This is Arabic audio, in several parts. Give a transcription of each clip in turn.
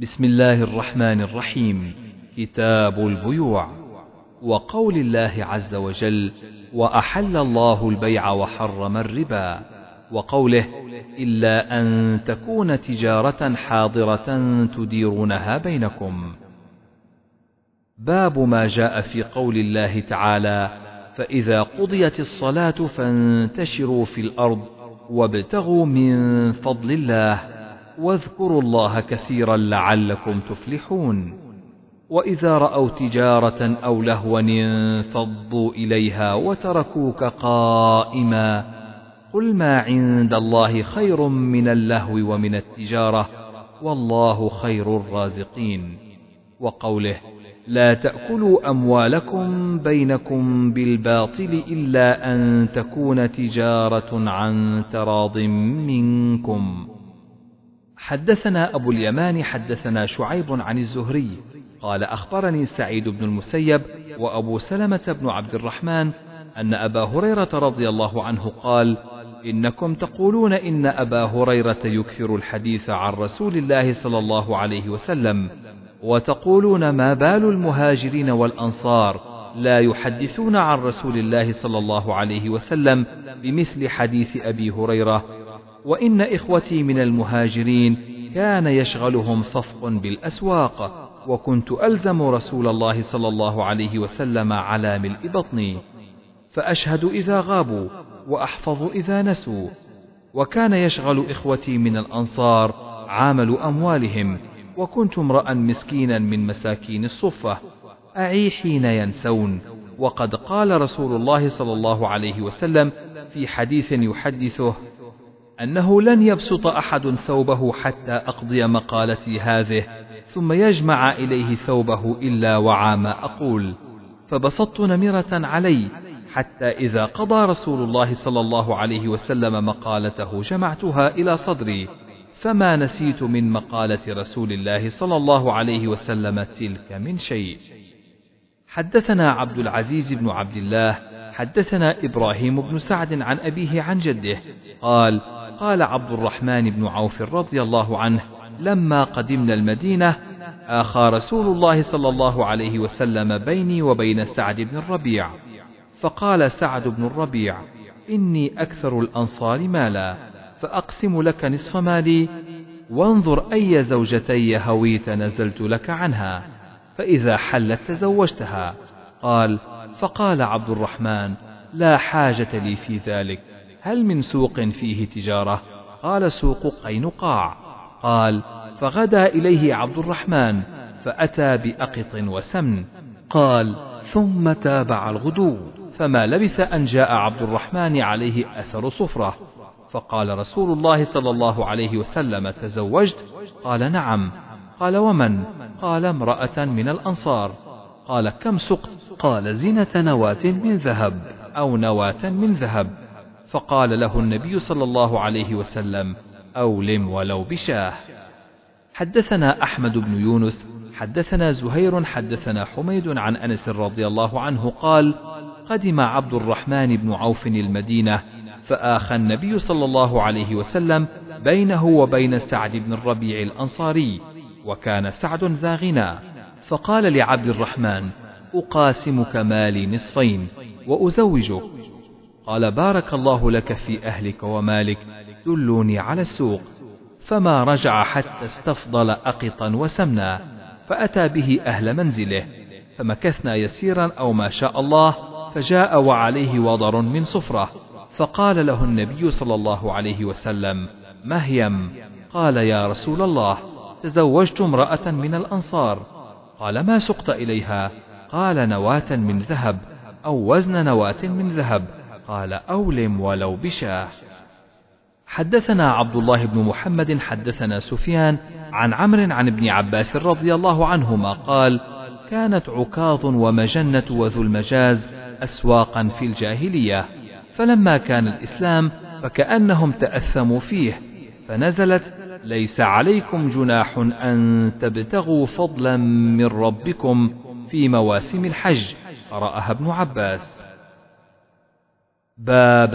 بسم الله الرحمن الرحيم. كتاب البيوع. وقول الله عز وجل وأحل الله البيع وحرم الربا. وقوله إلا أن تكون تجارة حاضرة تديرونها بينكم. باب ما جاء في قول الله تعالى فإذا قضيت الصلاة فانتشروا في الأرض وابتغوا من فضل الله. واذكروا الله كثيرا لعلكم تفلحون. وإذا رأوا تجارة أو لهوا انفضوا إليها وتركوك قائما. قل ما عند الله خير من اللهو ومن التجارة والله خير الرازقين. وقوله لا تأكلوا أموالكم بينكم بالباطل إلا أن تكون تجارة عن تراض منكم. حدثنا أبو اليمان حدثنا شعيب عن الزهري. قال أخبرني سعيد بن المسيب وأبو سلمة بن عبد الرحمن أن أبا هريرة رضي الله عنه قال إنكم تقولون إن أبا هريرة يكثر الحديث عن رسول الله صلى الله عليه وسلم وتقولون ما بال المهاجرين والأنصار لا يحدثون عن رسول الله صلى الله عليه وسلم بمثل حديث أبي هريرة وإن إخوتي من المهاجرين كان يشغلهم صفق بالأسواق وكنت ألزم رسول الله صلى الله عليه وسلم على ملء بطني فأشهد إذا غابوا وأحفظ إذا نسوا. وكان يشغل إخوتي من الأنصار عامل أموالهم وكنت امرأ مسكينا من مساكين الصفة أعي حين ينسون. وقد قال رسول الله صلى الله عليه وسلم في حديث يحدثه أنه لن يبسط أحد ثوبه حتى أقضي مقالتي هذه ثم يجمع إليه ثوبه إلا وعى ما أقول فبسطت نمرة علي حتى إذا قضى رسول الله صلى الله عليه وسلم مقالته جمعتها إلى صدري فما نسيت من مقالة رسول الله صلى الله عليه وسلم تلك من شيء. حدثنا عبد العزيز بن عبد الله، حدثنا إبراهيم بن سعد عن أبيه عن جده، قال: قال عبد الرحمن بن عوف رضي الله عنه: لما قدمنا المدينة آخى رسول الله صلى الله عليه وسلم بيني وبين سعد بن الربيع، فقال سعد بن الربيع: إني أكثر الأنصار مالا، فأقسم لك نصف مالي وانظر أي زوجتي هويت نزلت لك عنها فإذا حلت تزوجتها. قال فقال عبد الرحمن لا حاجة لي في ذلك. هل من سوق فيه تجارة؟ قال سوق قينقاع قال فغدا إليه عبد الرحمن فأتى بأقط وسمن. قال ثم تابع الغدو فما لبث أن جاء عبد الرحمن عليه أثر صفرة. فقال رسول الله صلى الله عليه وسلم تزوجت؟ قال نعم. قال ومن؟ قال امرأة من الأنصار. قال كم سقت؟ قال زنة نواة من ذهب أو نواة من ذهب. فقال له النبي صلى الله عليه وسلم أولم ولو بشاه. حدثنا أحمد بن يونس حدثنا زهير حدثنا حميد عن أنس رضي الله عنه قال قدم عبد الرحمن بن عوف المدينة فآخى النبي صلى الله عليه وسلم بينه وبين سعد بن الربيع الأنصاري وكان سعد ذا غنى. فقال لعبد الرحمن أقاسمك مالي نصفين وأزوجك. قال بارك الله لك في أهلك ومالك دلوني على السوق. فما رجع حتى استفضل أقطا وسمنا فأتى به أهل منزله. فمكثنا يسيرا أو ما شاء الله فجاء وعليه وضر من صفرة. فقال له النبي صلى الله عليه وسلم مهيم. قال يا رسول الله تزوجت امرأة من الأنصار. قال ما سقت إليها؟ قال نواة من ذهب أو وزن نواة من ذهب. قال أولم ولو بشاه حدثنا عبد الله بن محمد حدثنا سفيان عن عمرو عن ابن عباس رضي الله عنهما قال كانت عكاظ ومجنة وذو المجاز أسواقا في الجاهلية فلما كان الإسلام فكأنهم تأثموا فيه فنزلت ليس عليكم جناح أن تبتغوا فضلا من ربكم في مواسم الحج. قرأها ابن عباس. باب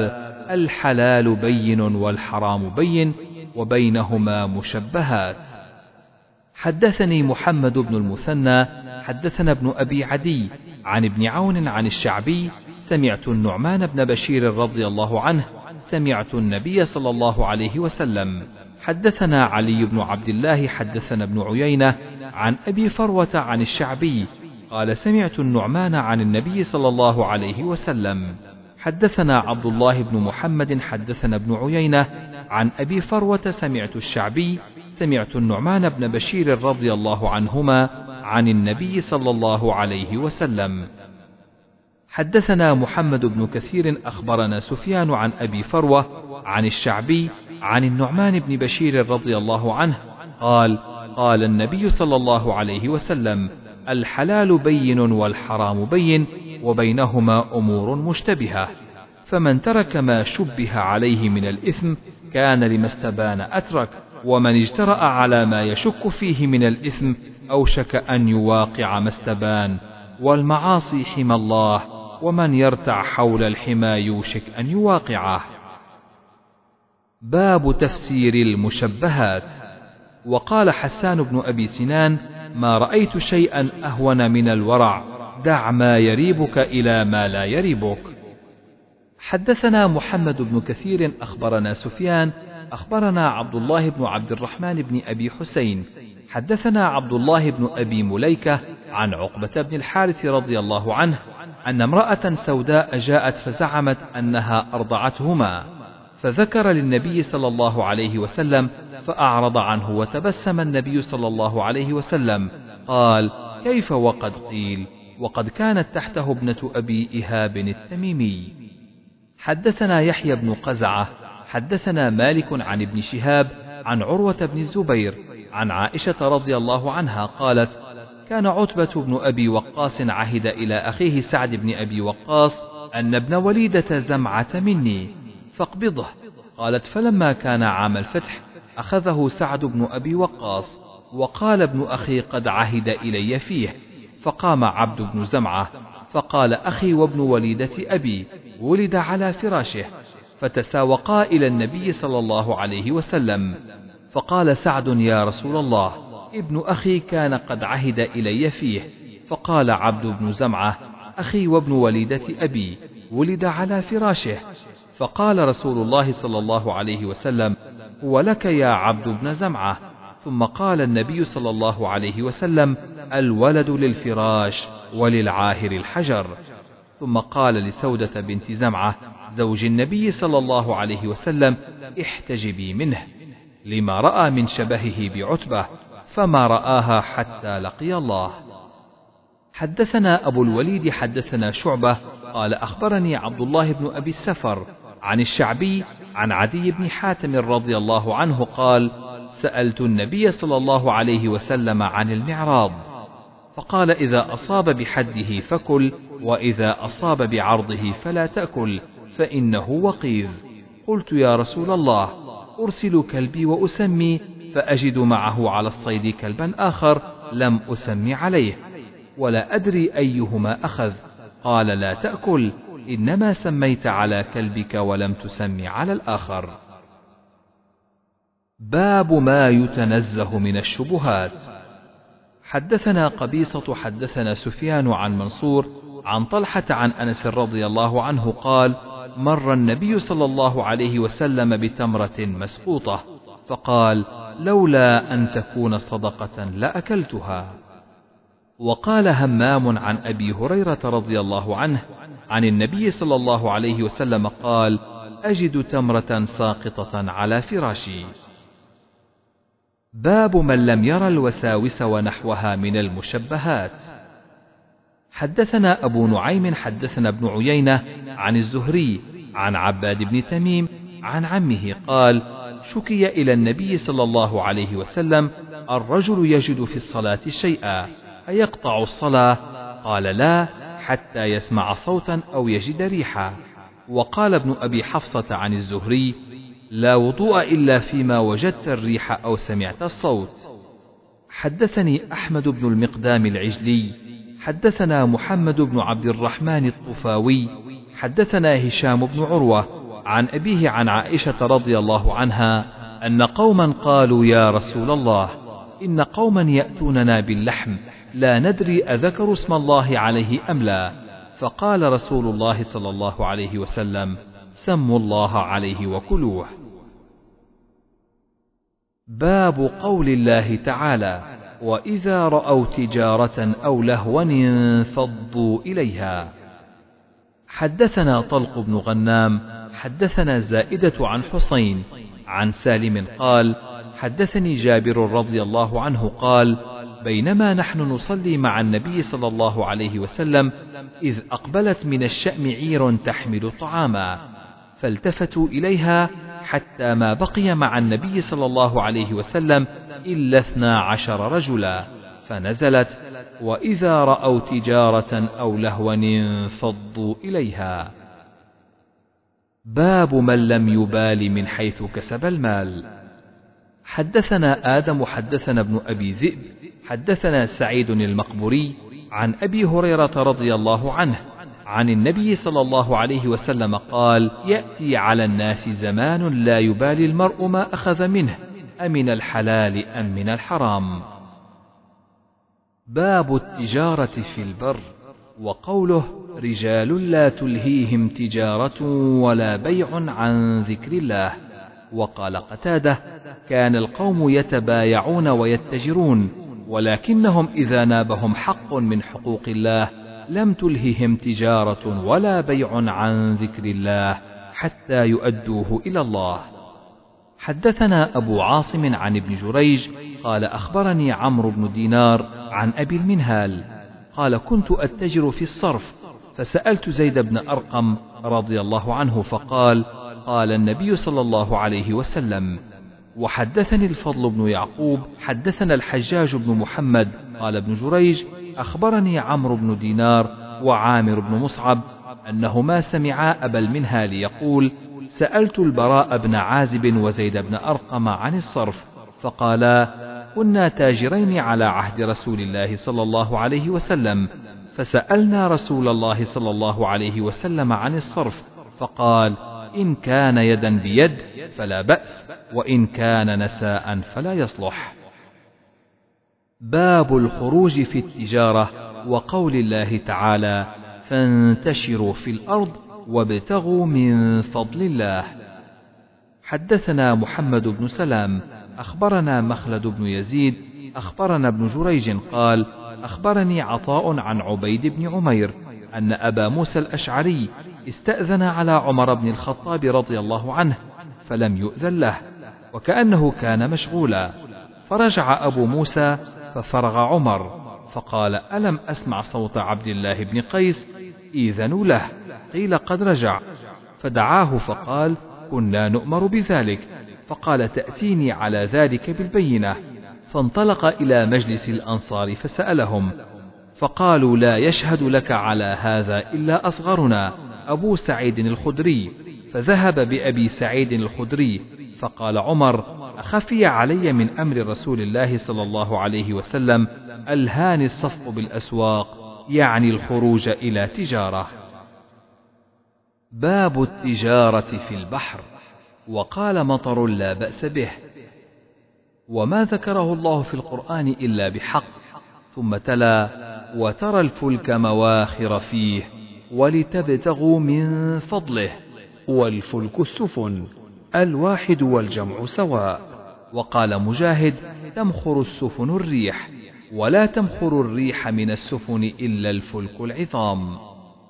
الحلال بين والحرام بين وبينهما مشبهات. حدثني محمد بن المثنى حدثنا ابن أبي عدي عن ابن عون عن الشعبي سمعت النعمان بن بشير رضي الله عنه سمعت النبي صلى الله عليه وسلم. حدثنا علي بن عبد الله حدثنا ابن عيينة عن أبي فروة عن الشعبي قال سمعت النعمان عن النبي صلى الله عليه وسلم. حدثنا عبد الله بن محمد حدثنا ابن عيينة عن أبي فروة سمعت الشعبي سمعت النعمان بن بشير رضي الله عنهما عن النبي صلى الله عليه وسلم. حدثنا محمد بن كثير أخبرنا سفيان عن أبي فروة عن الشعبي عن النعمان بن بشير رضي الله عنه قال قال النبي صلى الله عليه وسلم الحلال بين والحرام بين وبينهما أمور مشتبهة. فمن ترك ما شبه عليه من الإثم كان لما استبان أترك ومن اجترأ على ما يشك فيه من الإثم أوشك أن يواقع ما استبان. والمعاصي حمى الله ومن يرتع حول الحمى يوشك أن يواقعه. باب تفسير المشبهات. وقال حسان بن أبي سنان ما رأيت شيئا أهون من الورع دع ما يريبك إلى ما لا يريبك. حدثنا محمد بن كثير أخبرنا سفيان أخبرنا عبد الله بن عبد الرحمن بن أبي حسين. حدثنا عبد الله بن أبي مليكة عن عقبة بن الحارث رضي الله عنه أن امرأة سوداء جاءت فزعمت أنها أرضعتهما. فذكر للنبي صلى الله عليه وسلم فأعرض عنه وتبسم النبي صلى الله عليه وسلم. قال كيف وقد قيل؟ وقد كانت تحته ابنة أبي إهاب التميمي. حدثنا يحيى بن قزعة حدثنا مالك عن ابن شهاب عن عروة بن الزبير عن عائشة رضي الله عنها قالت كان عتبة بن أبي وقاص عهد إلى أخيه سعد بن أبي وقاص أن ابن وليدة زمعة مني. فاقبضه. قالت فلما كان عام الفتح أخذه سعد بن أبي وقاص وقال ابن أخي قد عهد إلي فيه فقام عبد بن زمعة فقال أخي وابن وليدة أبي ولد على فراشه فتساوقا إلى النبي صلى الله عليه وسلم. فقال سعد يا رسول الله ابن أخي كان قد عهد إلي فيه. فقال عبد بن زمعة أخي وابن وليدة أبي ولد على فراشه. فقال رسول الله صلى الله عليه وسلم هو لك يا عبد بن زمعة. ثم قال النبي صلى الله عليه وسلم الولد للفراش وللعاهر الحجر. ثم قال لسودة بنت زمعة زوج النبي صلى الله عليه وسلم احتجبي منه لما رأى من شبهه بعتبة فما رآها حتى لقي الله. حدثنا أبو الوليد حدثنا شعبة قال أخبرني عبد الله بن أبي السفر عن الشعبي عن عدي بن حاتم رضي الله عنه قال سألت النبي صلى الله عليه وسلم عن المعراض فقال إذا أصاب بحده فكل وإذا أصاب بعرضه فلا تأكل فإنه وقيذ. قلت يا رسول الله أرسل كلبي وأسمي فأجد معه على الصيد كلبا آخر لم أسمي عليه ولا أدري أيهما أخذ. قال لا تأكل إنما سميت على كلبك ولم تسمي على الآخر. باب ما يتنزه من الشبهات. حدثنا قبيصة حدثنا سفيان عن منصور عن طلحة عن أنس رضي الله عنه قال مر النبي صلى الله عليه وسلم بتمرة مسقوطة فقال لولا أن تكون صدقة لأكلتها. وقال همام عن أبي هريرة رضي الله عنه عن النبي صلى الله عليه وسلم قال أجد تمرة ساقطة على فراشي. باب من لم ير الوساوس ونحوها من المشبهات. حدثنا أبو نعيم حدثنا ابن عيينة عن الزهري عن عباد بن تميم عن عمه قال شكي إلى النبي صلى الله عليه وسلم الرجل يجد في الصلاة شيئا أيقطع الصلاة؟ قال لا حتى يسمع صوتا أو يجد ريحا. وقال ابن أبي حفصة عن الزهري لا وضوء إلا فيما وجدت الريح أو سمعت الصوت. حدثني أحمد بن المقدام العجلي حدثنا محمد بن عبد الرحمن الطفاوي حدثنا هشام بن عروة عن أبيه عن عائشة رضي الله عنها أن قوما قالوا يا رسول الله إن قوما يأتوننا باللحم لا ندري أذكروا اسم الله عليه أم لا. فقال رسول الله صلى الله عليه وسلم سموا الله عليه وكلوه. باب قول الله تعالى وإذا رأوا تجارة أو لهوا انفضوا إليها. حدثنا طلق بن غنام حدثنا زائدة عن حسين عن سالم قال حدثني جابر رضي الله عنه قال بينما نحن نصلي مع النبي صلى الله عليه وسلم إذ أقبلت من الشأم عير تحمل طعاما فالتفتوا إليها حتى ما بقي مع النبي صلى الله عليه وسلم إلا اثنا عشر رجلا فنزلت وإذا رأوا تجارة أو لهوا انفضوا إليها. باب من لم يبال من حيث كسب المال. حدثنا آدم حدثنا ابن أبي ذئب حدثنا سعيد المقبوري عن أبي هريرة رضي الله عنه عن النبي صلى الله عليه وسلم قال يأتي على الناس زمان لا يبالي المرء ما أخذ منه أمن الحلال أم من الحرام. باب التجارة في البر وقوله رجال لا تلهيهم تجارة ولا بيع عن ذكر الله. وقال قتادة كان القوم يتبايعون ويتجرون ولكنهم إذا نابهم حق من حقوق الله لم تلههم تجارة ولا بيع عن ذكر الله حتى يؤدوه إلى الله. حدثنا أبو عاصم عن ابن جريج قال أخبرني عمرو بن دينار عن أبي المنهال قال كنت أتجر في الصرف فسألت زيد بن أرقم رضي الله عنه فقال قال النبي صلى الله عليه وسلم وحدثني الفضل بن يعقوب حدثنا الحجاج بن محمد قال ابن جريج أخبرني عمرو بن دينار وعامر بن مصعب أنهما سمعا أبا المنهال يقول سألت البراء بن عازب وزيد بن أرقم عن الصرف فقالا كنا تاجرين على عهد رسول الله صلى الله عليه وسلم فسألنا رسول الله صلى الله عليه وسلم عن الصرف فقال إن كان يدا بيد فلا بأس وإن كان نساء فلا يصلح. باب الخروج في التجارة وقول الله تعالى فانتشروا في الأرض وابتغوا من فضل الله. حدثنا محمد بن سلام أخبرنا مخلد بن يزيد أخبرنا ابن جريج قال أخبرني عطاء عن عبيد بن عمير أن أبا موسى الأشعري استأذن على عمر بن الخطاب رضي الله عنه فلم يؤذن له وكأنه كان مشغولا. فرجع أبو موسى ففرغ عمر فقال ألم أسمع صوت عبد الله بن قيس؟ إذنوا له. قيل قد رجع. فدعاه فقال كنا نؤمر بذلك. فقال تأتيني على ذلك بالبينة. فانطلق إلى مجلس الأنصار فسألهم. فقالوا لا يشهد لك على هذا إلا أصغرنا. أبو سعيد الخدري فذهب بأبي سعيد الخدري فقال عمر خفي علي من أمر رسول الله صلى الله عليه وسلم ألهاني الصفق بالأسواق يعني الخروج إلى تجارة. باب التجارة في البحر وقال مطر لا بأس به. وما ذكره الله في القرآن إلا بحق ثم تلا وترى الفلك مواخر فيه. ولتبتغوا من فضله والفلك السفن الواحد والجمع سواء. وقال مجاهد تمخر السفن الريح ولا تمخر الريح من السفن إلا الفلك العظام.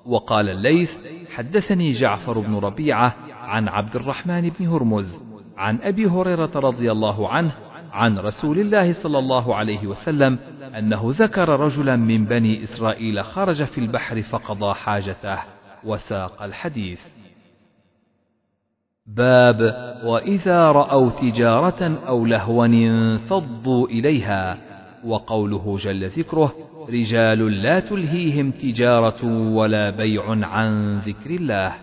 وقال الليث حدثني جعفر بن ربيعة عن عبد الرحمن بن هرمز عن أبي هريرة رضي الله عنه عن رسول الله صلى الله عليه وسلم أنه ذكر رجلا من بني إسرائيل خرج في البحر فقضى حاجته وساق الحديث. باب وإذا رأوا تجارة أو لهوا انفضوا إليها وقوله جل ذكره رجال لا تلهيهم تجارة ولا بيع عن ذكر الله.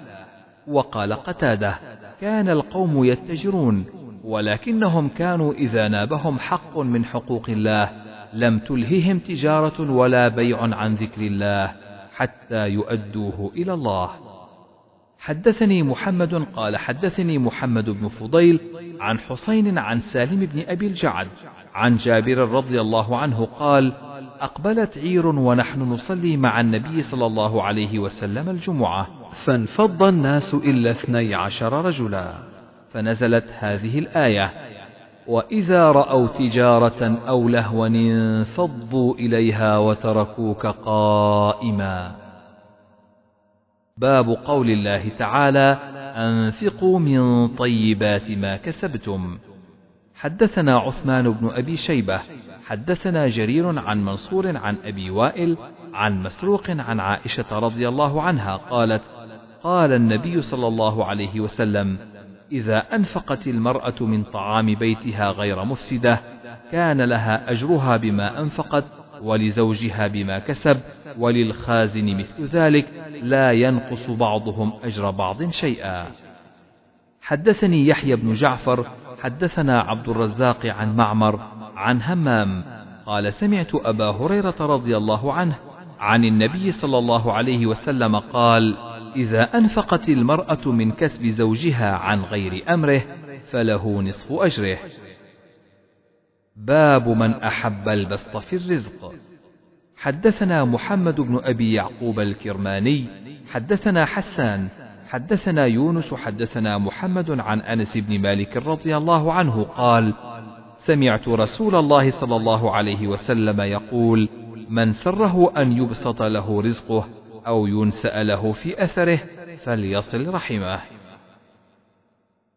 وقال قتادة كان القوم يتجرون. ولكنهم كانوا إذا نابهم حق من حقوق الله لم تلههم تجارة ولا بيع عن ذكر الله حتى يؤدوه إلى الله. حدثني محمد قال حدثني محمد بن فضيل عن حسين عن سالم بن أبي الجعد عن جابر رضي الله عنه قال أقبلت عير ونحن نصلي مع النبي صلى الله عليه وسلم الجمعة. فانفض الناس إلا اثني عشر رجلا. فنزلت هذه الآية وإذا رأوا تجارة أو لهوا انفضوا إليها وتركوك قائما. باب قول الله تعالى أنفقوا من طيبات ما كسبتم. حدثنا عثمان بن أبي شيبة حدثنا جرير عن منصور عن أبي وائل عن مسروق عن عائشة رضي الله عنها قالت قال النبي صلى الله عليه وسلم إذا أنفقت المرأة من طعام بيتها غير مفسدة كان لها أجرها بما أنفقت ولزوجها بما كسب وللخازن مثل ذلك لا ينقص بعضهم أجر بعض شيئا. حدثني يحيى بن جعفر حدثنا عبد الرزاق عن معمر عن همام قال سمعت أبا هريرة رضي الله عنه عن النبي صلى الله عليه وسلم قال إذا أنفقت المرأة من كسب زوجها عن غير أمره فله نصف أجره. باب من أحب البسط في الرزق. حدثنا محمد بن أبي يعقوب الكرماني حدثنا حسان حدثنا يونس حدثنا محمد عن أنس بن مالك رضي الله عنه قال سمعت رسول الله صلى الله عليه وسلم يقول من سره أن يبسط له رزقه أو ينسأ له في أثره فليصل رحمه.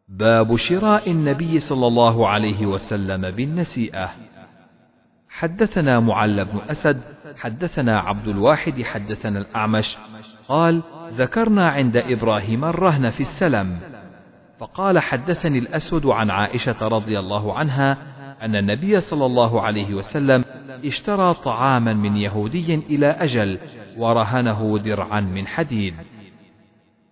باب شراء النبي صلى الله عليه وسلم بالنسيئة. حدثنا معل بن أسد حدثنا عبد الواحد حدثنا الأعمش قال ذكرنا عند إبراهيم الرهن في السلم. فقال حدثني الأسود عن عائشة رضي الله عنها أن النبي صلى الله عليه وسلم اشترى طعاما من يهودي إلى أجل ورهنه درعا من حديد.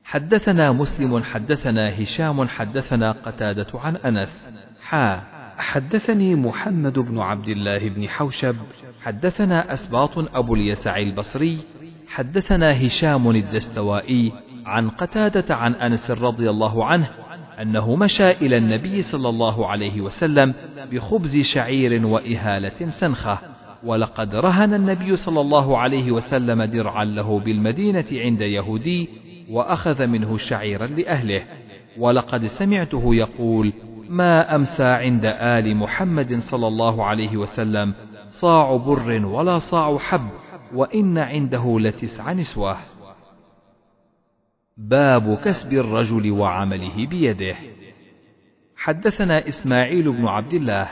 حدثنا مسلم حدثنا هشام حدثنا قتادة عن أنس. حا. حدثني محمد بن عبد الله بن حوشب. حدثنا أسباط أبو اليسع البصري. حدثنا هشام الدستوائي عن قتادة عن أنس رضي الله عنه أنه مشى إلى النبي صلى الله عليه وسلم بخبز شعير وإهالة سنخة. ولقد رهن النبي صلى الله عليه وسلم درعا له بالمدينة عند يهودي وأخذ منه شعيرا لأهله. ولقد سمعته يقول ما أمسى عند آل محمد صلى الله عليه وسلم صاع بر ولا صاع حب وإن عنده لتسع نسوة. باب كسب الرجل وعمله بيده. حدثنا إسماعيل بن عبد الله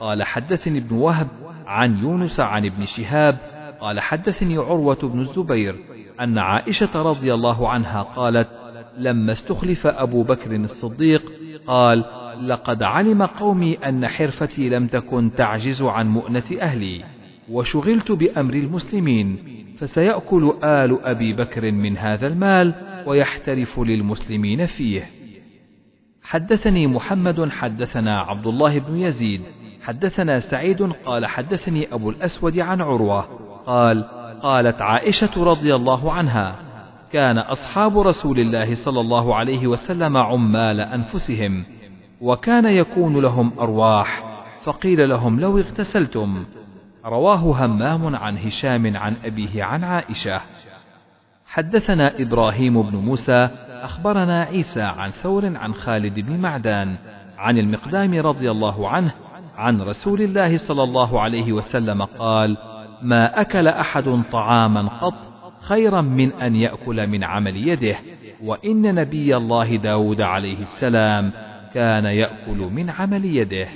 قال حدثني ابن وهب عن يونس عن ابن شهاب قال حدثني عروة بن الزبير أن عائشة رضي الله عنها قالت لما استخلف أبو بكر الصديق قال لقد علم قومي أن حرفتي لم تكن تعجز عن مؤنة أهلي وشغلت بأمر المسلمين فسيأكل آل أبي بكر من هذا المال ويحترف للمسلمين فيه. حدثني محمد حدثنا عبد الله بن يزيد حدثنا سعيد قال حدثني أبو الأسود عن عروة قال قالت عائشة رضي الله عنها كان أصحاب رسول الله صلى الله عليه وسلم عمال أنفسهم وكان يكون لهم أرواح فقيل لهم لو اغتسلتم. رواه همام عن هشام عن أبيه عن عائشة. حدثنا إبراهيم بن موسى أخبرنا عيسى عن ثور عن خالد بن معدان عن المقدام رضي الله عنه عن رسول الله صلى الله عليه وسلم قال ما أكل أحد طعاما قط خيرا من أن يأكل من عمل يده وإن نبي الله داود عليه السلام كان يأكل من عمل يده.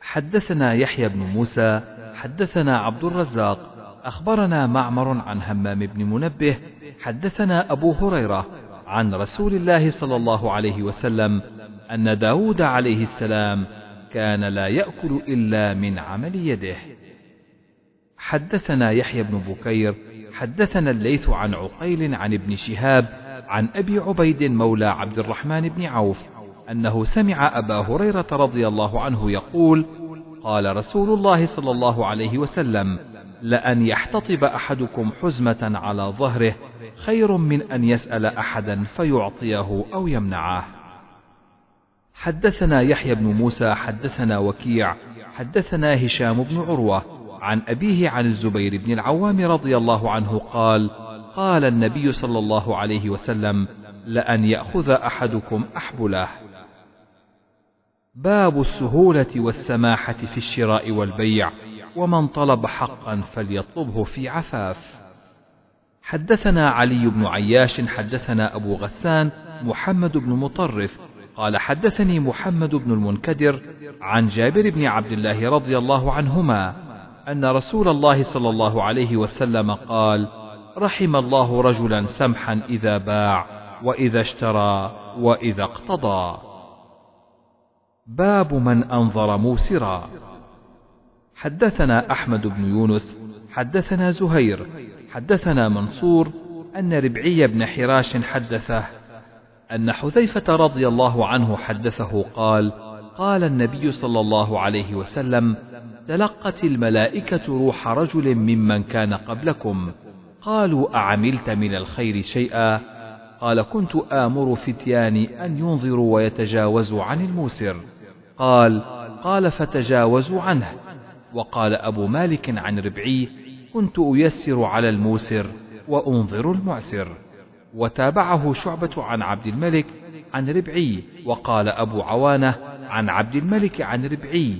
حدثنا يحيى بن موسى حدثنا عبد الرزاق أخبرنا معمر عن همام بن منبه حدثنا أبو هريرة عن رسول الله صلى الله عليه وسلم أن داود عليه السلام كان لا يأكل إلا من عمل يده. حدثنا يحيى بن بكير حدثنا الليث عن عقيل عن ابن شهاب عن أبي عبيد مولى عبد الرحمن بن عوف أنه سمع أبا هريرة رضي الله عنه يقول قال رسول الله صلى الله عليه وسلم لأن يحتطب أحدكم حزمة على ظهره خير من أن يسأل أحدا فيعطيه أو يمنعه. حدثنا يحيى بن موسى حدثنا وكيع حدثنا هشام بن عروة عن أبيه عن الزبير بن العوام رضي الله عنه قال قال النبي صلى الله عليه وسلم لأن يأخذ أحدكم أحبله. باب السهولة والسماحة في الشراء والبيع ومن طلب حقا فليطلبه في عفاف. حدثنا علي بن عياش حدثنا أبو غسان محمد بن مطرف قال حدثني محمد بن المنكدر عن جابر بن عبد الله رضي الله عنهما أن رسول الله صلى الله عليه وسلم قال رحم الله رجلا سمحا إذا باع وإذا اشترى وإذا اقتضى. باب من أنظر موسرا. حدثنا أحمد بن يونس حدثنا زهير حدثنا منصور أن ربعي بن حراش حدثه أن حذيفة رضي الله عنه حدثه قال قال النبي صلى الله عليه وسلم تلقت الملائكة روح رجل ممن كان قبلكم. قالوا أعملت من الخير شيئا؟ قال كنت آمر فتياني أن ينظروا ويتجاوزوا عن الموسر. قال قال فتجاوزوا عنه. وقال أبو مالك عن ربعي كنت أيسر على الموسر وأنظر المعسر. وتابعه شعبة عن عبد الملك عن ربعي وقال أبو عوانة عن عبد الملك عن ربعي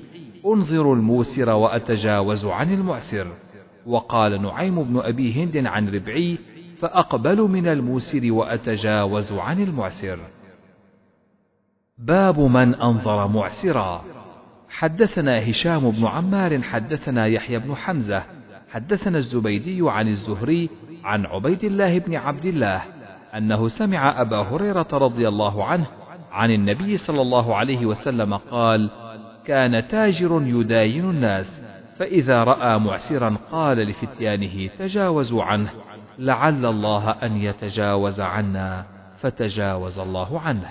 أنظر الموسر وأتجاوز عن المعسر. وقال نعيم بن أبي هند عن ربعي فأقبل من الموسر وأتجاوز عن المعسر. باب من أنظر معسرا. حدثنا هشام بن عمار حدثنا يحيى بن حمزة حدثنا الزبيدي عن الزهري عن عبيد الله بن عبد الله أنه سمع أبا هريرة رضي الله عنه عن النبي صلى الله عليه وسلم قال كان تاجر يداين الناس فإذا رأى معسرا قال لفتيانه تجاوزوا عنه لعل الله أن يتجاوز عنا فتجاوز الله عنه.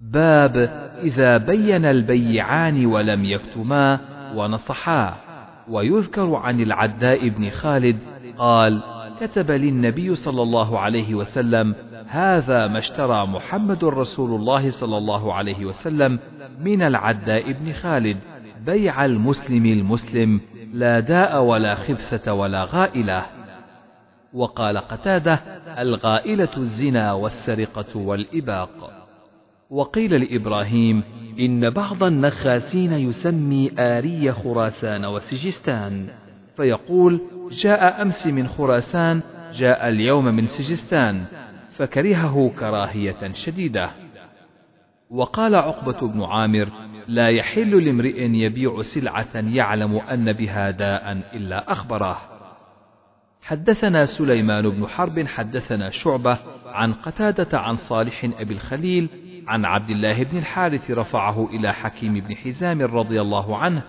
باب إذا بين البيعان ولم يكتما ونصحا ويذكر عن العداء بن خالد قال كتب للنبي صلى الله عليه وسلم هذا ما اشترى محمد رسول الله صلى الله عليه وسلم من العداء بن خالد بيع المسلم المسلم لا داء ولا خبثة ولا غائلة. وقال قتادة الغائلة الزنا والسرقة والإباق. وقيل لإبراهيم إن بعض النخاسين يسمي آري خراسان وسجستان. فيقول جاء أمس من خراسان جاء اليوم من سجستان فكرهه كراهية شديدة. وقال عقبة بن عامر لا يحل لامرئ يبيع سلعة يعلم أن بها داء إلا أخبره. حدثنا سليمان بن حرب حدثنا شعبة عن قتادة عن صالح أبي الخليل عن عبد الله بن الحارث رفعه إلى حكيم بن حزام رضي الله عنه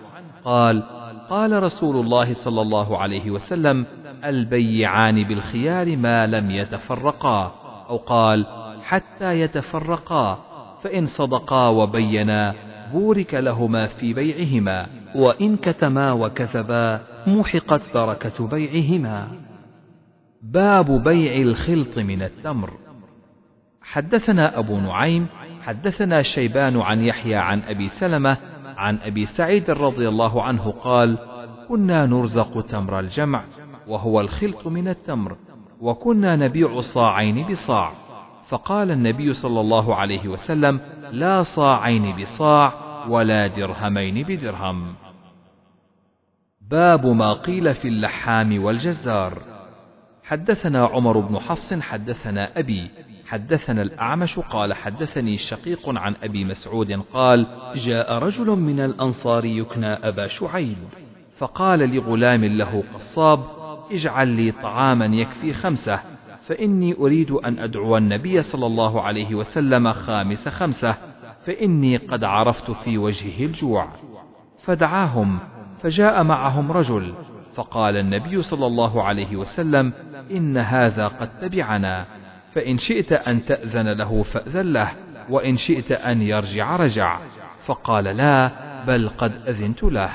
قال قال رسول الله صلى الله عليه وسلم البيعان بالخيار ما لم يتفرقا. أو قال حتى يتفرقا فإن صدقا وبينا بورك لهما في بيعهما وإن كتما وكذبا محقت بركة بيعهما. باب بيع الخلط من التمر. حدثنا أبو نعيم حدثنا شيبان عن يحيى عن أبي سلمة عن أبي سعيد رضي الله عنه قال كنا نرزق تمر الجمع وهو الخلط من التمر وكنا نبيع صاعين بصاع. فقال النبي صلى الله عليه وسلم لا صاعين بصاع ولا درهمين بدرهم. باب ما قيل في اللحام والجزار. حدثنا عمر بن حفص حدثنا أبي حدثنا الأعمش قال حدثني شقيق عن أبي مسعود قال جاء رجل من الأنصار يكنى أبا شعيب فقال لغلام له قصاب اجعل لي طعاما يكفي خمسة فإني أريد أن أدعو النبي صلى الله عليه وسلم خامس خمسة فإني قد عرفت في وجهه الجوع فدعاهم فجاء معهم رجل فقال النبي صلى الله عليه وسلم إن هذا قد تبعنا فإن شئت أن تأذن له فأذن له وإن شئت أن يرجع رجع. فقال لا بل قد أذنت له.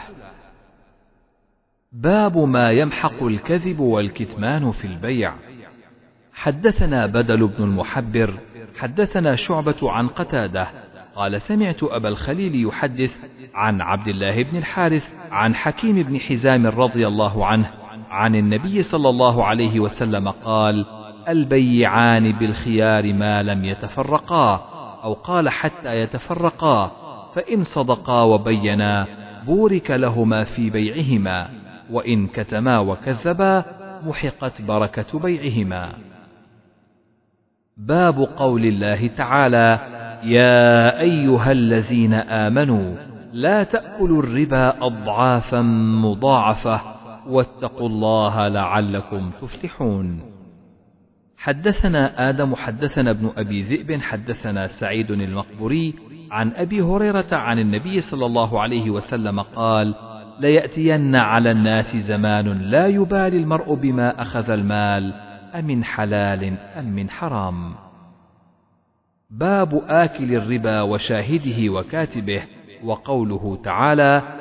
باب ما يمحق الكذب والكتمان في البيع. حدثنا بدل بن المحبر حدثنا شعبة عن قتادة. قال سمعت أبا الخليل يحدث عن عبد الله بن الحارث عن حكيم بن حزام رضي الله عنه عن النبي صلى الله عليه وسلم قال البيعان بالخيار ما لم يتفرقا أو قال حتى يتفرقا فإن صدقا وبينا بورك لهما في بيعهما وإن كتما وكذبا محقت بركة بيعهما. باب قول الله تعالى يا أيها الذين آمنوا لا تأكلوا الربا أضعافا مضاعفة واتقوا الله لعلكم تفلحون. حدثنا آدم حدثنا ابن أبي ذئب حدثنا سعيد المقبوري عن أبي هريرة عن النبي صلى الله عليه وسلم قال ليأتين على الناس زمان لا يبالي المرء بما أخذ المال أمن حلال أم من حرام. باب آكل الربا وشاهده وكاتبه وقوله تعالى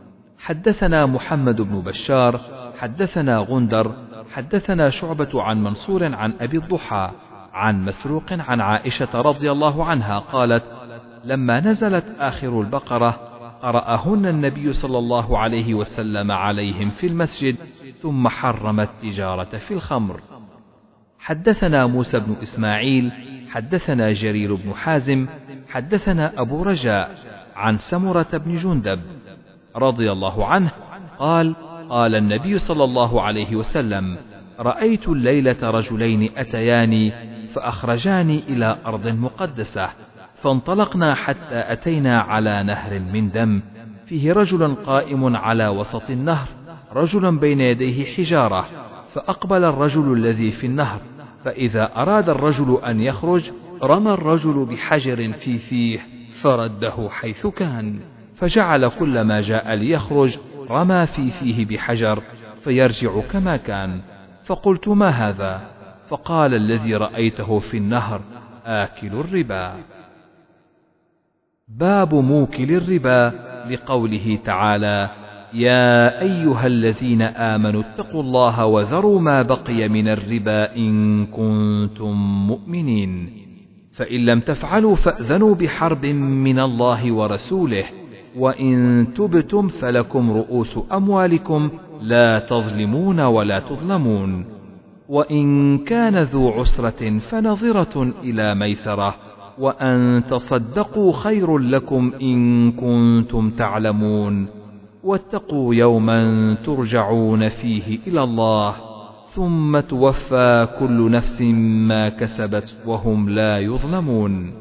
حدثنا محمد بن بشار حدثنا غندر حدثنا شعبة عن منصور عن أبي الضحى عن مسروق عن عائشة رضي الله عنها قالت لما نزلت آخر البقرة قرأهن النبي صلى الله عليه وسلم عليهم في المسجد ثم حرم التجارة في الخمر. حدثنا موسى بن إسماعيل حدثنا جرير بن حازم حدثنا أبو رجاء عن سمرة بن جندب. رضي الله عنه قال قال النبي صلى الله عليه وسلم رأيت الليلة رجلين أتياني فأخرجاني إلى أرض مقدسة فانطلقنا حتى أتينا على نهر من دم فيه رجل قائم على وسط النهر رجل بين يديه حجارة فأقبل الرجل الذي في النهر فإذا أراد الرجل أن يخرج رمى الرجل بحجر في فيه فرده حيث كان. فجعل كل ما جاء ليخرج رمى في فيه بحجر فيرجع كما كان. فقلت ما هذا؟ فقال الذي رأيته في النهر آكل الربا. باب موكل الربا لقوله تعالى يا أيها الذين آمنوا اتقوا الله وذروا ما بقي من الربا إن كنتم مؤمنين. فإن لم تفعلوا فأذنوا بحرب من الله ورسوله. وإن تبتم فلكم رؤوس أموالكم لا تظلمون ولا تظلمون. وإن كان ذو عسرة فنظرة إلى ميسرة. وأن تصدقوا خير لكم إن كنتم تعلمون. واتقوا يوما ترجعون فيه إلى الله. ثم توفى كل نفس ما كسبت وهم لا يظلمون.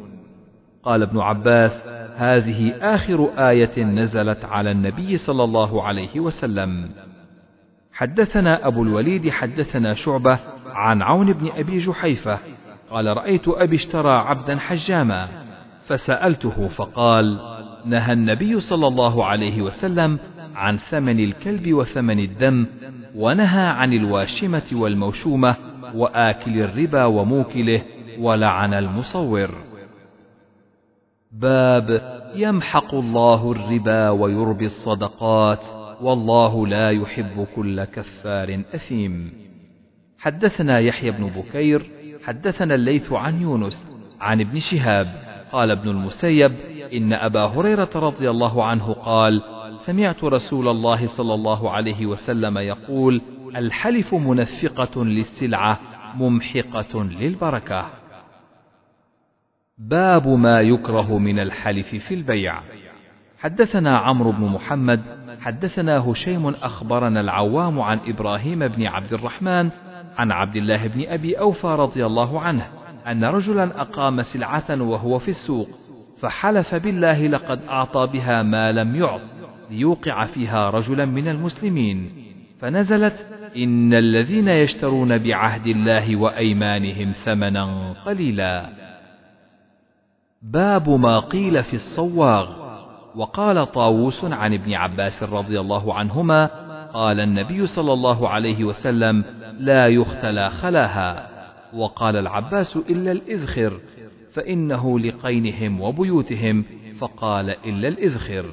قال ابن عباس هذه آخر آية نزلت على النبي صلى الله عليه وسلم. حدثنا أبو الوليد حدثنا شعبة عن عون بن أبي جحيفة قال رأيت أبي اشترى عبدا حجاما. فسألته فقال نهى النبي صلى الله عليه وسلم عن ثمن الكلب وثمن الدم ونهى عن الواشمة والموشومة وآكل الربا وموكله ولعن المصور. باب يمحق الله الربا ويربي الصدقات والله لا يحب كل كفار أثيم. حدثنا يحيى بن بكير حدثنا الليث عن يونس عن ابن شهاب. قال ابن المسيب إن أبا هريرة رضي الله عنه قال سمعت رسول الله صلى الله عليه وسلم يقول الحلف منفقة للسلعة ممحقة للبركة. باب ما يكره من الحلف في البيع. حدثنا عمرو بن محمد حدثنا هشيم أخبرنا العوام عن إبراهيم بن عبد الرحمن عن عبد الله بن أبي أوفى رضي الله عنه أن رجلا أقام سلعة وهو في السوق فحلف بالله لقد أعطى بها ما لم يعط ليوقع فيها رجلا من المسلمين. فنزلت إن الذين يشترون بعهد الله وأيمانهم ثمنا قليلا. باب ما قيل في الصواغ. وقال طاووس عن ابن عباس رضي الله عنهما قال النبي صلى الله عليه وسلم لا يختلى خلاها. وقال العباس إلا الإذخر فإنه لقينهم وبيوتهم فقال إلا الإذخر.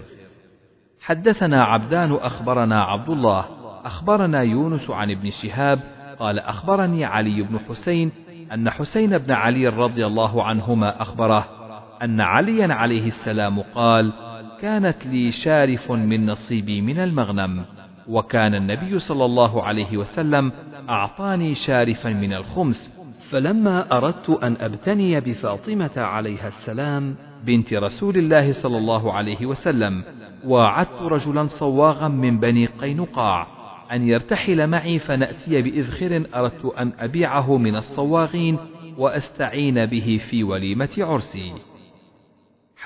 حدثنا عبدان أخبرنا عبد الله أخبرنا يونس عن ابن شهاب قال أخبرني علي بن حسين أن حسين بن علي رضي الله عنهما أخبره أن عليا عليه السلام قال كانت لي شارف من نصيبي من المغنم وكان النبي صلى الله عليه وسلم أعطاني شارفا من الخمس فلما أردت أن أبتني بفاطمة عليها السلام بنت رسول الله صلى الله عليه وسلم وعدت رجلا صواغا من بني قينقاع أن يرتحل معي فنأتي بإذخر أردت أن أبيعه من الصواغين وأستعين به في وليمة عرسي.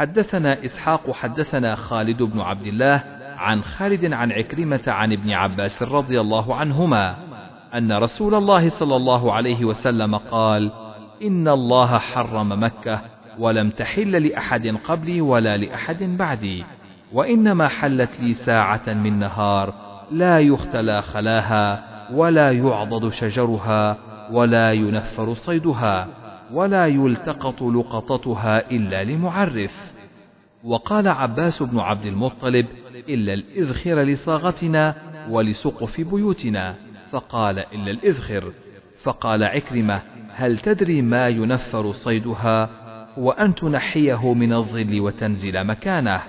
حدثنا إسحاق حدثنا خالد بن عبد الله عن خالد عن عكرمة عن ابن عباس رضي الله عنهما أن رسول الله صلى الله عليه وسلم قال إن الله حرم مكة ولم تحل لأحد قبلي ولا لأحد بعدي وإنما حلت لي ساعة من نهار لا يختلى خلاها ولا يعضد شجرها ولا ينفر صيدها ولا يلتقط لقطتها إلا لمعرف وقال عباس بن عبد المطلب إلا الإذخر لصاغتنا ولسقف بيوتنا. فقال إلا الإذخر. فقال عكرمة هل تدري ما ينفر صيدها وأن تنحيه من الظل وتنزل مكانه؟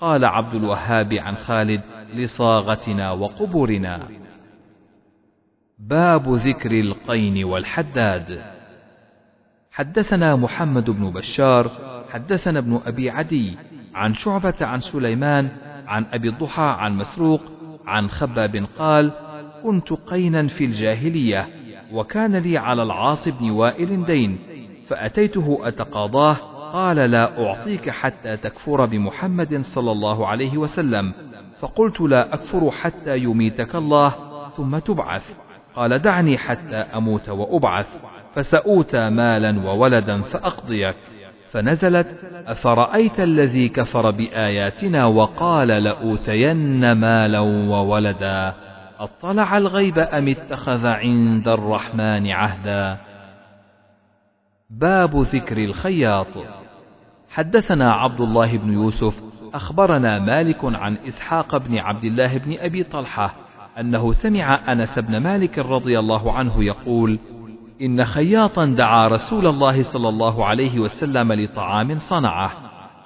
قال عبد الوهاب عن خالد لصاغتنا وقبورنا. باب ذكر القين والحداد. حدثنا محمد بن بشار حدثنا ابن أبي عدي عن شعبة عن سليمان عن أبي الضحى عن مسروق عن خباب قال كنت قينا في الجاهلية وكان لي على العاص بن وائل دين فأتيته أتقاضاه قال لا أعطيك حتى تكفر بمحمد صلى الله عليه وسلم فقلت لا أكفر حتى يميتك الله ثم تبعث قال دعني حتى أموت وأبعث. فسأوتى مالا وولدا فأقضيك فنزلت أفرأيت الذي كفر بآياتنا وقال لأوتين مالا وولدا. أطلع الغيب أم اتخذ عند الرحمن عهدا؟ باب ذكر الخياط. حدثنا عبد الله بن يوسف أخبرنا مالك عن إسحاق بن عبد الله بن أبي طلحة أنه سمع أنس بن مالك رضي الله عنه يقول إن خياطا دعا رسول الله صلى الله عليه وسلم لطعام صنعه.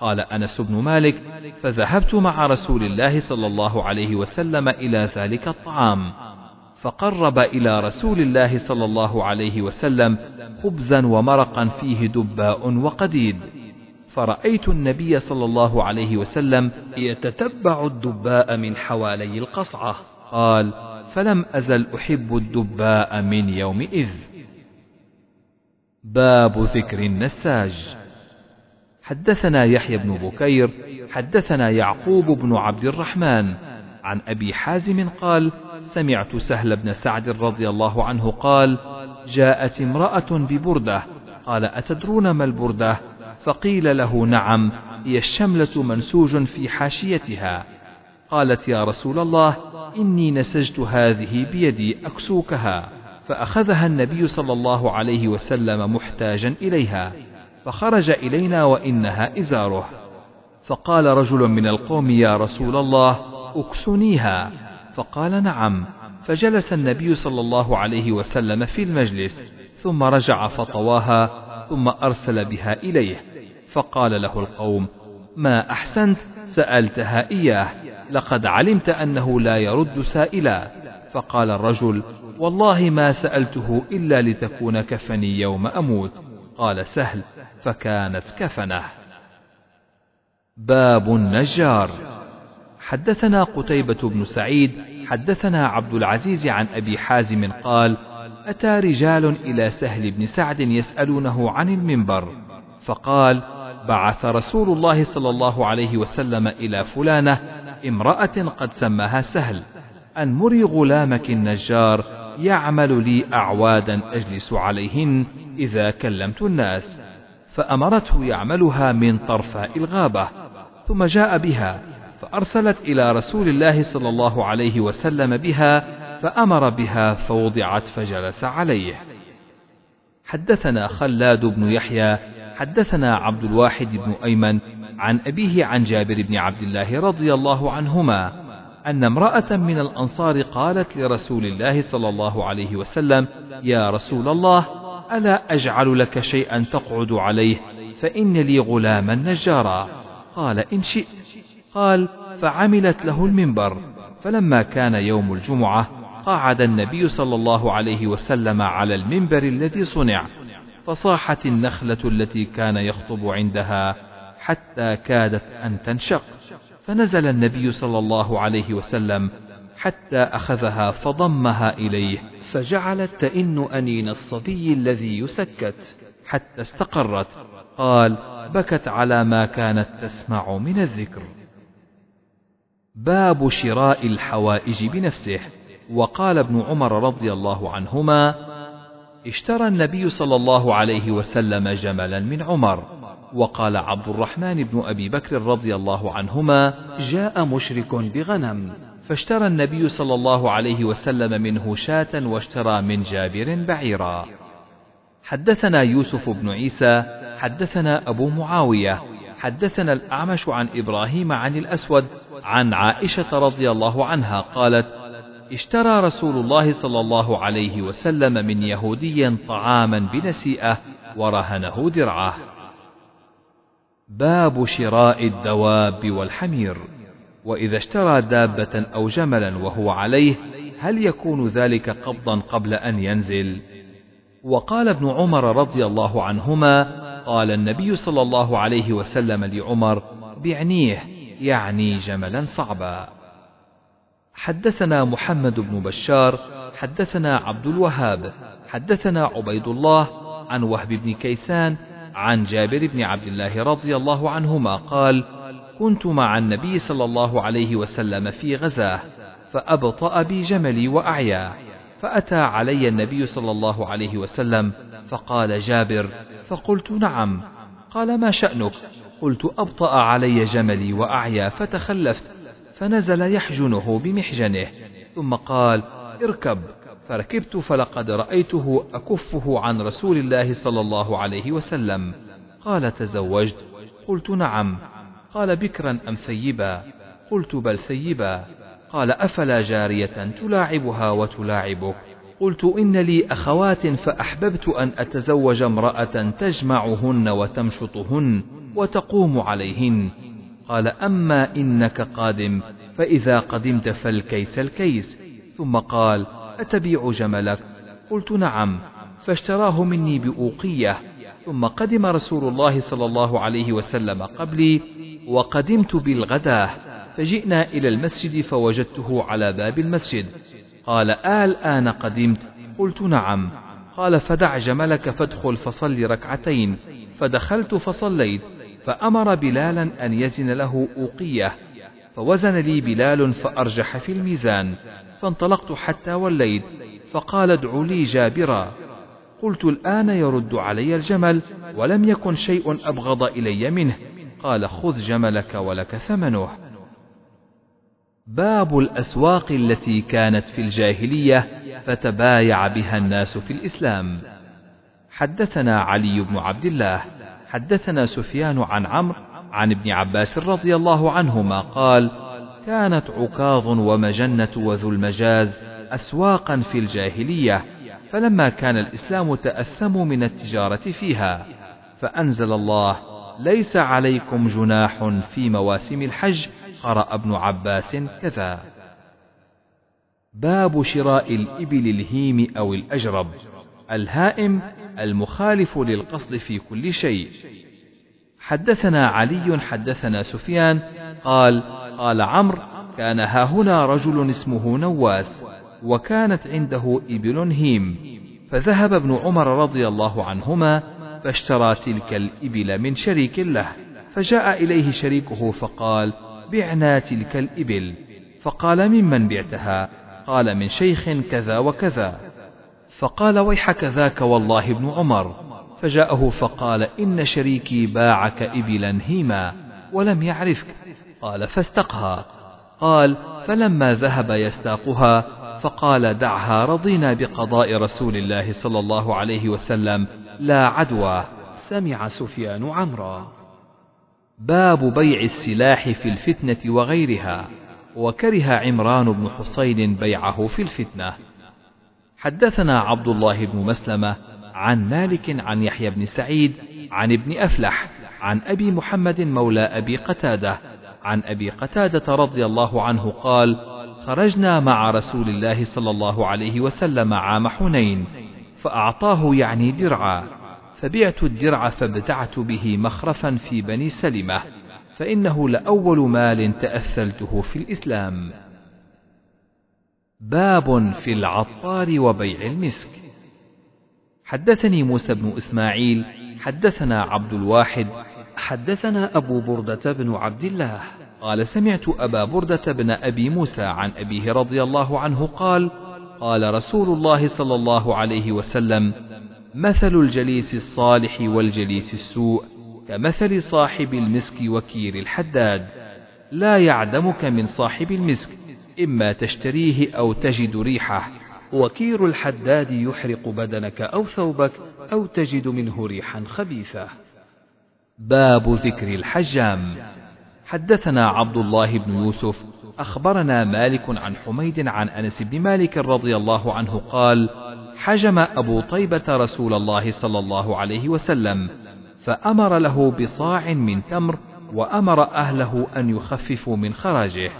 قال أنس بن مالك فذهبت مع رسول الله صلى الله عليه وسلم إلى ذلك الطعام فقرب إلى رسول الله صلى الله عليه وسلم خبزا ومرقا فيه دباء وقديد. فرأيت النبي صلى الله عليه وسلم يتتبع الدباء من حوالي القصعة. قال فلم أزل أحب الدباء من يومئذ. باب ذكر النساج. حدثنا يحيى بن بكير حدثنا يعقوب بن عبد الرحمن. عن أبي حازم قال سمعت سهل بن سعد رضي الله عنه قال جاءت امرأة ببردة. قال أتدرون ما البردة؟ فقيل له نعم هي الشملة منسوج في حاشيتها. قالت يا رسول الله إني نسجت هذه بيدي أكسوكها. فأخذها النبي صلى الله عليه وسلم محتاجا إليها فخرج إلينا وإنها إزاره. فقال رجل من القوم يا رسول الله أكسنيها. فقال نعم. فجلس النبي صلى الله عليه وسلم في المجلس ثم رجع فطواها ثم أرسل بها إليه. فقال له القوم ما أحسنت؟ سألتها إياه لقد علمت أنه لا يرد سائلا. فقال الرجل والله ما سألته إلا لتكون كفني يوم أموت. قال سهل فكانت كفنة. باب النجار. حدثنا قتيبة بن سعيد حدثنا عبد العزيز عن أبي حازم قال أتى رجال إلى سهل بن سعد يسألونه عن المنبر فقال بعث رسول الله صلى الله عليه وسلم إلى فلانة امرأة قد سماها سهل أن مري غلامك النجار يعمل لي أعوادا أجلس عليهن إذا كلمت الناس فأمرته يعملها من طرفاء الغابة ثم جاء بها فأرسلت إلى رسول الله صلى الله عليه وسلم بها فأمر بها فوضعت فجلس عليه. حدثنا خلاد بن يحيى حدثنا عبد الواحد بن أيمن عن أبيه عن جابر بن عبد الله رضي الله عنهما أن امرأة من الأنصار قالت لرسول الله صلى الله عليه وسلم يا رسول الله ألا أجعل لك شيئا تقعد عليه فإن لي غلاما نجارا. قال إن شئت. قال فعملت له المنبر. فلما كان يوم الجمعة قعد النبي صلى الله عليه وسلم على المنبر الذي صنع فصاحت النخلة التي كان يخطب عندها حتى كادت أن تنشق. فنزل النبي صلى الله عليه وسلم حتى أخذها فضمها إليه فجعلت تئن أنين الصبي الذي يسكت حتى استقرت قال بكت على ما كانت تسمع من الذكر. باب شراء الحوائج بنفسه. وقال ابن عمر رضي الله عنهما اشترى النبي صلى الله عليه وسلم جملا من عمر. وقال عبد الرحمن بن أبي بكر رضي الله عنهما جاء مشرك بغنم. فاشترى النبي صلى الله عليه وسلم منه شاة واشترى من جابر بعيرا. حدثنا يوسف بن عيسى حدثنا أبو معاوية حدثنا الأعمش عن إبراهيم عن الأسود عن عائشة رضي الله عنها قالت اشترى رسول الله صلى الله عليه وسلم من يهودي طعاما بنسيئة ورهنه درعه. باب شراء الدواب والحمير. وإذا اشترى دابة أو جملا وهو عليه هل يكون ذلك قبضا قبل أن ينزل؟ وقال ابن عمر رضي الله عنهما قال النبي صلى الله عليه وسلم لعمر بعنيه يعني جملا صعبا. حدثنا محمد بن بشار حدثنا عبد الوهاب حدثنا عبيد الله عن وهب بن كيسان عن جابر بن عبد الله رضي الله عنهما قال كنت مع النبي صلى الله عليه وسلم في غزاة فأبطأ بي جملي وأعيا فأتى علي النبي صلى الله عليه وسلم فقال جابر فقلت نعم قال ما شأنك؟ قلت أبطأ علي جملي وأعيا فتخلفت فنزل يحجنه بمحجنه ثم قال اركب فركبت فلقد رأيته أكفه عن رسول الله صلى الله عليه وسلم. قال تزوجت؟ قلت نعم. قال بكرا أم ثيبا؟ قلت بل ثيبا. قال أفلا جارية تلاعبها وتلاعبك؟ قلت إن لي أخوات فأحببت أن أتزوج امرأة تجمعهن وتمشطهن وتقوم عليهن. قال أما إنك قادم فإذا قدمت فالكيس الكيس. ثم قال أتبيع جملك؟ قلت نعم فاشتراه مني بأوقية ثم قدم رسول الله صلى الله عليه وسلم قبلي وقدمت بالغداة فجئنا إلى المسجد فوجدته على باب المسجد. قال آل آن قدمت. قلت نعم. قال فدع جملك فادخل فصل ركعتين. فدخلت فصليت فأمر بلالا أن يزن له أوقية. فوزن لي بلال فأرجح في الميزان. فانطلقت حتى وليت فقال ادعوا لي جابرا. قلت الآن يرد علي الجمل ولم يكن شيء أبغض إلي منه. قال خذ جملك ولك ثمنه. باب الأسواق التي كانت في الجاهلية فتبايع بها الناس في الإسلام. حدثنا علي بن عبد الله حدثنا سفيان عن عمرو عن ابن عباس رضي الله عنهما قال كانت عكاظ ومجنة وذو المجاز أسواقا في الجاهلية فلما كان الإسلام تأثموا من التجارة فيها فأنزل الله ليس عليكم جناح في مواسم الحج قرأ ابن عباس كذا. باب شراء الإبل الهيم أو الأجرب الهائم المخالف للقصد في كل شيء. حدثنا علي حدثنا سفيان قال قال عمرو كان هاهنا رجل اسمه نواس وكانت عنده إبل هيم. فذهب ابن عمر رضي الله عنهما فاشترى تلك الإبل من شريك له فجاء إليه شريكه فقال بعنا تلك الإبل. فقال ممن بعتها؟ قال من شيخ كذا وكذا. فقال ويحك ذاك والله ابن عمر. فجاءه فقال إن شريكي باعك إبلا هيما ولم يعرفك. قال فاستقها. قال فلما ذهب يستاقها فقال دعها رضينا بقضاء رسول الله صلى الله عليه وسلم لا عدوى. سمع سفيان عمرا. باب بيع السلاح في الفتنة وغيرها. وكره عمران بن حصين بيعه في الفتنة. حدثنا عبد الله بن مسلمة عن مالك عن يحيى بن سعيد عن ابن أفلح عن أبي محمد مولى أبي قتادة عن أبي قتادة رضي الله عنه قال خرجنا مع رسول الله صلى الله عليه وسلم عام حنين فأعطاه يعني درعا فبعت الدرع فابتعت به مخرفا في بني سلمة فإنه لأول مال تأثلته في الإسلام. باب في العطار وبيع المسك. حدثني موسى بن إسماعيل حدثنا عبد الواحد حدثنا أبو بردة بن عبد الله. قال سمعت أبا بردة بن أبي موسى عن أبيه رضي الله عنه قال قال رسول الله صلى الله عليه وسلم مثل الجليس الصالح والجليس السوء كمثل صاحب المسك وكير الحداد. لا يعدمك من صاحب المسك إما تشتريه أو تجد ريحه. وكير الحداد يحرق بدنك أو ثوبك أو تجد منه ريحا خبيثة باب ذكر الحجام. حدثنا عبد الله بن يوسف أخبرنا مالك عن حميد عن أنس بن مالك رضي الله عنه قال حجم أبو طيبة رسول الله صلى الله عليه وسلم فأمر له بصاع من تمر وأمر أهله أن يخففوا من خراجه.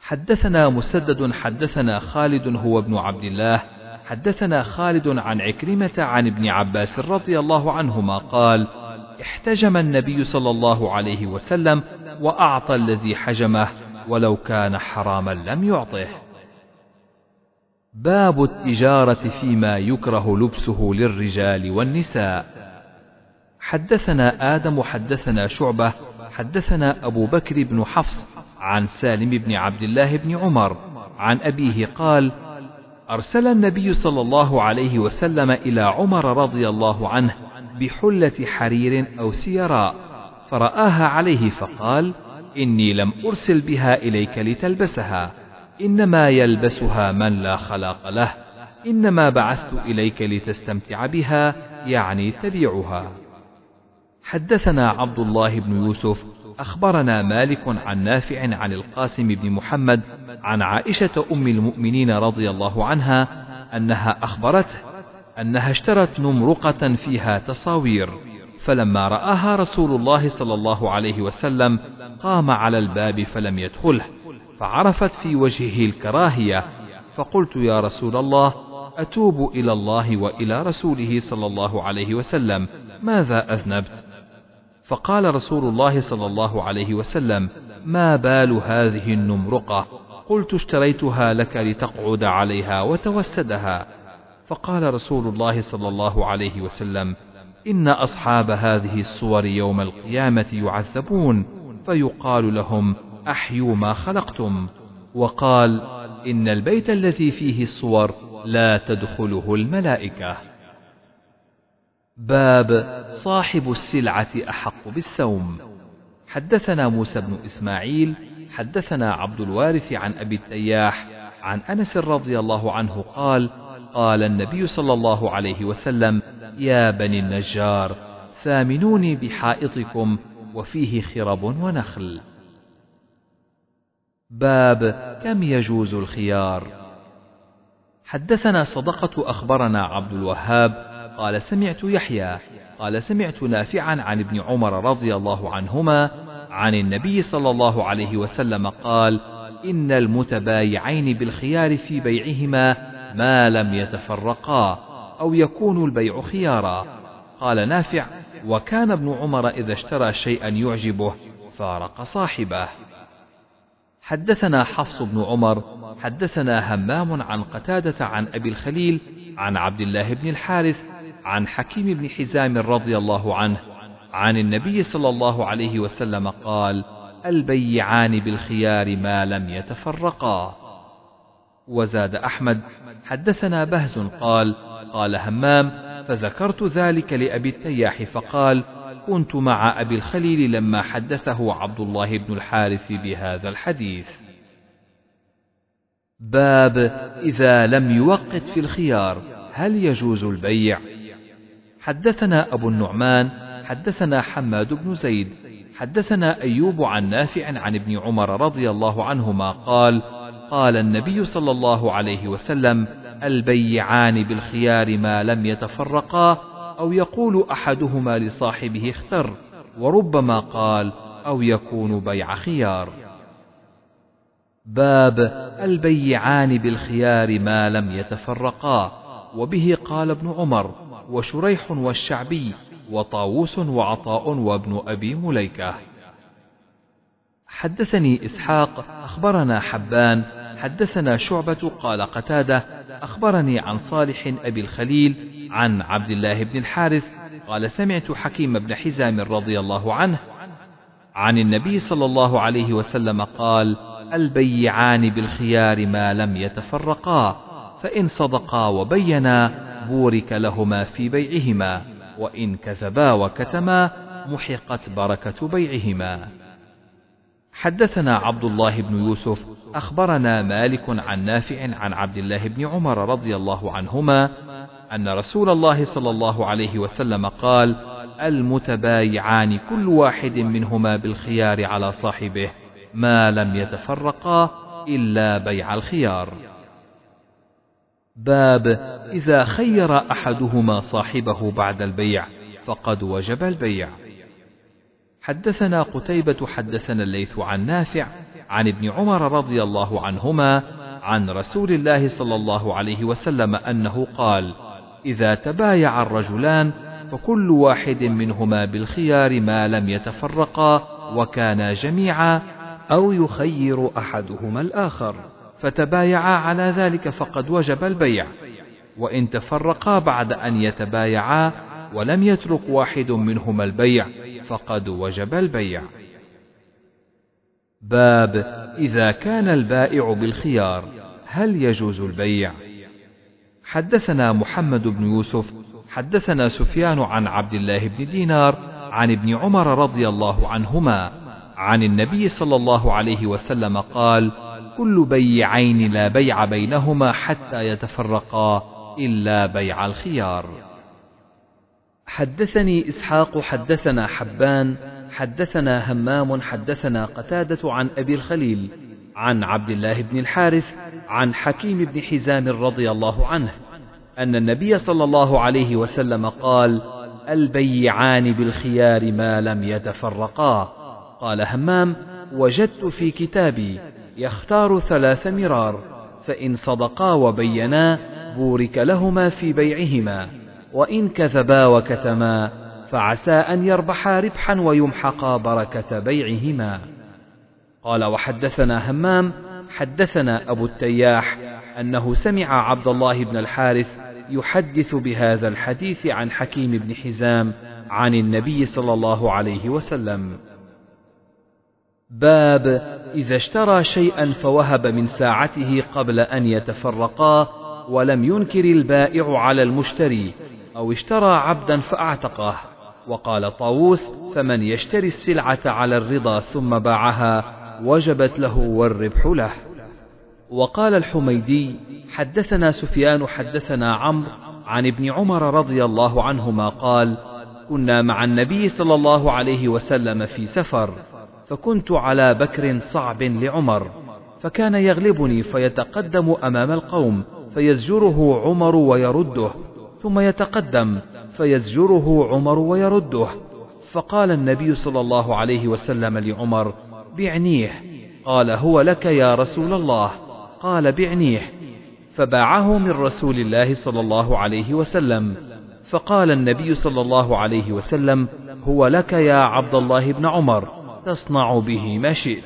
حدثنا مسدد حدثنا خالد هو ابن عبد الله حدثنا خالد عن عكرمة عن ابن عباس رضي الله عنهما قال احتجم النبي صلى الله عليه وسلم وأعطى الذي حجمه ولو كان حراما لم يعطه. باب التجارة فيما يكره لبسه للرجال والنساء. حدثنا آدم حدثنا شعبة حدثنا أبو بكر بن حفص عن سالم بن عبد الله بن عمر عن أبيه قال أرسل النبي صلى الله عليه وسلم إلى عمر رضي الله عنه بحلة حرير أو سيراء فرآها عليه فقال إني لم أرسل بها إليك لتلبسها إنما يلبسها من لا خلاق له إنما بعثت إليك لتستمتع بها يعني تبيعها. حدثنا عبد الله بن يوسف أخبرنا مالك عن نافع عن القاسم بن محمد عن عائشة أم المؤمنين رضي الله عنها أنها أخبرته أنها اشترت نمرقة فيها تصاوير فلما رآها رسول الله صلى الله عليه وسلم قام على الباب فلم يدخله فعرفت في وجهه الكراهية فقلت يا رسول الله أتوب إلى الله وإلى رسوله صلى الله عليه وسلم ماذا أذنبت؟ فقال رسول الله صلى الله عليه وسلم ما بال هذه النمرقة؟ قلت اشتريتها لك لتقعد عليها وتوسدها. فقال رسول الله صلى الله عليه وسلم إن أصحاب هذه الصور يوم القيامة يعذبون فيقال لهم أحيوا ما خلقتم. وقال إن البيت الذي فيه الصور لا تدخله الملائكة. باب صاحب السلعة أحق بالسوم. حدثنا موسى بن إسماعيل حدثنا عبد الوارث عن أبي التياح عن أنس رضي الله عنه قال قال النبي صلى الله عليه وسلم يا بني النجار ثامنوني بحائطكم وفيه خرب ونخل. باب كم يجوز الخيار؟ حدثنا صدقة أخبرنا عبد الوهاب قال سمعت يحيى قال سمعت نافعا عن ابن عمر رضي الله عنهما عن النبي صلى الله عليه وسلم قال إن المتبايعين بالخيار في بيعهما ما لم يتفرقا أو يكون البيع خيارا. قال نافع وكان ابن عمر إذا اشترى شيئا يعجبه فارق صاحبه. حدثنا حفص بن عمر حدثنا همام عن قتادة عن أبي الخليل عن عبد الله بن الحارث عن حكيم بن حزام رضي الله عنه عن النبي صلى الله عليه وسلم قال البيعان بالخيار ما لم يتفرقا. وزاد أحمد حدثنا بهز قال قال همام فذكرت ذلك لأبي التياح فقال كنت مع أبي الخليل لما حدثه عبد الله بن الحارث بهذا الحديث. باب إذا لم يوقت في الخيار هل يجوز البيع؟ حدثنا أبو النعمان حدثنا حماد بن زيد حدثنا أيوب عن نافع عن ابن عمر رضي الله عنهما قال قال النبي صلى الله عليه وسلم البيعان بالخيار ما لم يتفرقا أو يقول أحدهما لصاحبه اختر وربما قال أو يكون بيع خيار. باب البيعان بالخيار ما لم يتفرقا وبه قال ابن عمر وشريح والشعبي وطاووس وعطاء وابن أبي مليكة. حدثني إسحاق أخبرنا حبان حدثنا شعبة قال قتادة أخبرني عن صالح أبي الخليل عن عبد الله بن الحارث قال سمعت حكيم بن حزام رضي الله عنه عن النبي صلى الله عليه وسلم قال البيعان بالخيار ما لم يتفرقا فإن صدقا وبينا بورك لهما في بيعهما وإن كذبا وكتما محقت بركة بيعهما. حدثنا عبد الله بن يوسف أخبرنا مالك عن نافع عن عبد الله بن عمر رضي الله عنهما أن رسول الله صلى الله عليه وسلم قال المتبايعان كل واحد منهما بالخيار على صاحبه ما لم يتفرقا إلا بيع الخيار. باب إذا خير أحدهما صاحبه بعد البيع فقد وجب البيع. حدثنا قتيبة حدثنا الليث عن نافع عن ابن عمر رضي الله عنهما عن رسول الله صلى الله عليه وسلم أنه قال إذا تبايع الرجلان فكل واحد منهما بالخيار ما لم يتفرقا وكانا جميعا أو يخير أحدهما الآخر فتبايعا على ذلك فقد وجب البيع وإن تفرقا بعد أن يتبايعا ولم يترك واحد منهما البيع فقد وجب البيع. باب إذا كان البائع بالخيار هل يجوز البيع؟ حدثنا محمد بن يوسف حدثنا سفيان عن عبد الله بن دينار عن ابن عمر رضي الله عنهما عن النبي صلى الله عليه وسلم قال كل بيعين لا بيع بينهما حتى يتفرقا إلا بيع الخيار. حدثني إسحاق حدثنا حبان حدثنا همام حدثنا قتادة عن أبي الخليل عن عبد الله بن الحارث عن حكيم بن حزام رضي الله عنه أن النبي صلى الله عليه وسلم قال البيعان بالخيار ما لم يتفرقا قال همام وجدت في كتابي يختار ثلاث مرار فإن صدقا وبينا بورك لهما في بيعهما وإن كذبا وكتما فعسى أن يربحا ربحا ويمحقا بركة بيعهما. قال وحدثنا همام حدثنا أبو التياح أنه سمع عبد الله بن الحارث يحدث بهذا الحديث عن حكيم بن حزام عن النبي صلى الله عليه وسلم. باب إذا اشترى شيئا فوهب من ساعته قبل أن يتفرقا ولم ينكر البائع على المشتري أو اشترى عبدا فأعتقه وقال طاووس فمن يشتري السلعة على الرضا ثم باعها وجبت له والربح له. وقال الحميدي حدثنا سفيان حدثنا عمرو عن ابن عمر رضي الله عنهما قال كنا مع النبي صلى الله عليه وسلم في سفر فكنت على بكر صعب لعمر فكان يغلبني فيتقدم أمام القوم فيزجره عمر ويرده ثم يتقدم فيزجره عمر ويرده. فقال النبي صلى الله عليه وسلم لعمر بعنيه. قال هو لك يا رسول الله. قال بعنيه. فباعه من رسول الله صلى الله عليه وسلم. فقال النبي صلى الله عليه وسلم هو لك يا عبد الله بن عمر تصنع به ما شئت.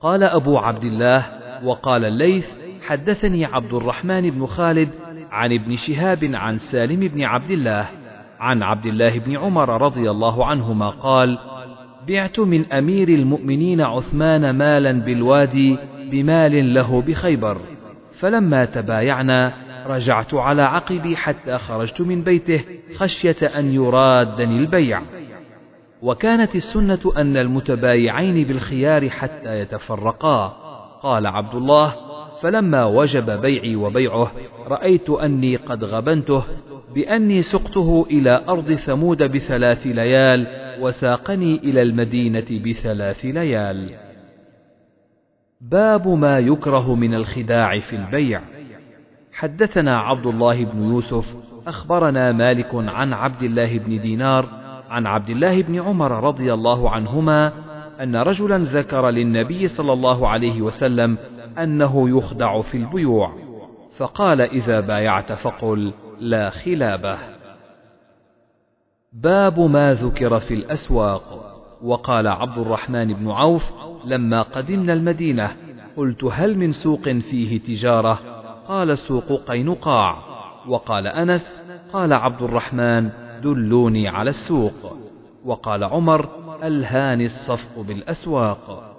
قال أبو عبد الله وقال الليث حدثني عبد الرحمن بن خالد عن ابن شهاب عن سالم بن عبد الله عن عبد الله بن عمر رضي الله عنهما قال بعت من أمير المؤمنين عثمان مالا بالوادي بمال له بخيبر فلما تبايعنا رجعت على عقبي حتى خرجت من بيته خشية أن يرادني البيع وكانت السنة أن المتبايعين بالخيار حتى يتفرقا. قال عبد الله فلما وجب بيعي وبيعه رأيت أني قد غبنته بأني سقته إلى أرض ثمود بثلاث ليال وساقني إلى المدينة بثلاث ليال. باب ما يكره من الخداع في البيع. حدثنا عبد الله بن يوسف أخبرنا مالك عن عبد الله بن دينار عن عبد الله بن عمر رضي الله عنهما أن رجلا ذكر للنبي صلى الله عليه وسلم أنه يخدع في البيوع. فقال إذا بايعت فقل لا خلابة. باب ما ذكر في الأسواق. وقال عبد الرحمن بن عوف لما قدمنا المدينة قلت هل من سوق فيه تجارة؟ قال سوق قينقاع. وقال أنس قال عبد الرحمن دلوني على السوق. وقال عمر ألهاني الصفق بالأسواق.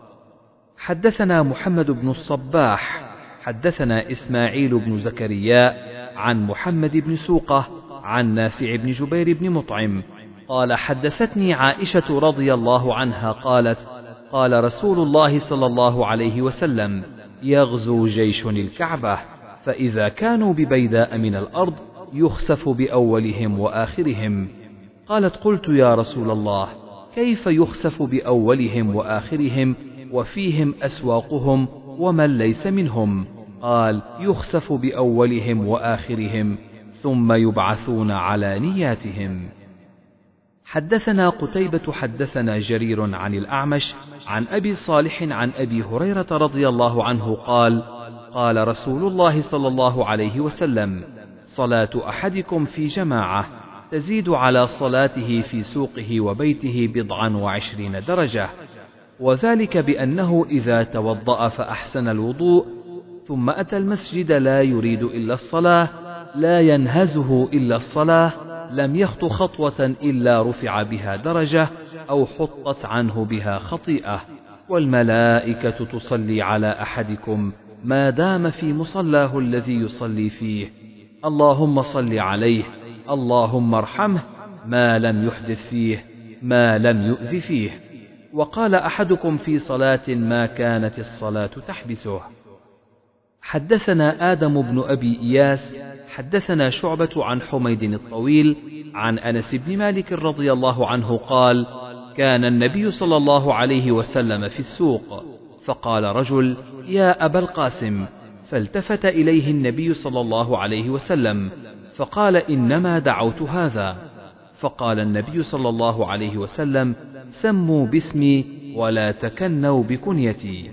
حدثنا محمد بن الصباح حدثنا إسماعيل بن زكريا عن محمد بن سوقة عن نافع بن جبير بن مطعم. قال حدثتني عائشة رضي الله عنها قالت قال رسول الله صلى الله عليه وسلم يغزو جيش الكعبة فإذا كانوا ببيداء من الأرض يخسف بأولهم وآخرهم. قالت قلت يا رسول الله كيف يخسف بأولهم وآخرهم وفيهم أسواقهم ومن ليس منهم. قال يخسف بأولهم وآخرهم ثم يبعثون على نياتهم. حدثنا قتيبة حدثنا جرير عن الأعمش عن أبي صالح عن أبي هريرة رضي الله عنه قال قال رسول الله صلى الله عليه وسلم صلاة أحدكم في جماعة تزيد على صلاته في سوقه وبيته بضعا وعشرين درجة. وذلك بأنه إذا توضأ فأحسن الوضوء ثم أتى المسجد لا يريد إلا الصلاة لا ينهزه إلا الصلاة لم يخط خطوة إلا رفع بها درجة أو حطت عنه بها خطيئة. والملائكة تصلي على أحدكم ما دام في مصلاه الذي يصلي فيه. اللهم صل عليه اللهم ارحمه ما لم يحدث فيه ما لم يؤذ فيه. وقال أحدكم في صلاة ما كانت الصلاة تحبسه حدثنا آدم بن أبي إياس حدثنا شعبة عن حميد الطويل عن أنس بن مالك رضي الله عنه قال كان النبي صلى الله عليه وسلم في السوق فقال رجل يا أبا القاسم فالتفت إليه النبي صلى الله عليه وسلم فقال إنما دعوت هذا. فقال النبي صلى الله عليه وسلم سموا باسمي ولا تكنوا بكنيتي.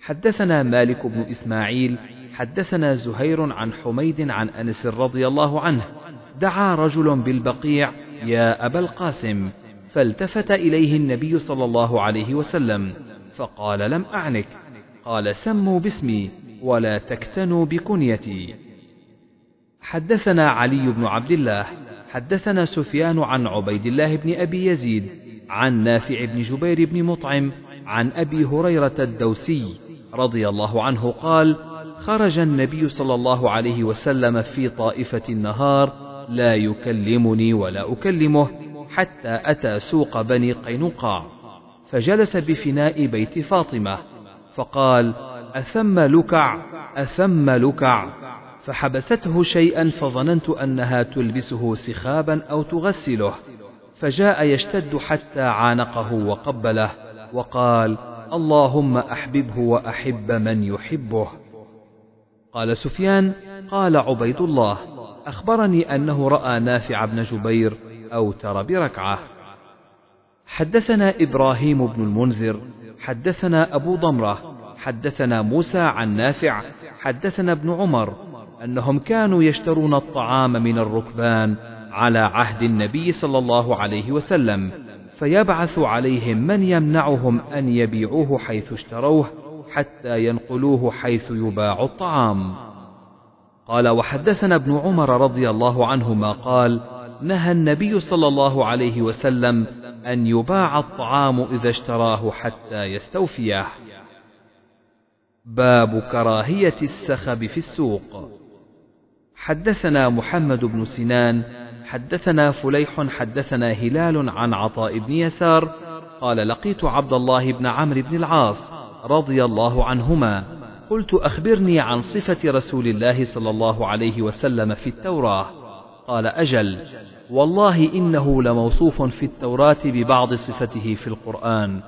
حدثنا مالك بن إسماعيل حدثنا زهير عن حميد عن أنس رضي الله عنه دعا رجل بالبقيع يا أبا القاسم. فالتفت إليه النبي صلى الله عليه وسلم فقال لم أعنك. قال سموا باسمي ولا تكتنوا بكنيتي. حدثنا علي بن عبد الله حدثنا سفيان عن عبيد الله بن أبي يزيد عن نافع بن جبير بن مطعم عن أبي هريرة الدوسي رضي الله عنه قال خرج النبي صلى الله عليه وسلم في طائفة النهار لا يكلمني ولا أكلمه حتى أتى سوق بني قينقاع فجلس بفناء بيت فاطمة فقال أثم لكع أثم لكع. فحبسته شيئا فظننت أنها تلبسه سخابا أو تغسله فجاء يشتد حتى عانقه وقبله وقال اللهم أحببه وأحب من يحبه. قال سفيان قال عبيد الله أخبرني أنه رأى نافع بن جبير اوتر بركعة. حدثنا إبراهيم بن المنذر حدثنا أبو ضمرة حدثنا موسى عن نافع حدثنا ابن عمر أنهم كانوا يشترون الطعام من الركبان على عهد النبي صلى الله عليه وسلم فيبعث عليهم من يمنعهم أن يبيعوه حيث اشتروه حتى ينقلوه حيث يباع الطعام. قال وحدثنا ابن عمر رضي الله عنهما قال نهى النبي صلى الله عليه وسلم أن يباع الطعام إذا اشتراه حتى يستوفيه. باب كراهية السخب في السوق. حدثنا محمد بن سنان حدثنا فليح حدثنا هلال عن عطاء بن يسار قال لقيت عبد الله بن عمرو بن العاص رضي الله عنهما. قلت أخبرني عن صفة رسول الله صلى الله عليه وسلم في التوراة. قال أجل. والله إنه لموصوف في التوراة ببعض صفته في القرآن.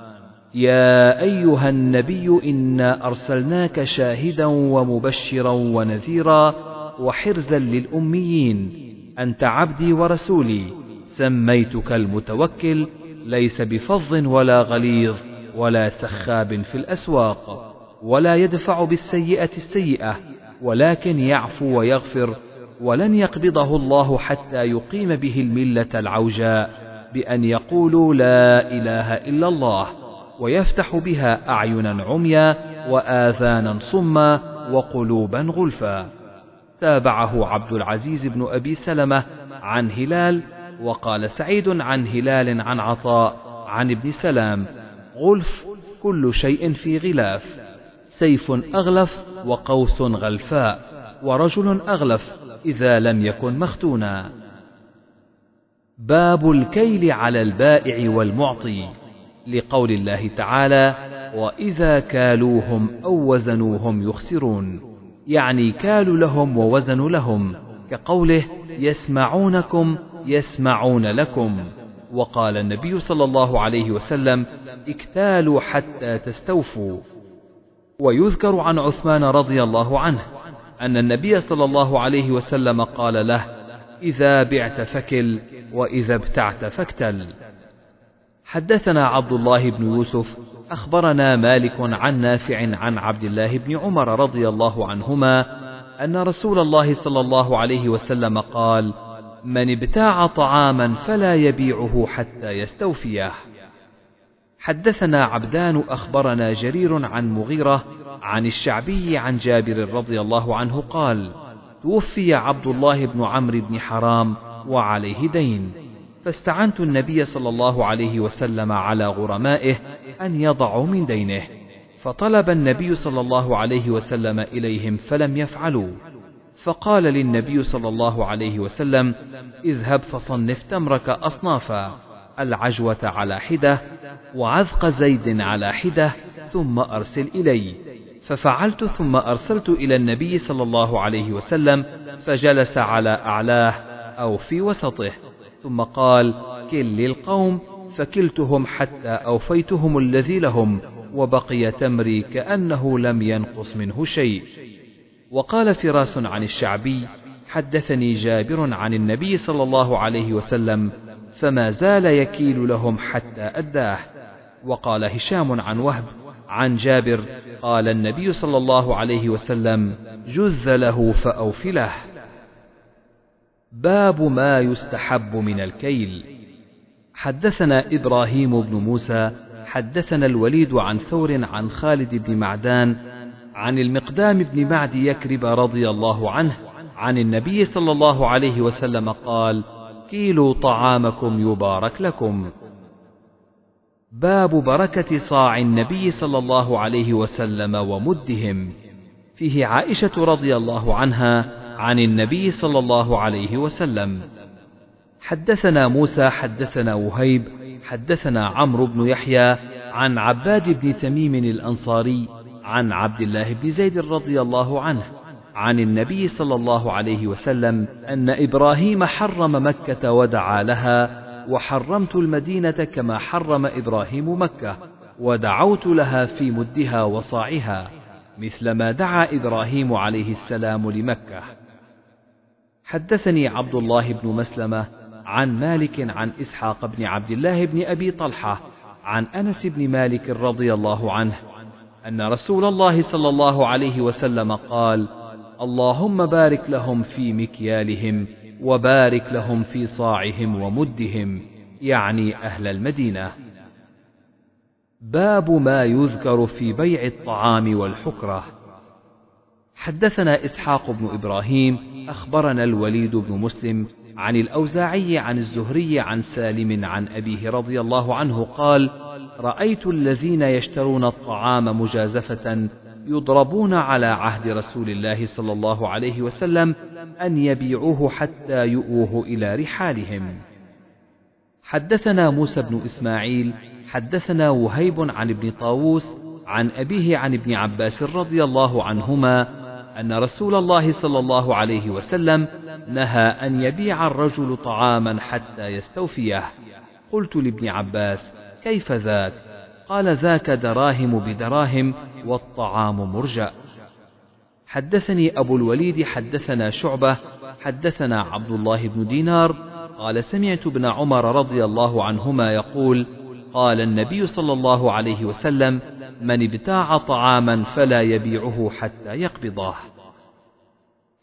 يا أيها النبي إنا أرسلناك شاهدا ومبشرا ونذيرا وحرزا للأميين أنت عبدي ورسولي سميتك المتوكل ليس بفظ ولا غليظ ولا سخاب في الأسواق ولا يدفع بالسيئة السيئة ولكن يعفو ويغفر ولن يقبضه الله حتى يقيم به الملة العوجاء بأن يقولوا لا إله إلا الله ويفتح بها أعينا عميا وآذانا صما وقلوبا غلفا. تابعه عبد العزيز بن أبي سلمة عن هلال وقال سعيد عن هلال عن عطاء عن ابن سلام. غلف كل شيء في غلاف. سيف أغلف وقوس غلفاء ورجل أغلف إذا لم يكن مختونا. باب الكيل على البائع والمعطي لقول الله تعالى وإذا كالوهم أو وزنوهم يخسرون يعني كالوا لهم ووزنوا لهم كقوله يسمعونكم يسمعون لكم. وقال النبي صلى الله عليه وسلم اكتالوا حتى تستوفوا. ويذكر عن عثمان رضي الله عنه أن النبي صلى الله عليه وسلم قال له إذا بعت فكل وإذا ابتعت فاكتل. حدثنا عبد الله بن يوسف أخبرنا مالك عن نافع عن عبد الله بن عمر رضي الله عنهما أن رسول الله صلى الله عليه وسلم قال من ابتاع طعاما فلا يبيعه حتى يستوفيه حدثنا عبدان أخبرنا جرير عن مغيرة عن الشعبي عن جابر رضي الله عنه قال توفي عبد الله بن عمرو بن حرام وعليه دين. فاستعنت النبي صلى الله عليه وسلم على غرمائه أن يضعوا من دينه فطلب النبي صلى الله عليه وسلم إليهم فلم يفعلوا. فقال للنبي صلى الله عليه وسلم اذهب فصنف تمرك أصنافا العجوة على حدة وعذق زيد على حدة ثم أرسل إلي. ففعلت ثم أرسلت إلى النبي صلى الله عليه وسلم فجلس على أعلاه أو في وسطه. ثم قال كل للقوم. فكلتهم حتى أوفيتهم الذي لهم وبقي تمري كأنه لم ينقص منه شيء. وقال فراس عن الشعبي حدثني جابر عن النبي صلى الله عليه وسلم فما زال يكيل لهم حتى أداه. وقال هشام عن وهب عن جابر قال النبي صلى الله عليه وسلم جز له فأوفله باب ما يستحب من الكيل. حدثنا إبراهيم بن موسى حدثنا الوليد عن ثور عن خالد بن معدان عن المقدام بن معد يكرب رضي الله عنه عن النبي صلى الله عليه وسلم قال كيلوا طعامكم يبارك لكم. باب بركة صاع النبي صلى الله عليه وسلم ومدهم. فيه عائشة رضي الله عنها عن النبي صلى الله عليه وسلم. حدثنا موسى حدثنا وهيب حدثنا عمرو بن يحيى عن عباد بن تميم الأنصاري عن عبد الله بن زيد رضي الله عنه عن النبي صلى الله عليه وسلم أن إبراهيم حرم مكة ودعا لها وحرمت المدينة كما حرم إبراهيم مكة ودعوت لها في مدها وصاعها مثل ما دعا إبراهيم عليه السلام لمكة. حدثني عبد الله بن مسلمة عن مالك عن إسحاق بن عبد الله بن أبي طلحة عن أنس بن مالك رضي الله عنه أن رسول الله صلى الله عليه وسلم قال اللهم بارك لهم في مكيالهم وبارك لهم في صاعهم ومدهم يعني أهل المدينة. باب ما يذكر في بيع الطعام والحكرة. حدثنا إسحاق بن إبراهيم أخبرنا الوليد بن مسلم عن الأوزاعي عن الزهري عن سالم عن أبيه رضي الله عنه قال رأيت الذين يشترون الطعام مجازفة يضربون على عهد رسول الله صلى الله عليه وسلم أن يبيعوه حتى يؤوه إلى رحالهم. حدثنا موسى بن إسماعيل حدثنا وهيب عن ابن طاووس عن أبيه عن ابن عباس رضي الله عنهما أن رسول الله صلى الله عليه وسلم نهى أن يبيع الرجل طعاما حتى يستوفيه. قلت لابن عباس: كيف ذاك؟ قال ذاك دراهم بدراهم والطعام مرجأ. حدثني أبو الوليد حدثنا شعبة حدثنا عبد الله بن دينار قال سمعت ابن عمر رضي الله عنهما يقول قال النبي صلى الله عليه وسلم من ابتاع طعاما فلا يبيعه حتى يقبضه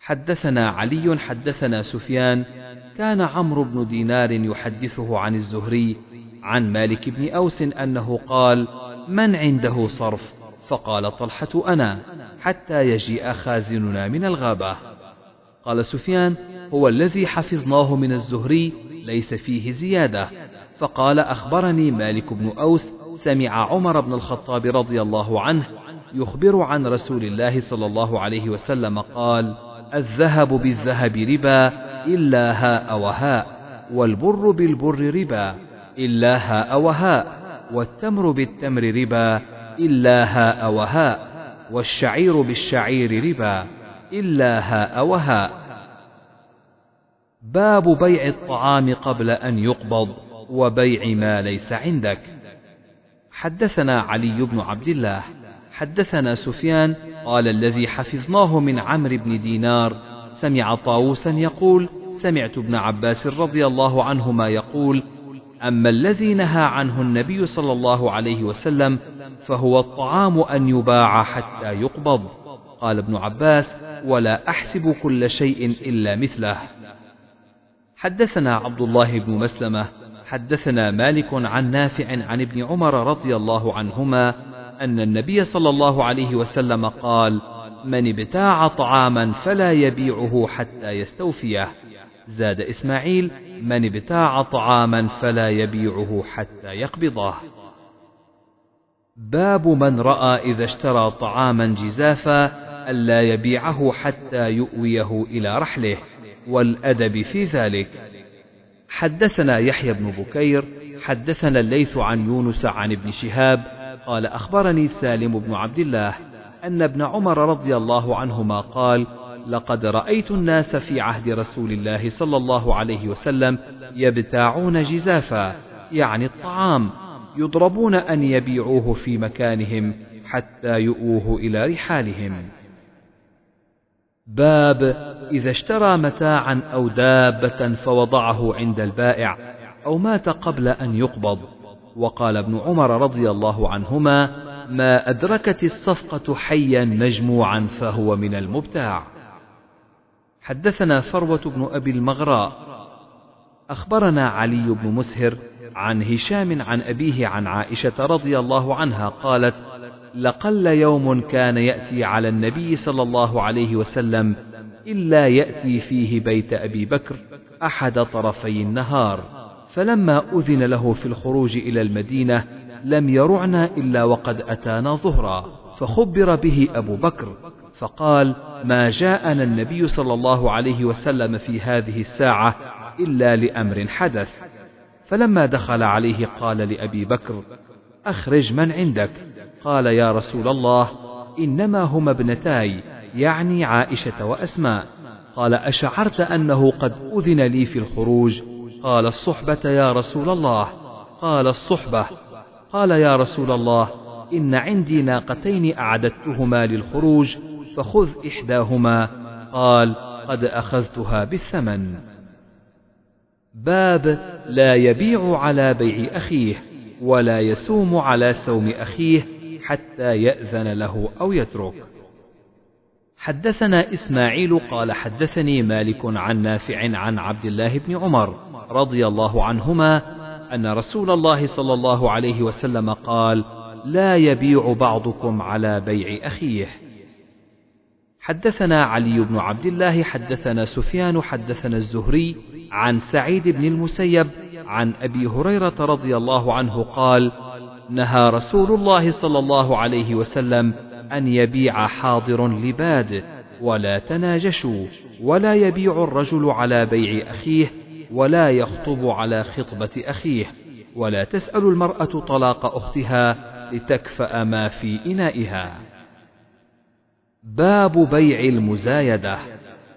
حدثنا علي حدثنا سفيان كان عمرو بن دينار يحدثه عن الزهري عن مالك بن أوس أنه قال من عنده صرف؟ فقال طلحة أنا حتى يجيء خازننا من الغابة. قال سفيان هو الذي حفظناه من الزهري ليس فيه زيادة. فقال أخبرني مالك بن أوس سمع عمر بن الخطاب رضي الله عنه يخبر عن رسول الله صلى الله عليه وسلم قال الذهب بالذهب ربا إلا هاء وهاء والبر بالبر ربا إلا هاء وهاء والتمر بالتمر ربا إلا هاء وهاء والشعير بالشعير ربا إلا هاء وهاء باب بيع الطعام قبل أن يقبض وبيع ما ليس عندك. حدثنا علي بن عبد الله حدثنا سفيان قال الذي حفظناه من عمرو بن دينار سمع طاووسا يقول سمعت ابن عباس رضي الله عنهما يقول أما الذي نهى عنه النبي صلى الله عليه وسلم فهو الطعام أن يباع حتى يقبض. قال ابن عباس ولا أحسب كل شيء إلا مثله. حدثنا عبد الله بن مسلمة حدثنا مالك عن نافع عن ابن عمر رضي الله عنهما أن النبي صلى الله عليه وسلم قال من ابتاع طعاما فلا يبيعه حتى يستوفيه. زاد إسماعيل من ابتاع طعاما فلا يبيعه حتى يقبضه. باب من رأى إذا اشترى طعاما جزافا ألا يبيعه حتى يؤويه إلى رحله والأدب في ذلك. حدثنا يحيى بن بكير حدثنا الليث عن يونس عن ابن شهاب قال أخبرني سالم بن عبد الله أن ابن عمر رضي الله عنهما قال لقد رأيت الناس في عهد رسول الله صلى الله عليه وسلم يبتاعون جزافا يعني الطعام يضربون أن يبيعوه في مكانهم حتى يؤوه إلى رحالهم. باب إذا اشترى متاعا أو دابة فوضعه عند البائع أو مات قبل أن يقبض. وقال ابن عمر رضي الله عنهما ما أدركت الصفقة حيا مجموعا فهو من المبتاع. حدثنا فروة بن أبي المغراء. أخبرنا علي بن مسهر عن هشام عن أبيه عن عائشة رضي الله عنها قالت لقل يوم كان يأتي على النبي صلى الله عليه وسلم إلا يأتي فيه بيت أبي بكر أحد طرفي النهار فلما أذن له في الخروج إلى المدينة لم يرعنا إلا وقد أتانا ظهرا فخبر به أبو بكر فقال ما جاءنا النبي صلى الله عليه وسلم في هذه الساعة إلا لأمر حدث. فلما دخل عليه قال لأبي بكر أخرج من عندك. قال يا رسول الله إنما هما ابنتاي يعني عائشة وأسماء. قال أشعرت أنه قد أذن لي في الخروج. قال الصحبة يا رسول الله. قال الصحبة. قال يا رسول الله إن عندي ناقتين أعددتهما للخروج فخذ إحداهما. قال قد أخذتها بالثمن. باب لا يبيع على بيع أخيه ولا يسوم على سوم أخيه حتى يأذن له أو يترك. حدثنا إسماعيل قال حدثني مالك عن نافع عن عبد الله بن عمر رضي الله عنهما أن رسول الله صلى الله عليه وسلم قال لا يبيع بعضكم على بيع أخيه. حدثنا علي بن عبد الله حدثنا سفيان حدثنا الزهري عن سعيد بن المسيب عن أبي هريرة رضي الله عنه قال نهى رسول الله صلى الله عليه وسلم أن يبيع حاضر لباد ولا تناجشوا ولا يبيع الرجل على بيع أخيه ولا يخطب على خطبة أخيه ولا تسأل المرأة طلاق أختها لتكفأ ما في إنائها. باب بيع المزايدة.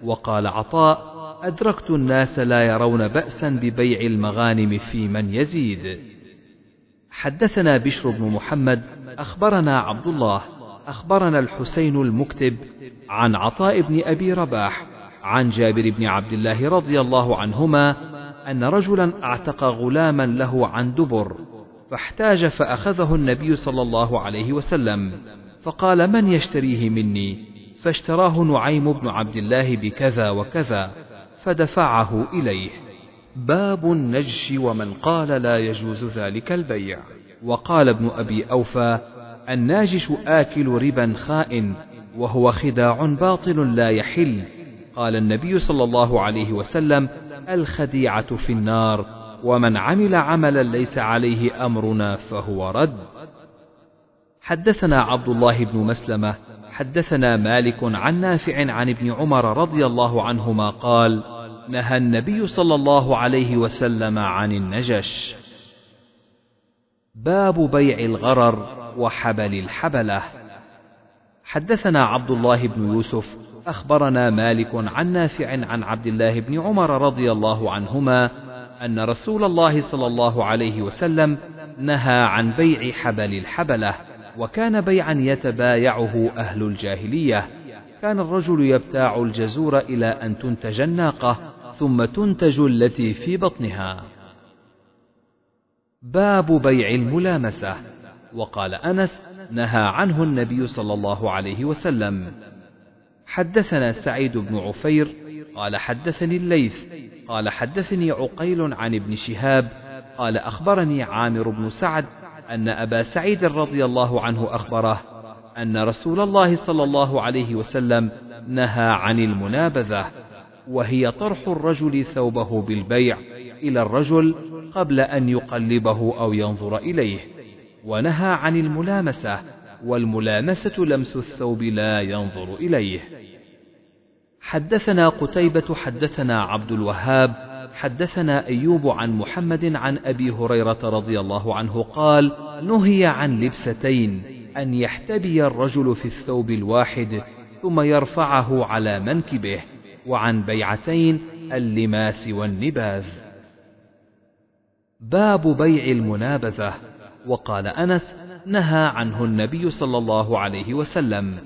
وقال عطاء أدركت الناس لا يرون بأسا ببيع المغانم في من يزيد. حدثنا بشر بن محمد أخبرنا عبد الله أخبرنا الحسين المكتب عن عطاء بن أبي رباح عن جابر بن عبد الله رضي الله عنهما أن رجلا أعتق غلاما له عن دبر فاحتاج فأخذه النبي صلى الله عليه وسلم فقال من يشتريه مني؟ فاشتراه نعيم بن عبد الله بكذا وكذا فدفعه إليه. باب النجش ومن قال لا يجوز ذلك البيع. وقال ابن أبي أوفى الناجش آكل ربا خائن وهو خداع باطل لا يحل. قال النبي صلى الله عليه وسلم الخديعة في النار ومن عمل عملا ليس عليه أمرنا فهو رد. حدثنا عبد الله بن مسلمة حدثنا مالك عن نافع عن ابن عمر رضي الله عنهما قال نهى النبي صلى الله عليه وسلم عن النجش. باب بيع الغرر وحبل الحبلة. حدثنا عبد الله بن يوسف أخبرنا مالك عن نافع عن عبد الله بن عمر رضي الله عنهما أن رسول الله صلى الله عليه وسلم نهى عن بيع حبل الحبلة وكان بيعا يتبايعه أهل الجاهلية. كان الرجل يبتاع الجزور إلى أن تنتج الناقة ثم تنتج التي في بطنها. باب بيع الملامسة. وقال أنس نهى عنه النبي صلى الله عليه وسلم. حدثنا سعيد بن عفير قال حدثني الليث قال حدثني عقيل عن ابن شهاب قال أخبرني عامر بن سعد أن أبا سعيد رضي الله عنه أخبره أن رسول الله صلى الله عليه وسلم نهى عن المنابذة. وهي طرح الرجل ثوبه بالبيع إلى الرجل قبل أن يقلبه أو ينظر إليه ونهى عن الملامسة والملامسة لمس الثوب لا ينظر إليه. حدثنا قتيبة حدثنا عبد الوهاب حدثنا أيوب عن محمد عن أبي هريرة رضي الله عنه قال نهي عن لبستين أن يحتبي الرجل في الثوب الواحد ثم يرفعه على منكبه. وعن بيعتين اللماس والنباذ. باب بيع المنابذة. وقال أنس نهى عنه النبي صلى الله عليه وسلم.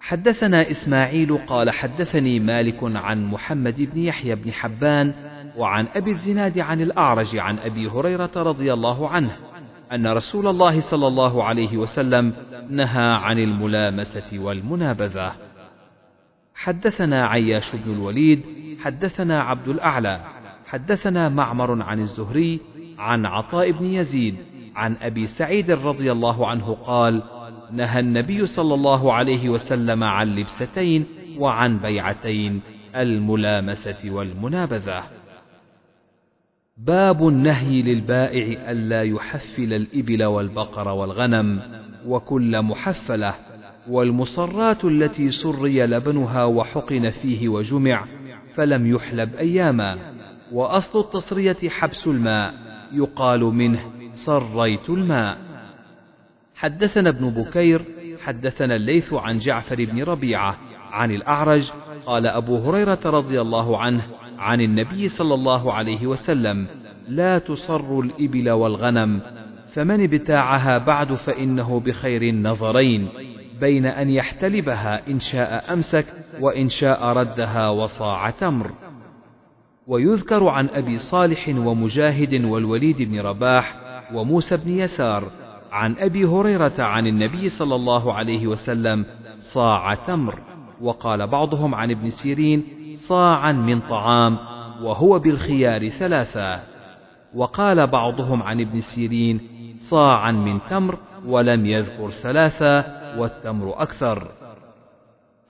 حدثنا إسماعيل قال حدثني مالك عن محمد بن يحيى بن حبان وعن أبي الزناد عن الأعرج عن أبي هريرة رضي الله عنه أن رسول الله صلى الله عليه وسلم نهى عن الملامسة والمنابذة. حدثنا عياش بن الوليد حدثنا عبد الأعلى حدثنا معمر عن الزهري عن عطاء بن يزيد عن أبي سعيد رضي الله عنه قال نهى النبي صلى الله عليه وسلم عن لبستين وعن بيعتين الملامسة والمنابذة. باب النهي للبائع ألا يحفل الإبل والبقر والغنم وكل محفلة. والمصرات التي سري لبنها وحقن فيه وجمع فلم يحلب أياما. وأصل التصرية حبس الماء يقال منه صريت الماء. حدثنا ابن بكير حدثنا الليث عن جعفر بن ربيعة عن الأعرج قال أبو هريرة رضي الله عنه عن النبي صلى الله عليه وسلم لا تصر الإبل والغنم فمن ابتاعها بعد فإنه بخير النظرين. بين أن يحتلبها إن شاء أمسك وإن شاء ردها وصاع تمر. ويذكر عن أبي صالح ومجاهد والوليد بن رباح وموسى بن يسار عن أبي هريرة عن النبي صلى الله عليه وسلم صاع تمر. وقال بعضهم عن ابن سيرين صاعا من طعام وهو بالخيار ثلاثا وقال بعضهم عن ابن سيرين صاعا من تمر ولم يذكر ثلاثا والتمر أكثر.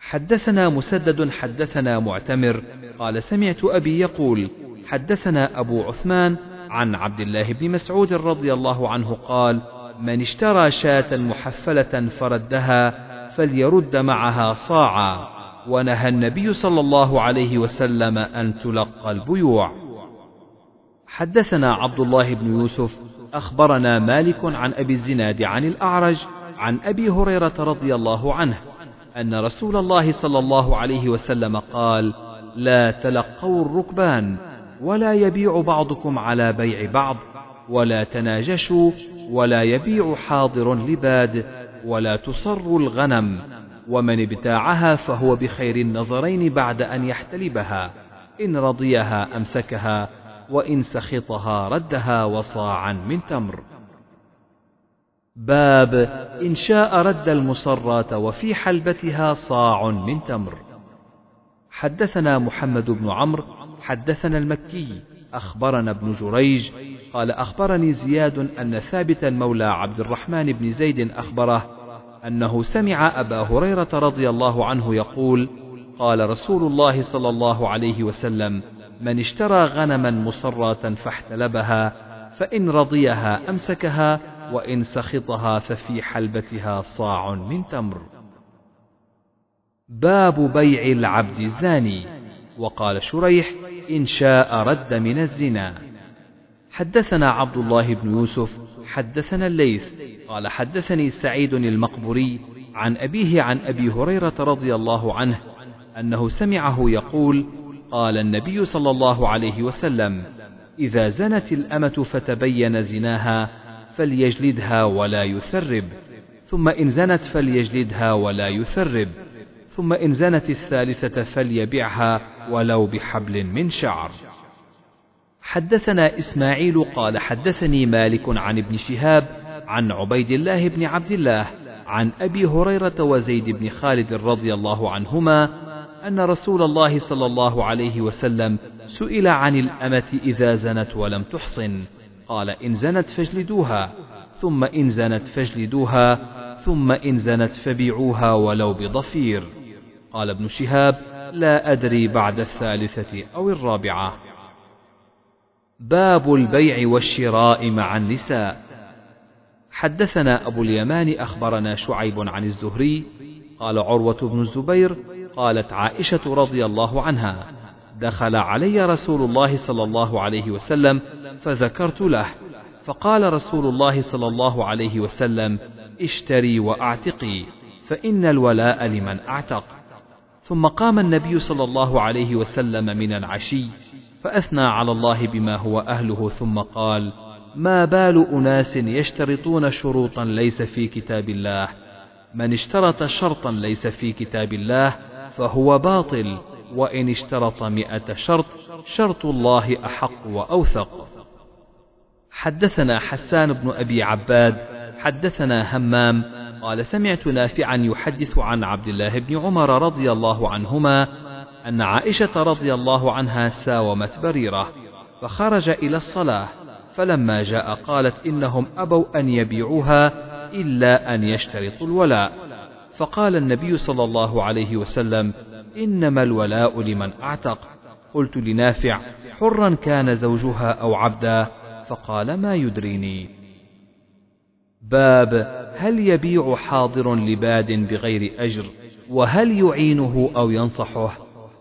حدثنا مسدد حدثنا معتمر. قال سمعت أبي يقول حدثنا أبو عثمان عن عبد الله بن مسعود رضي الله عنه قال من اشترى شاة محفلة فردها فليرد معها صاعا. ونهى النبي صلى الله عليه وسلم أن تلقى البيوع. حدثنا عبد الله بن يوسف أخبرنا مالك عن أبي الزناد عن الأعرج عن أبي هريرة رضي الله عنه أن رسول الله صلى الله عليه وسلم قال لا تلقوا الركبان ولا يبيع بعضكم على بيع بعض ولا تناجشوا ولا يبيع حاضر لباد ولا تصر الغنم ومن ابتاعها فهو بخير النظرين بعد أن يحتلبها إن رضيها أمسكها وإن سخطها ردها وصاعا من تمر. باب إن شاء رد المصرات وفي حلبتها صاع من تمر. حدثنا محمد بن عمرو حدثنا المكي أخبرنا ابن جريج قال أخبرني زياد أن ثابتا مولى عبد الرحمن بن زيد أخبره أنه سمع أبا هريرة رضي الله عنه يقول قال رسول الله صلى الله عليه وسلم من اشترى غنما مصرة فاحتلبها فإن رضيها أمسكها وإن سخطها ففي حلبتها صاع من تمر. باب بيع العبد الزاني. وقال شريح إن شاء رد من الزنا. حدثنا عبد الله بن يوسف حدثنا الليث. قال حدثني سعيد المقبري عن أبيه عن أبي هريرة رضي الله عنه أنه سمعه يقول قال النبي صلى الله عليه وسلم إذا زنت الأمة فتبين زناها فليجلدها ولا يثرب. ثم إن زنت فليجلدها ولا يثرب. ثم إن زنت الثالثة فليبعها ولو بحبل من شعر. حدثنا إسماعيل قال حدثني مالك عن ابن شهاب عن عبيد الله بن عبد الله عن أبي هريرة وزيد بن خالد رضي الله عنهما أن رسول الله صلى الله عليه وسلم سئل عن الأمة إذا زنت ولم تحصن. قال إن زنت فاجلدوها ثم إن زنت فاجلدوها ثم إن زنت فبيعوها ولو بضفير. قال ابن شهاب لا أدري بعد الثالثة أو الرابعة. باب البيع والشراء مع النساء. حدثنا أبو اليمان أخبرنا شعيب عن الزهري قال عروة بن الزبير قالت عائشة رضي الله عنها دخل علي رسول الله صلى الله عليه وسلم فذكرت له. فقال رسول الله صلى الله عليه وسلم اشتري وأعتقي فإن الولاء لمن أعتق. ثم قام النبي صلى الله عليه وسلم من العشي فأثنى على الله بما هو أهله ثم قال ما بال أناس يشترطون شروطا ليس في كتاب الله من اشترط شرطا ليس في كتاب الله فهو باطل وإن اشترط مئة شرط شرط الله أحق وأوثق. حدثنا حسان بن أبي عباد حدثنا همام قال سمعت نافعا يحدث عن عبد الله بن عمر رضي الله عنهما أن عائشة رضي الله عنها ساومت بريرة فخرج إلى الصلاة فلما جاء قالت إنهم أبوا أن يبيعوها إلا أن يشترطوا الولاء. فقال النبي صلى الله عليه وسلم إنما الولاء لمن أعتق. قلت لنافع حرا كان زوجها أو عبدا فقال ما يدريني. باب هل يبيع حاضر لباد بغير أجر وهل يعينه أو ينصحه؟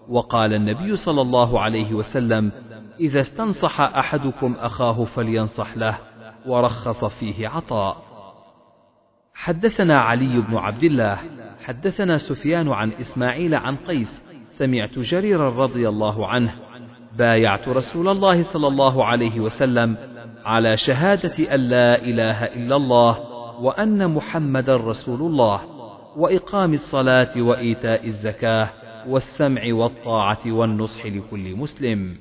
وقال النبي صلى الله عليه وسلم إذا استنصح أحدكم أخاه فلينصح له ورخص فيه عطاء. حدثنا علي بن عبد الله حدثنا سفيان عن إسماعيل عن قيس سمعت جريرا رضي الله عنه بايعت رسول الله صلى الله عليه وسلم على شهادة أن لا إله إلا الله وأن محمدا رسول الله وإقام الصلاة وإيتاء الزكاة والسمع والطاعة والنصح لكل مسلم.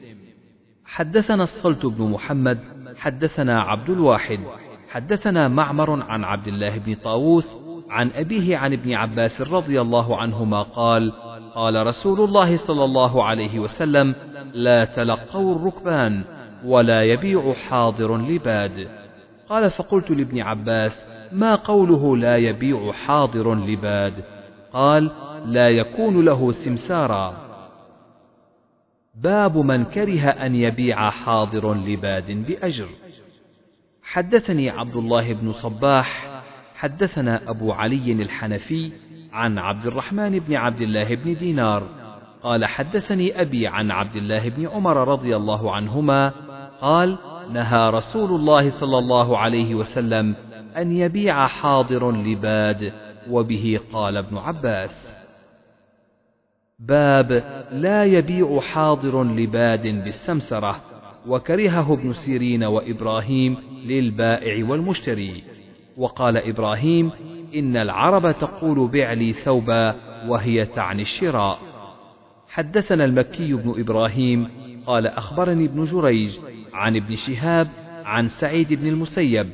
حدثنا الصلت بن محمد حدثنا عبد الواحد حدثنا معمر عن عبد الله بن طاووس عن أبيه عن ابن عباس رضي الله عنهما قال قال رسول الله صلى الله عليه وسلم لا تلقوا الركبان ولا يبيع حاضر لباد. قال فقلت لابن عباس ما قوله لا يبيع حاضر لباد؟ قال لا يكون له سمسارا. باب من كره أن يبيع حاضر لباد بأجر. حدثني عبد الله بن صباح حدثنا أبو علي الحنفي عن عبد الرحمن بن عبد الله بن دينار قال حدثني أبي عن عبد الله بن عمر رضي الله عنهما قال نهى رسول الله صلى الله عليه وسلم أن يبيع حاضر لباد وبه قال ابن عباس. باب لا يبيع حاضر لباد بالسمسرة وكرهه ابن سيرين وإبراهيم للبائع والمشتري. وقال إبراهيم إن العرب تقول بع لي ثوبا وهي تعني الشراء. حدثنا المكي بن إبراهيم قال أخبرني ابن جريج عن ابن شهاب عن سعيد بن المسيب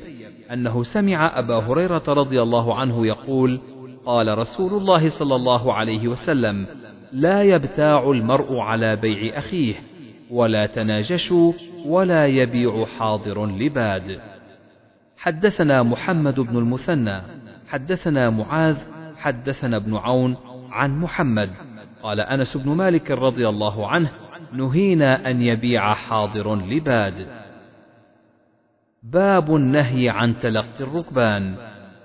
أنه سمع أبا هريرة رضي الله عنه يقول قال رسول الله صلى الله عليه وسلم لا يبتاع المرء على بيع أخيه ولا تناجشوا ولا يبيع حاضر لباد. حدثنا محمد بن المثنى حدثنا معاذ حدثنا ابن عون عن محمد. قال أنس بن مالك رضي الله عنه نهينا أن يبيع حاضر لباد. باب النهي عن تلقي الركبان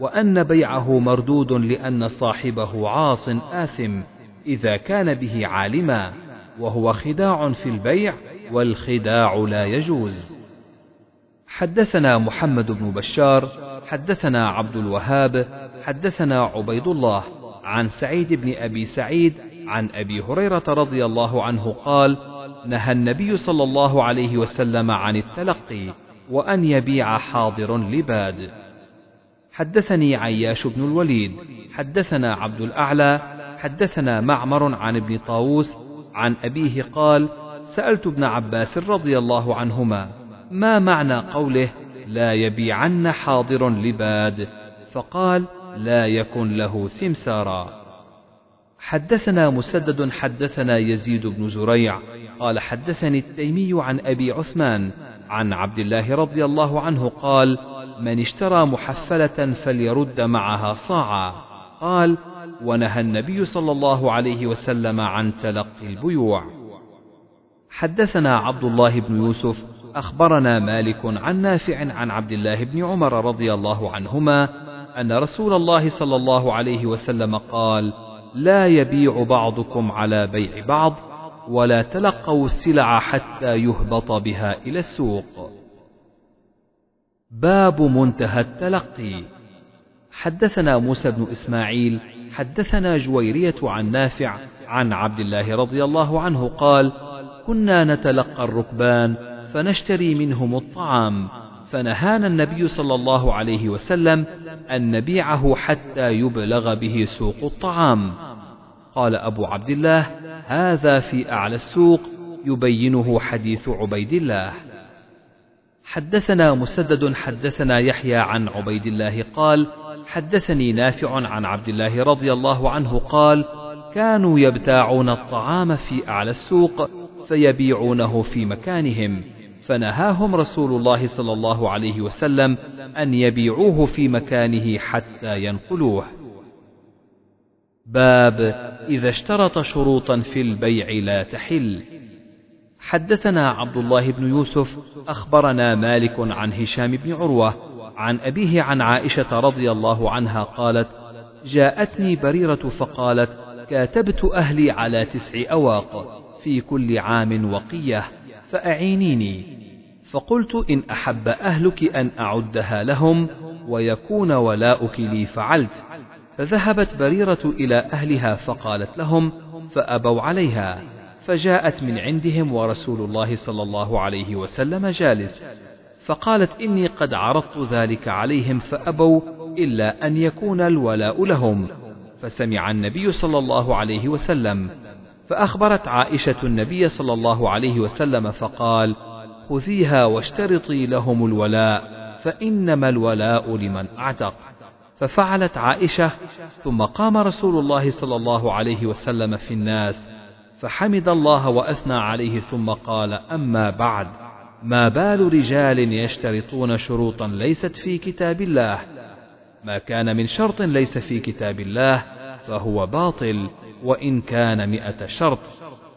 وأن بيعه مردود لأن صاحبه عاص آثم إذا كان به عالما وهو خداع في البيع والخداع لا يجوز. حدثنا محمد بن بشار حدثنا عبد الوهاب حدثنا عبيد الله عن سعيد بن أبي سعيد عن أبي هريرة رضي الله عنه قال نهى النبي صلى الله عليه وسلم عن التلقي وأن يبيع حاضر لباد. حدثني عياش بن الوليد حدثنا عبد الأعلى حدثنا معمر عن ابن طاووس عن أبيه قال سألت ابن عباس رضي الله عنهما ما معنى قوله لا يبيعن حاضر لباد؟ فقال لا يكن له سمسارا. حدثنا مسدد حدثنا يزيد بن زريع. قال حدثني التيمي عن أبي عثمان عن عبد الله رضي الله عنه قال من اشترى محفلة فليرد معها صاعا. قال ونهى النبي صلى الله عليه وسلم عن تلقي البيوع. حدثنا عبد الله بن يوسف أخبرنا مالك عن نافع عن عبد الله بن عمر رضي الله عنهما أن رسول الله صلى الله عليه وسلم قال: لا يبيع بعضكم على بيع بعض، ولا تلقوا السلع حتى يهبط بها إلى السوق. باب منتهى التلقي حدثنا موسى بن إسماعيل حدثنا جويرية عن نافع عن عبد الله رضي الله عنه قال: كنا نتلقى الركبان فنشتري منهم الطعام. فنهانا النبي صلى الله عليه وسلم أن نبيعه حتى يبلغ به سوق الطعام. قال أبو عبد الله هذا في أعلى السوق يبينه حديث عبيد الله. حدثنا مسدد حدثنا يحيى عن عبيد الله قال حدثني نافع عن عبد الله رضي الله عنه قال كانوا يبتاعون الطعام في أعلى السوق فيبيعونه في مكانهم. فنهاهم رسول الله صلى الله عليه وسلم أن يبيعوه في مكانه حتى ينقلوه. باب إذا اشترط شروطا في البيع لا تحل. حدثنا عبد الله بن يوسف أخبرنا مالك عن هشام بن عروة عن أبيه عن عائشة رضي الله عنها قالت: جاءتني بريرة فقالت: كاتبت أهلي على تسع أواق في كل عام وقية فأعينيني. فقلت إن أحب أهلك أن أعدها لهم ويكون ولاؤك لي فعلت. فذهبت بريرة إلى أهلها فقالت لهم فأبوا عليها. فجاءت من عندهم ورسول الله صلى الله عليه وسلم جالس. فقالت إني قد عرضت ذلك عليهم فأبوا إلا أن يكون الولاء لهم. فسمع النبي صلى الله عليه وسلم. فأخبرت عائشة النبي صلى الله عليه وسلم فقال: خذيها واشترطي لهم الولاء فإنما الولاء لمن أعتق. ففعلت عائشة ثم قام رسول الله صلى الله عليه وسلم في الناس فحمد الله وأثنى عليه ثم قال: أما بعد ما بال رجال يشترطون شروطا ليست في كتاب الله ما كان من شرط ليس في كتاب الله فهو باطل وإن كان مئة شرط.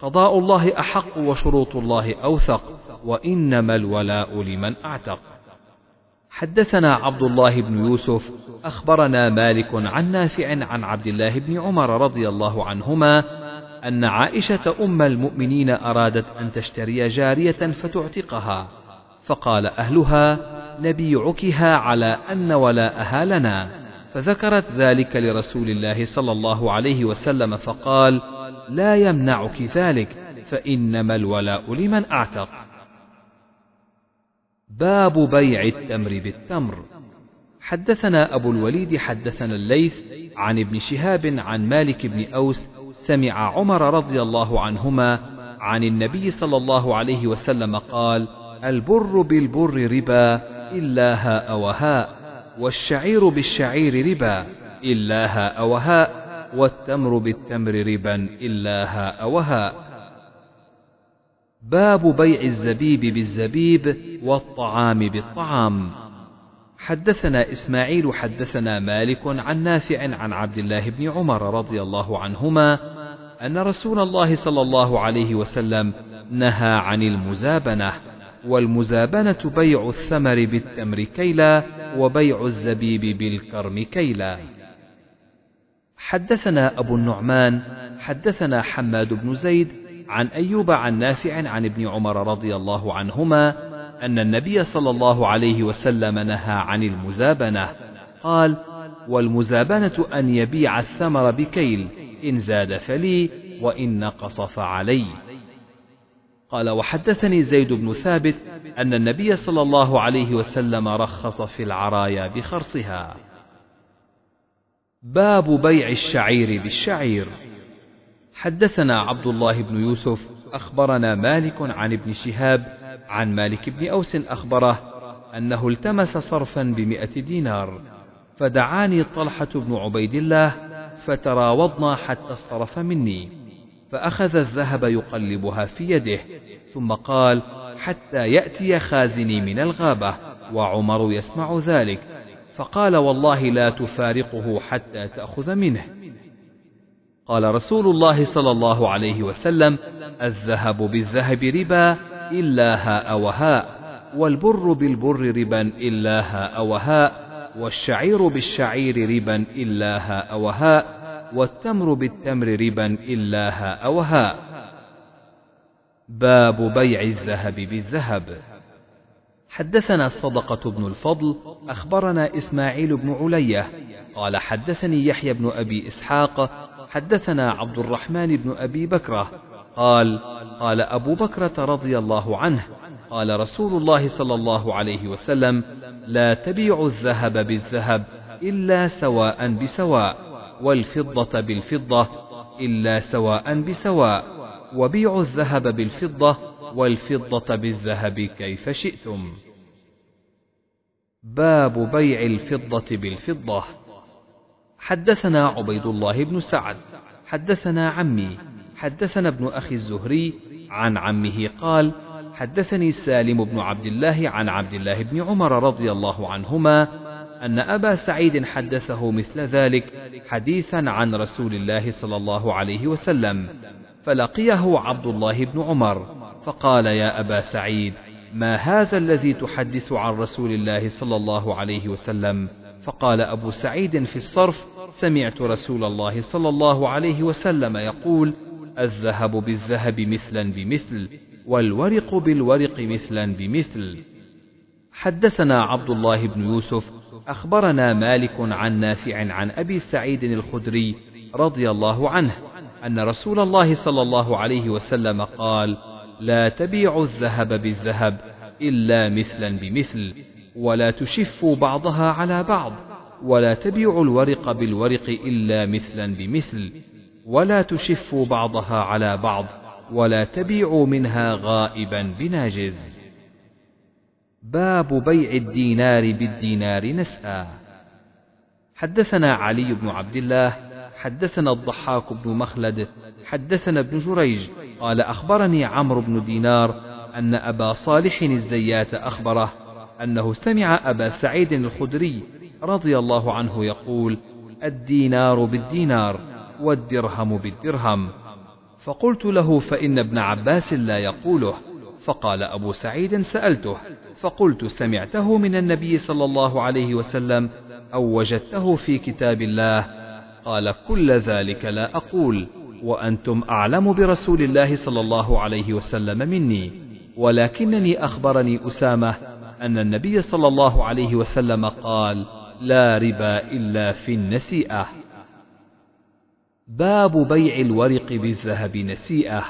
قضاء الله أحق وشروط الله أوثق وإنما الولاء لمن أعتق. حدثنا عبد الله بن يوسف أخبرنا مالك عن نافع عن عبد الله بن عمر رضي الله عنهما أن عائشة أم المؤمنين أرادت أن تشتري جارية فتعتقها فقال أهلها نبيعكها على أن ولاءها لنا. فذكرت ذلك لرسول الله صلى الله عليه وسلم فقال لا يمنعك ذلك فإنما الولاء لمن أعتق. باب بيع التمر بالتمر. حدثنا أبو الوليد حدثنا الليث عن ابن شهاب عن مالك بن أوس سمع عمر رضي الله عنهما عن النبي صلى الله عليه وسلم قال البر بالبر ربا إلا هاء وهاء. والشعير بالشعير ربا إلا هاء وهاء والتمر بالتمر ربا إلا هاء وهاء باب بيع الزبيب بالزبيب والطعام بالطعام. حدثنا إسماعيل حدثنا مالك عن نافع عن عبد الله بن عمر رضي الله عنهما أن رسول الله صلى الله عليه وسلم نهى عن المزابنة والمزابنة بيع الثمر بالتمر كيلا وبيع الزبيب بالكرم كيلا. حدثنا أبو النعمان حدثنا حماد بن زيد عن أيوب عن نافع عن ابن عمر رضي الله عنهما أن النبي صلى الله عليه وسلم نهى عن المزابنة. قال والمزابنة أن يبيع الثمر بكيل إن زاد فلي وإن نقص فعلي. قال وحدثني زيد بن ثابت أن النبي صلى الله عليه وسلم رخص في العرايا بخرصها. باب بيع الشعير بالشعير. حدثنا عبد الله بن يوسف أخبرنا مالك عن ابن شهاب عن مالك بن أوس أخبره أنه التمس صرفا بمئة دينار. فدعاني طلحة بن عبيد الله فتراوضنا حتى اصطرف مني. فأخذ الذهب يقلبها في يده ثم قال حتى يأتي خازني من الغابة. وعمر يسمع ذلك فقال والله لا تفارقه حتى تأخذ منه. قال رسول الله صلى الله عليه وسلم الذهب بالذهب ربا إلا هاء وهاء والبر بالبر ربا إلا هاء وهاء والشعير بالشعير ربا إلا هاء وهاء والتمر بالتمر ربا إلا هاء وهاء باب بيع الذهب بالذهب. حدثنا الصدقة بن الفضل أخبرنا إسماعيل بن علية قال حدثني يحيى بن أبي إسحاق حدثنا عبد الرحمن بن أبي بكرة قال قال أبو بكرة رضي الله عنه قال رسول الله صلى الله عليه وسلم لا تبيعوا الذهب بالذهب إلا سواء بسواء. والفضة بالفضة إلا سواء بسواء وبيعوا الذهب بالفضة والفضة بالذهب كيف شئتم. باب بيع الفضة بالفضة. حدثنا عبيد الله بن سعد حدثنا عمي حدثنا ابن أخي الزهري عن عمه قال حدثني سالم بن عبد الله عن عبد الله بن عمر رضي الله عنهما أن أبا سعيد حدثه مثل ذلك حديثا عن رسول الله صلى الله عليه وسلم فلقيه عبد الله بن عمر فقال يا أبا سعيد ما هذا الذي تحدث عن رسول الله صلى الله عليه وسلم؟ فقال أبو سعيد في الصرف سمعت رسول الله صلى الله عليه وسلم يقول الذهب بالذهب مثلا بمثل والورق بالورق مثلا بمثل. حدثنا عبد الله بن يوسف أخبرنا مالك عن نافع عن أبي سعيد الخدري رضي الله عنه أن رسول الله صلى الله عليه وسلم قال لا تبيعوا الذهب بالذهب إلا مثلا بمثل ولا تشفوا بعضها على بعض ولا تبيعوا الورق بالورق إلا مثلا بمثل ولا تشفوا بعضها على بعض ولا تبيعوا منها غائبا بناجز. باب بيع الدينار بالدينار نسأ. حدثنا علي بن عبد الله حدثنا الضحاك بن مخلد حدثنا ابن جريج. قال أخبرني عمرو بن دينار أن أبا صالح الزيات أخبره أنه سمع أبا سعيد الخدري رضي الله عنه يقول الدينار بالدينار والدرهم بالدرهم. فقلت له فإن ابن عباس لا يقوله. فقال أبو سعيد سألته فقلت سمعته من النبي صلى الله عليه وسلم أو وجدته في كتاب الله؟ قال كل ذلك لا أقول وأنتم أعلم برسول الله صلى الله عليه وسلم مني ولكنني أخبرني أسامة أن النبي صلى الله عليه وسلم قال لا ربا إلا في النسيئة. باب بيع الورق بالذهب نسيئة.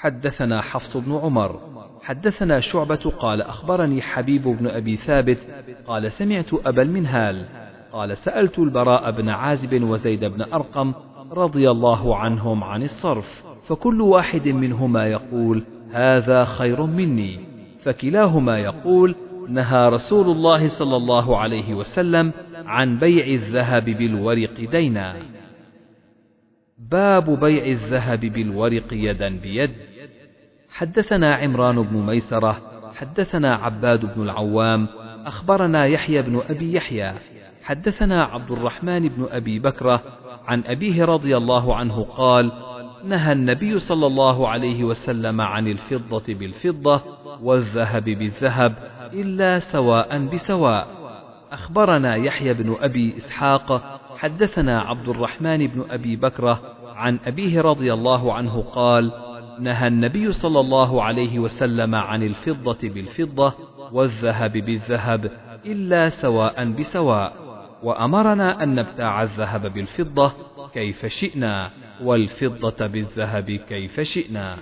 حدثنا حفص بن عمر. حدثنا شعبة قال أخبرني حبيب بن أبي ثابت قال سمعت أبا المنهال قال سألت البراء بن عازب وزيد بن أرقم رضي الله عنهم عن الصرف فكل واحد منهما يقول هذا خير مني. فكلاهما يقول نهى رسول الله صلى الله عليه وسلم عن بيع الذهب بالورق دينا. باب بيع الذهب بالورق يدا بيد. حدثنا عمران بن ميسرة حدثنا عباد بن العوام أخبرنا يحيى بن أبي يحيى حدثنا عبد الرحمن بن أبي بكرة عن أبيه رضي الله عنه قال نهى النبي صلى الله عليه وسلم عن الفضة بالفضة والذهب بالذهب إلا سواء بسواء. أخبرنا يحيى بن أبي إسحاق حدثنا عبد الرحمن بن أبي بكرة عن أبيه رضي الله عنه قال نهى النبي صلى الله عليه وسلم عن الفضة بالفضة والذهب بالذهب إلا سواء بسواء وأمرنا أن نبتاع الذهب بالفضة كيف شئنا والفضة بالذهب كيف شئنا.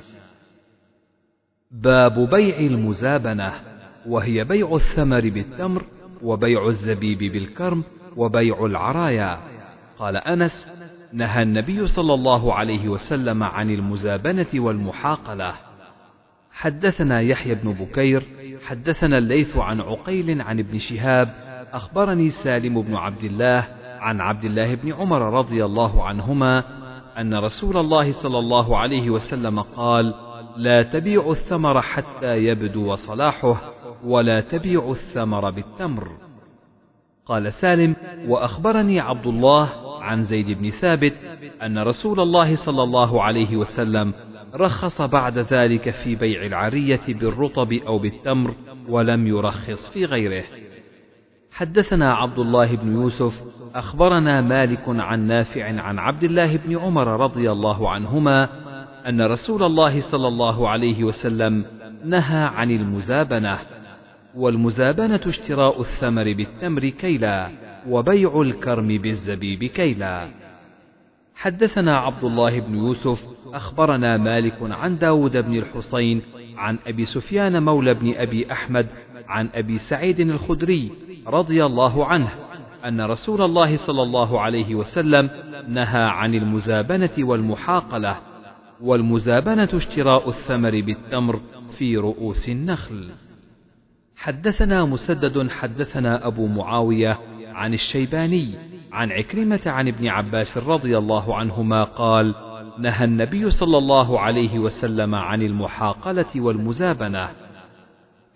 باب بيع المزابنة وهي بيع الثمر بالتمر وبيع الزبيب بالكرم وبيع العرايا. قال أنس نهى النبي صلى الله عليه وسلم عن المزابنة والمحاقلة. حدثنا يحيى بن بكير، حدثنا الليث عن عقيل عن ابن شهاب، أخبرني سالم بن عبد الله عن عبد الله بن عمر رضي الله عنهما أن رسول الله صلى الله عليه وسلم قال: لا تبيع الثمر حتى يبدو صلاحه، ولا تبيع الثمر بالتمر. قال سالم: وأخبرني عبد الله عن زيد بن ثابت أن رسول الله صلى الله عليه وسلم رخص بعد ذلك في بيع العرية بالرطب أو بالتمر ولم يرخص في غيره. حدثنا عبد الله بن يوسف أخبرنا مالك عن نافع عن عبد الله بن عمر رضي الله عنهما أن رسول الله صلى الله عليه وسلم نهى عن المزابنة والمزابنة اشتراء الثمر بالتمر كيلا وبيع الكرم بالزبيب كيلا. حدثنا عبد الله بن يوسف أخبرنا مالك عن داود بن الحصين عن أبي سفيان مولى بن أبي أحمد عن أبي سعيد الخدري رضي الله عنه أن رسول الله صلى الله عليه وسلم نهى عن المزابنة والمحاقلة والمزابنة اشتراء الثمر بالتمر في رؤوس النخل. حدثنا مسدد حدثنا أبو معاوية عن الشيباني عن عكرمة عن ابن عباس رضي الله عنهما قال: نهى النبي صلى الله عليه وسلم عن المحاقلة والمزابنة.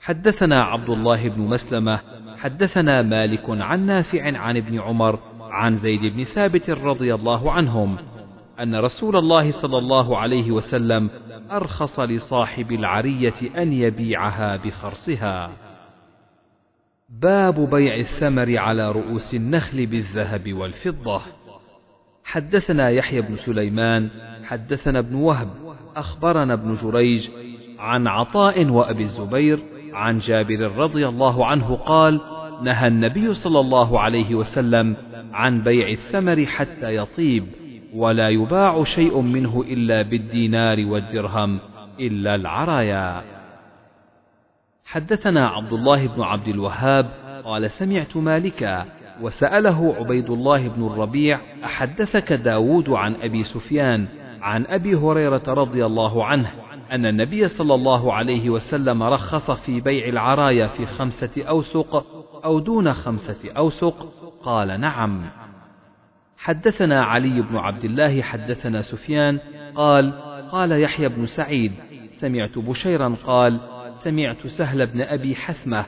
حدثنا عبد الله بن مسلمة، حدثنا مالك عن نافع عن ابن عمر عن زيد بن ثابت رضي الله عنهم أن رسول الله صلى الله عليه وسلم أرخص لصاحب العرية أن يبيعها بخرصها. باب بيع الثمر على رؤوس النخل بالذهب والفضة. حدثنا يحيى بن سليمان حدثنا ابن وهب أخبرنا ابن جريج عن عطاء وأبي الزبير عن جابر رضي الله عنه قال نهى النبي صلى الله عليه وسلم عن بيع الثمر حتى يطيب ولا يباع شيء منه إلا بالدينار والدرهم إلا العرايا. حدثنا عبد الله بن عبد الوهاب قال سمعت مالكا وسأله عبيد الله بن الربيع أحدثك داود عن أبي سفيان عن أبي هريرة رضي الله عنه أن النبي صلى الله عليه وسلم رخص في بيع العرايا في خمسة أوسق أو دون خمسة أوسق قال نعم. حدثنا علي بن عبد الله حدثنا سفيان قال قال يحيى بن سعيد سمعت بشيرا قال سمعت سهل بن أبي حثمة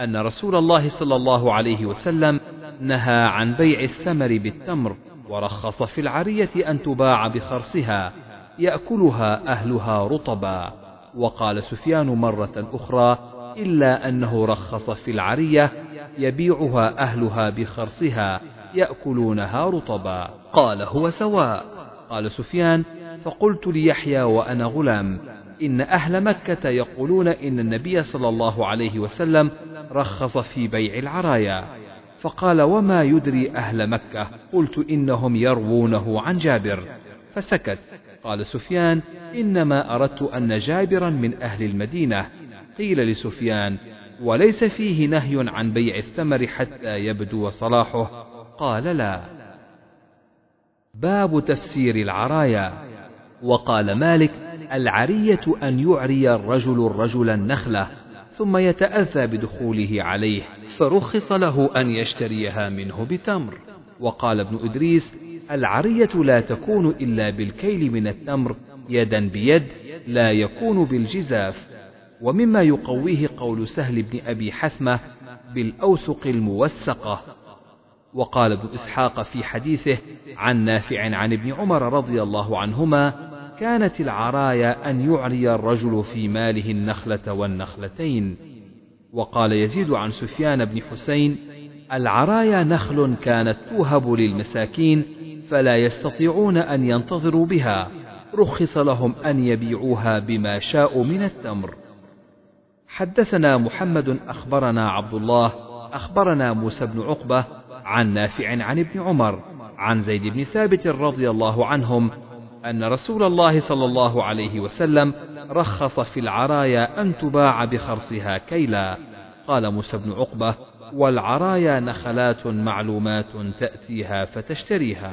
أن رسول الله صلى الله عليه وسلم نهى عن بيع الثمر بالتمر ورخص في العرية أن تباع بخرصها يأكلها أهلها رطبا. وقال سفيان مرة أخرى إلا أنه رخص في العرية يبيعها أهلها بخرصها يأكلونها رطبا. قال هو سواء. قال سفيان فقلت ليحيى وأنا غلام. إن أهل مكة يقولون إن النبي صلى الله عليه وسلم رخص في بيع العرايا. فقال وما يدري أهل مكة؟ قلت إنهم يروونه عن جابر. فسكت. قال سفيان إنما أردت أن جابرا من أهل المدينة. قيل لسفيان وليس فيه نهي عن بيع الثمر حتى يبدو صلاحه. قال لا. باب تفسير العرايا. وقال مالك العرية أن يعري الرجل الرجل النخلة ثم يتأذى بدخوله عليه. فرخص له أن يشتريها منه بتمر. وقال ابن إدريس العرية لا تكون إلا بالكيل من التمر يدا بيد لا يكون بالجزاف. ومما يقويه قول سهل بن أبي حثمة بالأوسق الموسقة وقال ابن إسحاق في حديثه عن نافع عن ابن عمر رضي الله عنهما كانت العرايا أن يعري الرجل في ماله النخلة والنخلتين. وقال يزيد عن سفيان بن حسين العرايا نخل كانت توهب للمساكين فلا يستطيعون أن ينتظروا بها. رخص لهم أن يبيعوها بما شاءوا من التمر. حدثنا محمد أخبرنا عبد الله أخبرنا موسى بن عقبة عن نافع عن ابن عمر عن زيد بن ثابت رضي الله عنهم أن رسول الله صلى الله عليه وسلم رخص في العرايا أن تباع بخرصها كيلا. قال موسى بن عقبة والعرايا نخلات معلومات تأتيها فتشتريها.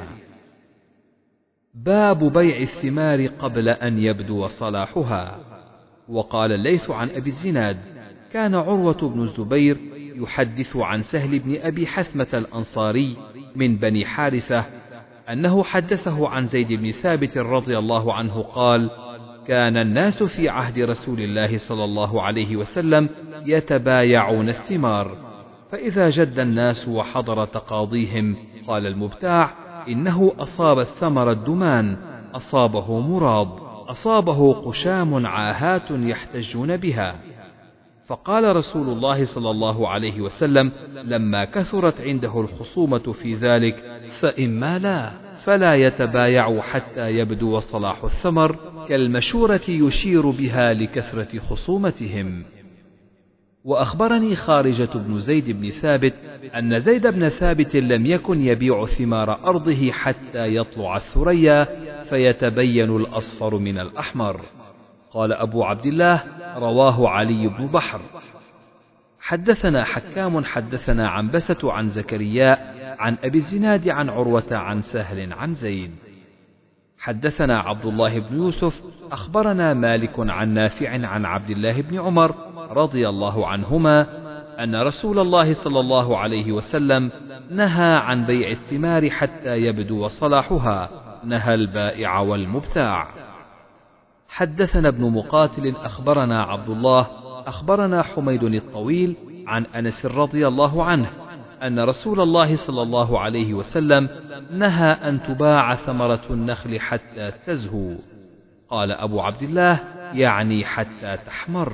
باب بيع الثمار قبل أن يبدو صلاحها. وقال الليث عن أبي الزناد كان عروة بن الزبير يحدث عن سهل بن أبي حثمة الأنصاري من بني حارثة أنه حدثه عن زيد بن ثابت رضي الله عنه قال كان الناس في عهد رسول الله صلى الله عليه وسلم يتبايعون الثمار فإذا جد الناس وحضر تقاضيهم قال المبتاع إنه أصاب الثمر الدمان أصابه مراض أصابه قشام عاهات يحتجون بها. فقال رسول الله صلى الله عليه وسلم لما كثرت عنده الخصومة في ذلك فإما لا فلا يتبايع حتى يبدو صلاح الثمر كالمشورة يشير بها لكثرة خصومتهم. وأخبرني خارجة بن زيد بن ثابت أن زيد بن ثابت لم يكن يبيع ثمار أرضه حتى يطلع الثريا فيتبين الأصفر من الأحمر. قال أبو عبد الله رواه علي بن بحر. حدثنا حكام حدثنا عنبسة عن زكريا عن أبي الزناد عن عروة عن سهل عن زيد. حدثنا عبد الله بن يوسف أخبرنا مالك عن نافع عن عبد الله بن عمر رضي الله عنهما أن رسول الله صلى الله عليه وسلم نهى عن بيع الثمار حتى يبدو صلاحها نهى البائع والمبتاع. حدثنا ابن مقاتل أخبرنا عبد الله أخبرنا حميد الطويل عن أنس رضي الله عنه أن رسول الله صلى الله عليه وسلم نهى أن تباع ثمرة النخل حتى تزهو. قال أبو عبد الله يعني حتى تحمر.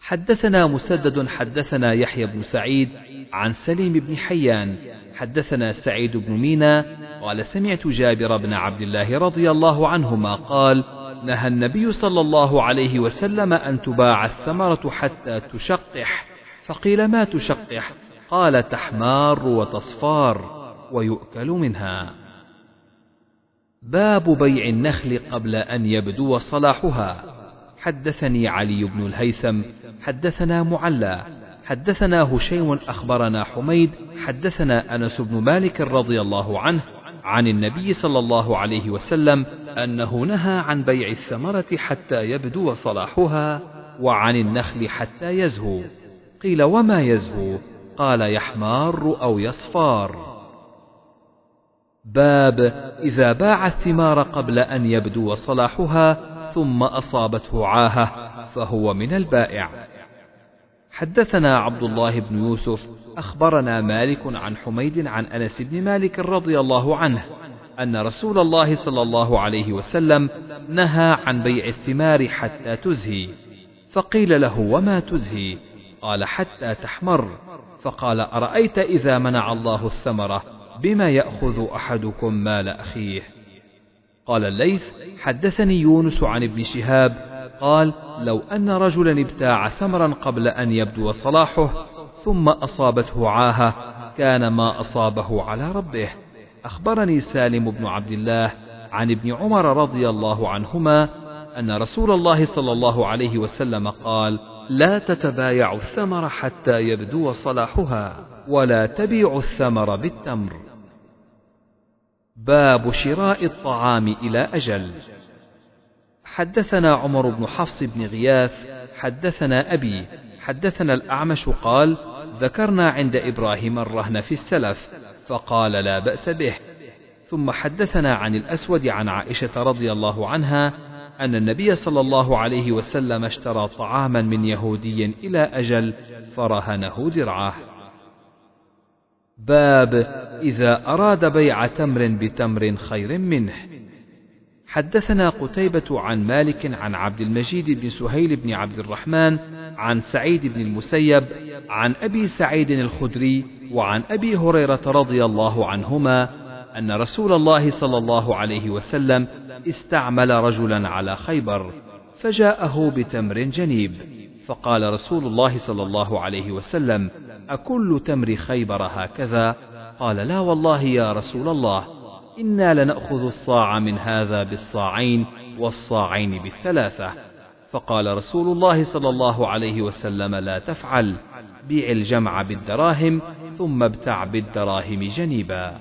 حدثنا مسدد حدثنا يحيى بن سعيد عن سليم بن حيان. حدثنا سعيد بن مينا قال سمعت جابر بن عبد الله رضي الله عنهما قال نهى النبي صلى الله عليه وسلم أن تباع الثمرة حتى تشقح. فقيل ما تشقح؟ قال تحمار وتصفار ويؤكل منها. باب بيع النخل قبل أن يبدو صلاحها. حدثني علي بن الهيثم حدثنا معلى حدثنا هشيم أخبرنا حميد حدثنا أنس بن مالك رضي الله عنه عن النبي صلى الله عليه وسلم أنه نهى عن بيع الثمرة حتى يبدو صلاحها وعن النخل حتى يزهو. قيل وما يزهو؟ قال يحمار أو يصفار. باب إذا باع الثمار قبل أن يبدو صلاحها ثم أصابته عاهة فهو من البائع. حدثنا عبد الله بن يوسف أخبرنا مالك عن حميد عن أنس بن مالك رضي الله عنه أن رسول الله صلى الله عليه وسلم نهى عن بيع الثمار حتى تزهي. فقيل له وما تزهي؟ قال حتى تحمر. فقال أرأيت إذا منع الله الثمرة؟ بما يأخذ أحدكم مال أخيه؟ قال الليث حدثني يونس عن ابن شهاب قال لو أن رجلا ابتاع ثمرا قبل أن يبدو صلاحه ثم أصابته عاهة كان ما أصابه على ربه. أخبرني سالم بن عبد الله عن ابن عمر رضي الله عنهما أن رسول الله صلى الله عليه وسلم قال لا تتبايعوا الثمر حتى يبدو صلاحها ولا تبيعوا الثمر بالتمر. باب شراء الطعام إلى أجل. حدثنا عمر بن حفص بن غياث حدثنا أبي حدثنا الأعمش قال ذكرنا عند إبراهيم الرهن في السلف فقال لا بأس به. ثم حدثنا عن الأسود عن عائشة رضي الله عنها أن النبي صلى الله عليه وسلم اشترى طعاما من يهودي إلى أجل فرهنه درعه باب إذا أراد بيع تمر بتمر خير منه. حدثنا قتيبة عن مالك عن عبد المجيد بن سهيل بن عبد الرحمن عن سعيد بن المسيب عن أبي سعيد الخدري وعن أبي هريرة رضي الله عنهما أن رسول الله صلى الله عليه وسلم استعمل رجلا على خيبر فجاءه بتمر جنيب. فقال رسول الله صلى الله عليه وسلم أكل تمر خيبر هكذا؟ قال لا والله يا رسول الله. إنا لنأخذ الصاع من هذا بالصاعين والصاعين بالثلاثة. فقال رسول الله صلى الله عليه وسلم لا تفعل بيع الجمع بالدراهم ثم ابتع بالدراهم جنيبا.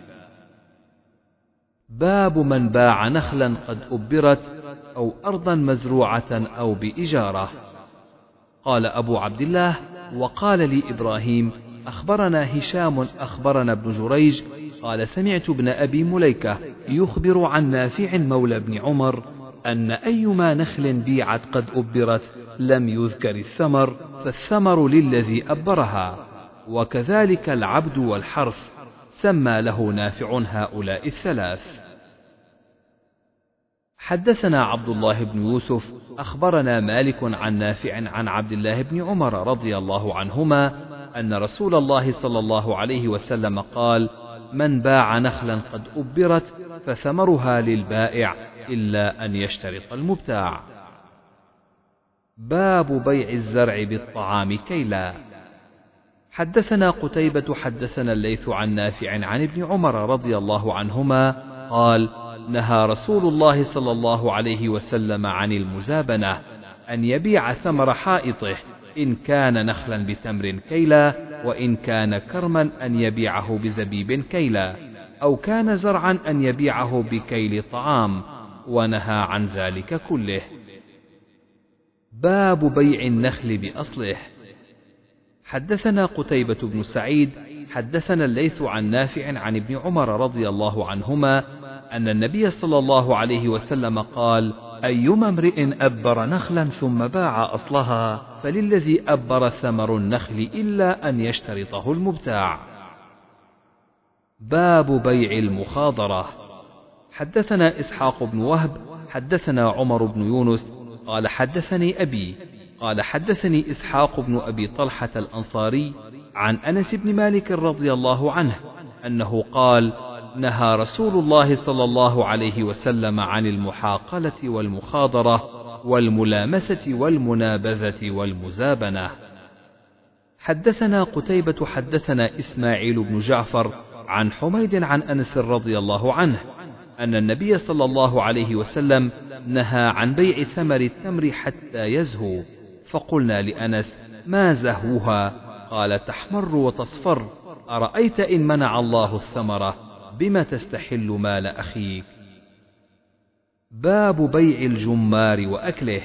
باب من باع نخلا قد أبرت أو أرضا مزروعة أو بإجارة. قال أبو عبد الله وقال لي إبراهيم أخبرنا هشام أخبرنا ابن جريج قال سمعت ابن أبي مليكة يخبر عن نافع مولى بن عمر أن أيما نخل بيعت قد أبرت لم يذكر الثمر فالثمر للذي أبرها وكذلك العبد والحرث سمى له نافع هؤلاء الثلاث. حدثنا عبد الله بن يوسف أخبرنا مالك عن نافع عن عبد الله بن عمر رضي الله عنهما أن رسول الله صلى الله عليه وسلم قال من باع نخلا قد أبرت فثمرها للبائع إلا أن يشترط المبتاع. باب بيع الزرع بالطعام كيلا. حدثنا قتيبة حدثنا الليث عن نافع عن ابن عمر رضي الله عنهما قال نهى رسول الله صلى الله عليه وسلم عن المزابنة أن يبيع ثمر حائطه إن كان نخلا بتمر كيلا وإن كان كرما أن يبيعه بزبيب كيلا أو كان زرعا أن يبيعه بكيل طعام ونهى عن ذلك كله. باب بيع النخل بأصله. حدثنا قتيبة بن سعيد حدثنا الليث عن نافع عن ابن عمر رضي الله عنهما أن النبي صلى الله عليه وسلم قال أيما امرئ أبر نخلا ثم باع أصلها فللذي أبر ثمر النخل إلا أن يشترطه المبتاع. باب بيع المخاضرة. حدثنا إسحاق بن وهب حدثنا عمر بن يونس قال حدثني أبي قال حدثني إسحاق بن أبي طلحة الأنصاري عن أنس بن مالك رضي الله عنه أنه قال نهى رسول الله صلى الله عليه وسلم عن المحاقلة والمخاضرة والملامسة والمنابذة والمزابنة. حدثنا قتيبة حدثنا إسماعيل بن جعفر عن حميد عن أنس رضي الله عنه أن النبي صلى الله عليه وسلم نهى عن بيع ثمر التمر حتى يزهو. فقلنا لأنس ما زهوها؟ قال تحمر وتصفر. أرأيت إن منع الله الثمرة؟ بم تستحل مال أخيك؟ باب بيع الجمار وأكله.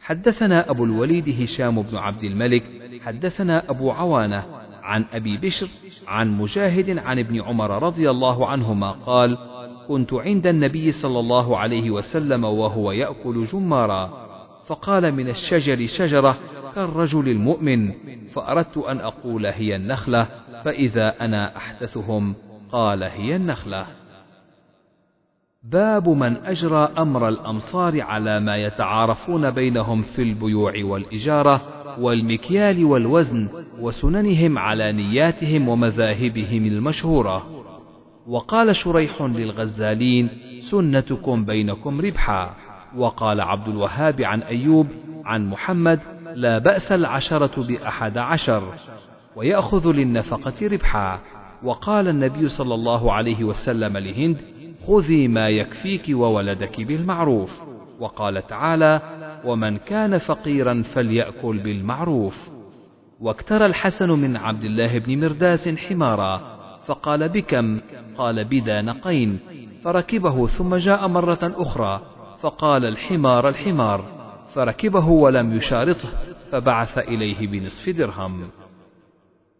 حدثنا أبو الوليد هشام بن عبد الملك حدثنا أبو عوانة عن أبي بشر عن مجاهد عن ابن عمر رضي الله عنهما قال كنت عند النبي صلى الله عليه وسلم وهو يأكل جمارا فقال من الشجر شجرة كالرجل المؤمن فأردت أن أقول هي النخلة فإذا أنا أحدثهم قال هي النخلة. باب من أجرى أمر الأمصار على ما يتعارفون بينهم في البيوع والإجارة والمكيال والوزن وسننهم على نياتهم ومذاهبهم المشهورة. وقال شريح للغزالين سنتكم بينكم ربحا. وقال عبد الوهاب عن أيوب عن محمد لا بأس العشرة بأحد عشر ويأخذ للنفقة ربحا. وقال النبي صلى الله عليه وسلم لهند خذي ما يكفيك وولدك بالمعروف. وقال تعالى ومن كان فقيرا فليأكل بالمعروف. واكترى الحسن من عبد الله بن مرداس حمارا فقال بكم؟ قال بدانقين فركبه ثم جاء مرة أخرى فقال الحمار الحمار. فركبه ولم يشارطه فبعث إليه بنصف درهم.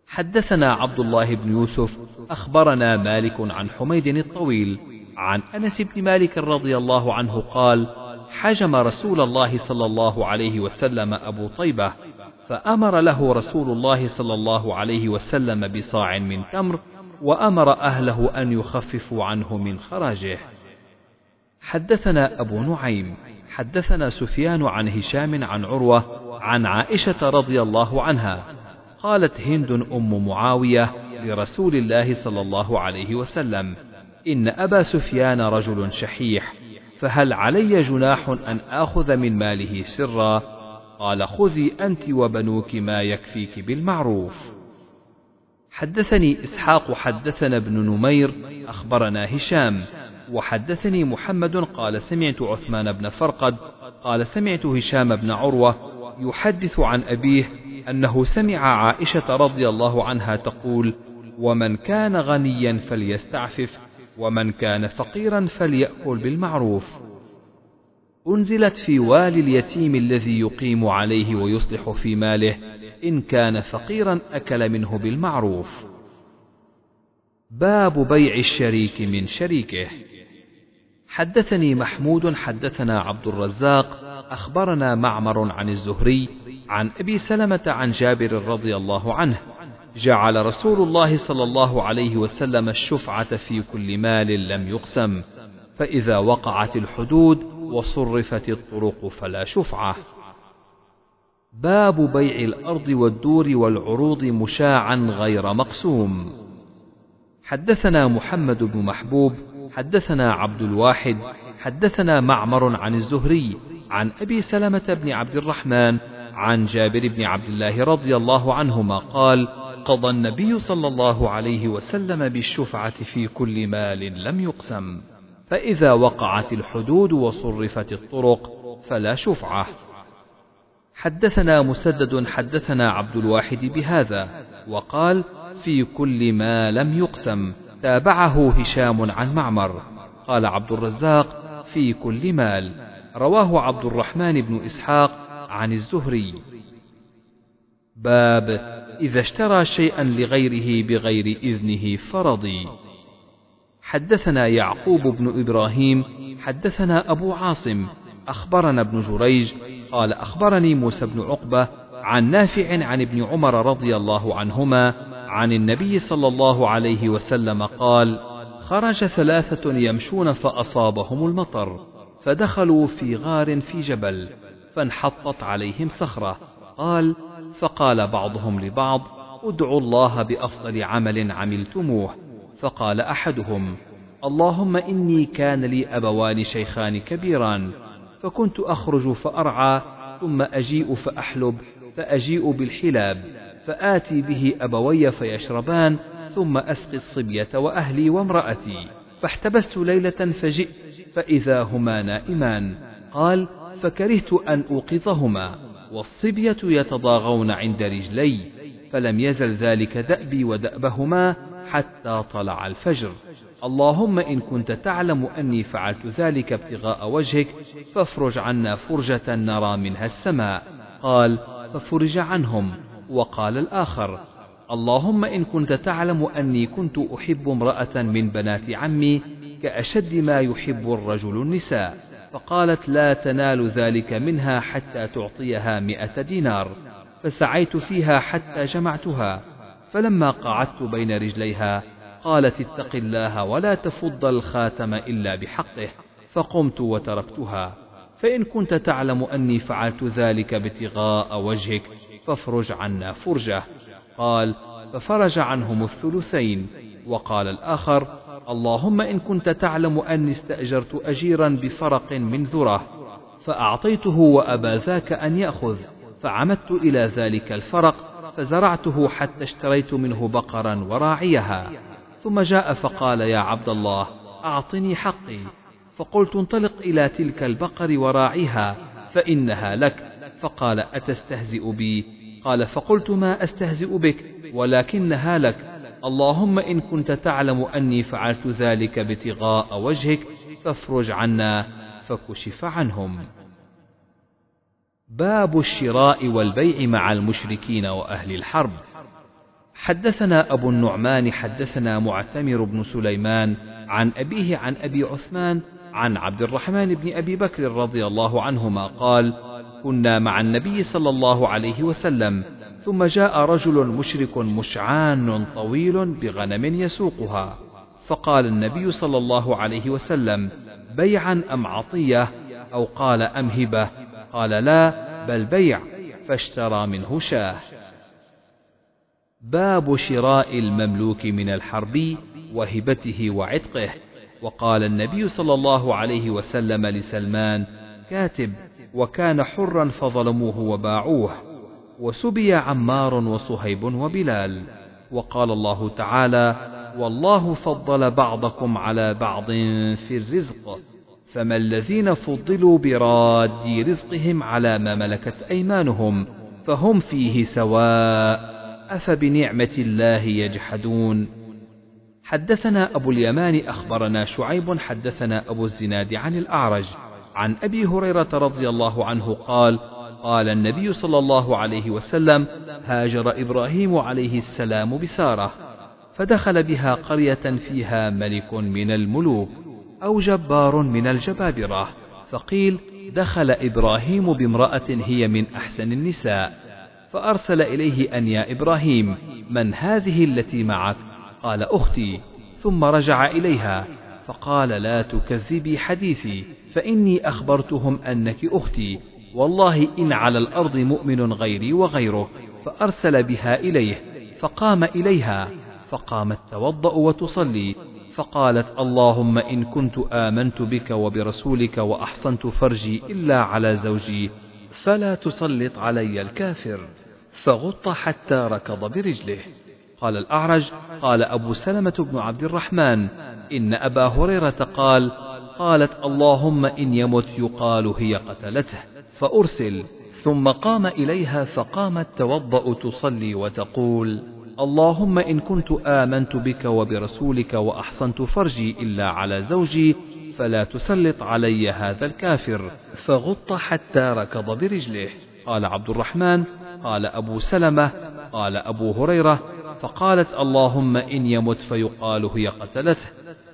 حدثنا عبد الله بن يوسف أخبرنا مالك عن حميد الطويل عن أنس بن مالك رضي الله عنه قال حجم رسول الله صلى الله عليه وسلم أبو طيبة فأمر له رسول الله صلى الله عليه وسلم بصاع من تمر وأمر أهله أن يخففوا عنه من خراجه. حدثنا أبو نعيم حدثنا سفيان عن هشام عن عروة عن عائشة رضي الله عنها قالت هند أم معاوية لرسول الله صلى الله عليه وسلم إن أبا سفيان رجل شحيح فهل علي جناح أن آخذ من ماله سرا؟ قال خذي أنت وبنوك ما يكفيك بالمعروف. حدثني إسحاق حدثنا ابن نمير أخبرنا هشام وحدثني محمد قال سمعت عثمان بن فرقد قال سمعت هشام بن عروة يحدث عن أبيه أنه سمع عائشة رضي الله عنها تقول ومن كان غنيا فليستعفف. ومن كان فقيرا فليأكل بالمعروف. أنزلت في والي اليتيم الذي يقيم عليه ويصلح في ماله إن كان فقيرا أكل منه بالمعروف. باب بيع الشريك من شريكه. حدثني محمود حدثنا عبد الرزاق أخبرنا معمر عن الزهري عن أبي سلمة عن جابر رضي الله عنه جعل رسول الله صلى الله عليه وسلم الشفعة في كل مال لم يقسم فإذا وقعت الحدود وصرفت الطرق فلا شفعة. باب بيع الأرض والدور والعروض مشاعا غير مقسوم. حدثنا محمد بن محبوب حدثنا عبد الواحد حدثنا معمر عن الزهري عن أبي سلمة بن عبد الرحمن عن جابر بن عبد الله رضي الله عنهما قال قضى النبي صلى الله عليه وسلم بالشفعة في كل مال لم يقسم. فإذا وقعت الحدود وصرفت الطرق فلا شفعة. حدثنا مسدد حدثنا عبد الواحد بهذا وقال في كل ما لم يقسم. تابعه هشام عن معمر. قال عبد الرزاق في كل مال. رواه عبد الرحمن بن إسحاق عن الزهري. باب إذا اشترى شيئا لغيره بغير إذنه فرضي. حدثنا يعقوب بن إبراهيم حدثنا أبو عاصم أخبرنا ابن جريج قال أخبرني موسى بن عقبة عن نافع عن ابن عمر رضي الله عنهما عن النبي صلى الله عليه وسلم قال خرج ثلاثة يمشون فأصابهم المطر فدخلوا في غار في جبل فانحطت عليهم صخرة. قال فقال بعضهم لبعض ادعوا الله بأفضل عمل عملتموه. فقال أحدهم اللهم إني كان لي أبوان شيخان كبيران فكنت أخرج فأرعى ثم أجيء فأحلب فأجيء بالحلاب فآتي به أبوي فيشربان ثم أسقي الصبية وأهلي وامرأتي. فاحتبست ليلة فجئت فإذا هما نائمان. قال فكرهت أن أوقظهما. والصبية يتضاغون عند رجلي فلم يزل ذلك دأبي ودأبهما حتى طلع الفجر. اللهم إن كنت تعلم أني فعلت ذلك ابتغاء وجهك فافرج عنا فرجة نرى منها السماء. قال ففرج عنهم. وقال الآخر اللهم إن كنت تعلم أني كنت أحب امرأة من بنات عمي كأشد ما يحب الرجل النساء. فقالت لا تنال ذلك منها حتى تعطيها مئة دينار فسعيت فيها حتى جمعتها فلما قعدت بين رجليها قالت اتق الله ولا تفض الخاتم إلا بحقه فقمت وتركتها فإن كنت تعلم أني فعلت ذلك ابتغاء وجهك فافرج عنا فرجة قال ففرج عنهم الثلثين وقال الآخر اللهم إن كنت تعلم أني استأجرت أجيرا بفرق من ذرة فأعطيته وأبى ذاك أن يأخذ فعمدت إلى ذلك الفرق فزرعته حتى اشتريت منه بقرا وراعيها. ثم جاء فقال يا عبد الله أعطني حقي. فقلت انطلق إلى تلك البقر وراعيها فإنها لك. فقال أتستهزئ بي؟ قال فقلت ما أستهزئ بك؟ ولكنها لك. اللهم إن كنت تعلم أني فعلت ذلك ابتغاء وجهك فافرج عنا فكشف عنهم. باب الشراء والبيع مع المشركين وأهل الحرب. حدثنا أبو النعمان حدثنا معتمر بن سليمان عن أبيه عن أبي عثمان عن عبد الرحمن بن أبي بكر رضي الله عنهما قال كنا مع النبي صلى الله عليه وسلم ثم جاء رجل مشرك مشعان طويل بغنم يسوقها. فقال النبي صلى الله عليه وسلم بيعا أم عطية؟ أو قال أم هبة قال لا بل بيع. فاشترى منه شاه. باب شراء المملوك من الحربي وهبته وعتقه. وقال النبي صلى الله عليه وسلم لسلمان كاتب. وكان حرا فظلموه وباعوه. وسبي عمار وصهيب وبلال. وقال الله تعالى والله فضل بعضكم على بعض في الرزق فما الذين فضلوا براد رزقهم على ما ملكت أيمانهم فهم فيه سواء أفبنعمة الله يجحدون. حدثنا أبو اليمان أخبرنا شعيب حدثنا أبو الزناد عن الأعرج عن أبي هريرة رضي الله عنه قال قال النبي صلى الله عليه وسلم هاجر إبراهيم عليه السلام بسارة فدخل بها قرية فيها ملك من الملوك أو جبار من الجبابرة فقيل دخل إبراهيم بامرأة هي من أحسن النساء فأرسل إليه أن يا إبراهيم من هذه التي معك؟ قال أختي ثم رجع إليها فقال لا تكذبي حديثي فإني أخبرتهم أنك أختي والله إن على الأرض مؤمن غيري وغيره فأرسل بها إليه فقام إليها فقامت توضأ وتصلي فقالت اللهم إن كنت آمنت بك وبرسولك وأحصنت فرجي إلا على زوجي فلا تسلط علي الكافر فغط حتى ركض برجله. قال الأعرج قال أبو سلمة بن عبد الرحمن إن أبا هريرة قال قالت اللهم إن يمت يقال هي قتلته. فأرسل ثم قام إليها فقامت توضأ تصلي وتقول اللهم إن كنت آمنت بك وبرسولك وأحصنت فرجي إلا على زوجي فلا تسلط علي هذا الكافر فغط حتى ركض برجله. قال عبد الرحمن قال أبو سلمة قال أبو هريرة فقالت اللهم إن يمت فيقال هي قتلته.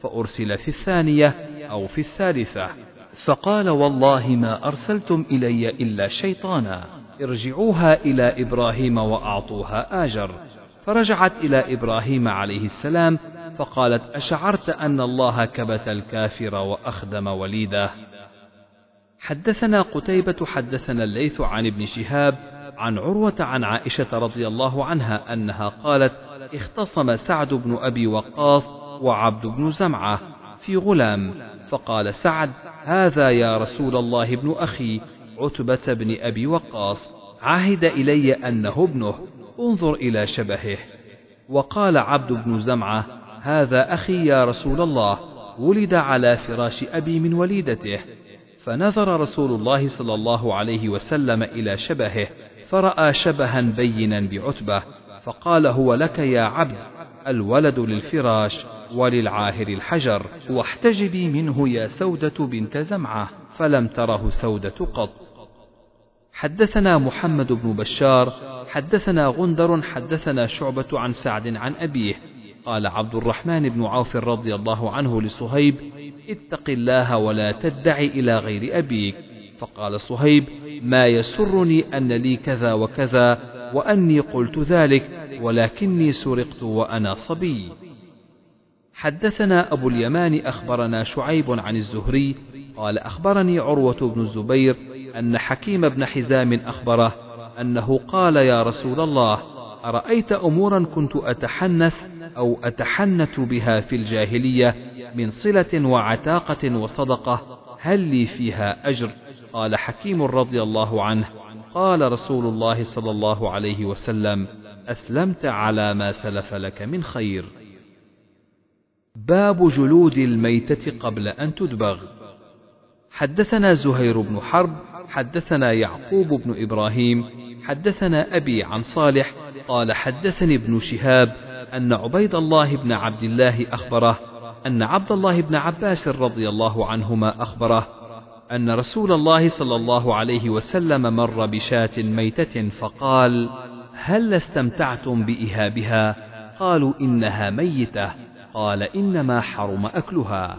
فأرسل في الثانية أو في الثالثة. فقال والله ما أرسلتم إلي إلا شيطانا. ارجعوها إلى إبراهيم وأعطوها آجر. فرجعت إلى إبراهيم عليه السلام فقالت أشعرت أن الله كبت الكافر وأخدم وليده. حدثنا قتيبة حدثنا الليث عن ابن شهاب عن عروة عن عائشة رضي الله عنها أنها قالت اختصم سعد بن أبي وقاص وعبد بن زمعة في غلام. فقال سعد هذا يا رسول الله ابن أخي عتبة بن أبي وقاص عهد إلي أنه ابنه انظر إلى شبهه. وقال عبد بن زمعة هذا أخي يا رسول الله ولد على فراش أبي من وليدته. فنظر رسول الله صلى الله عليه وسلم إلى شبهه فرأى شبها بينا بعتبة فقال هو لك يا عبد الولد للفراش وللعاهر الحجر واحتجبي منه يا سودة بنت زمعة فلم تره سودة قط. حدثنا محمد بن بشار حدثنا غندر حدثنا شعبة عن سعد عن أبيه. قال عبد الرحمن بن عوف رضي الله عنه لصهيب اتق الله ولا تدع إلى غير أبيك. فقال صهيب ما يسرني أن لي كذا وكذا وأني قلت ذلك ولكني سرقت وأنا صبي. حدثنا أبو اليمان أخبرنا شعيب عن الزهري قال أخبرني عروة بن الزبير أن حكيم بن حزام أخبره أنه قال يا رسول الله أرأيت أمورا كنت أتحنث أو أتحنث بها في الجاهلية من صلة وعتاقة وصدقة هل لي فيها أجر؟ قال حكيم رضي الله عنه قال رسول الله صلى الله عليه وسلم أسلمت على ما سلف لك من خير. باب جلود الميتة قبل أن تدبغ. حدثنا زهير بن حرب حدثنا يعقوب بن إبراهيم حدثنا أبي عن صالح قال حدثني ابن شهاب أن عبيد الله بن عبد الله أخبره أن عبد الله بن عباس رضي الله عنهما أخبره أن رسول الله صلى الله عليه وسلم مر بشاة ميتة فقال: هل استمتعتم بإهابها؟ قالوا إنها ميتة، قال إنما حرم أكلها.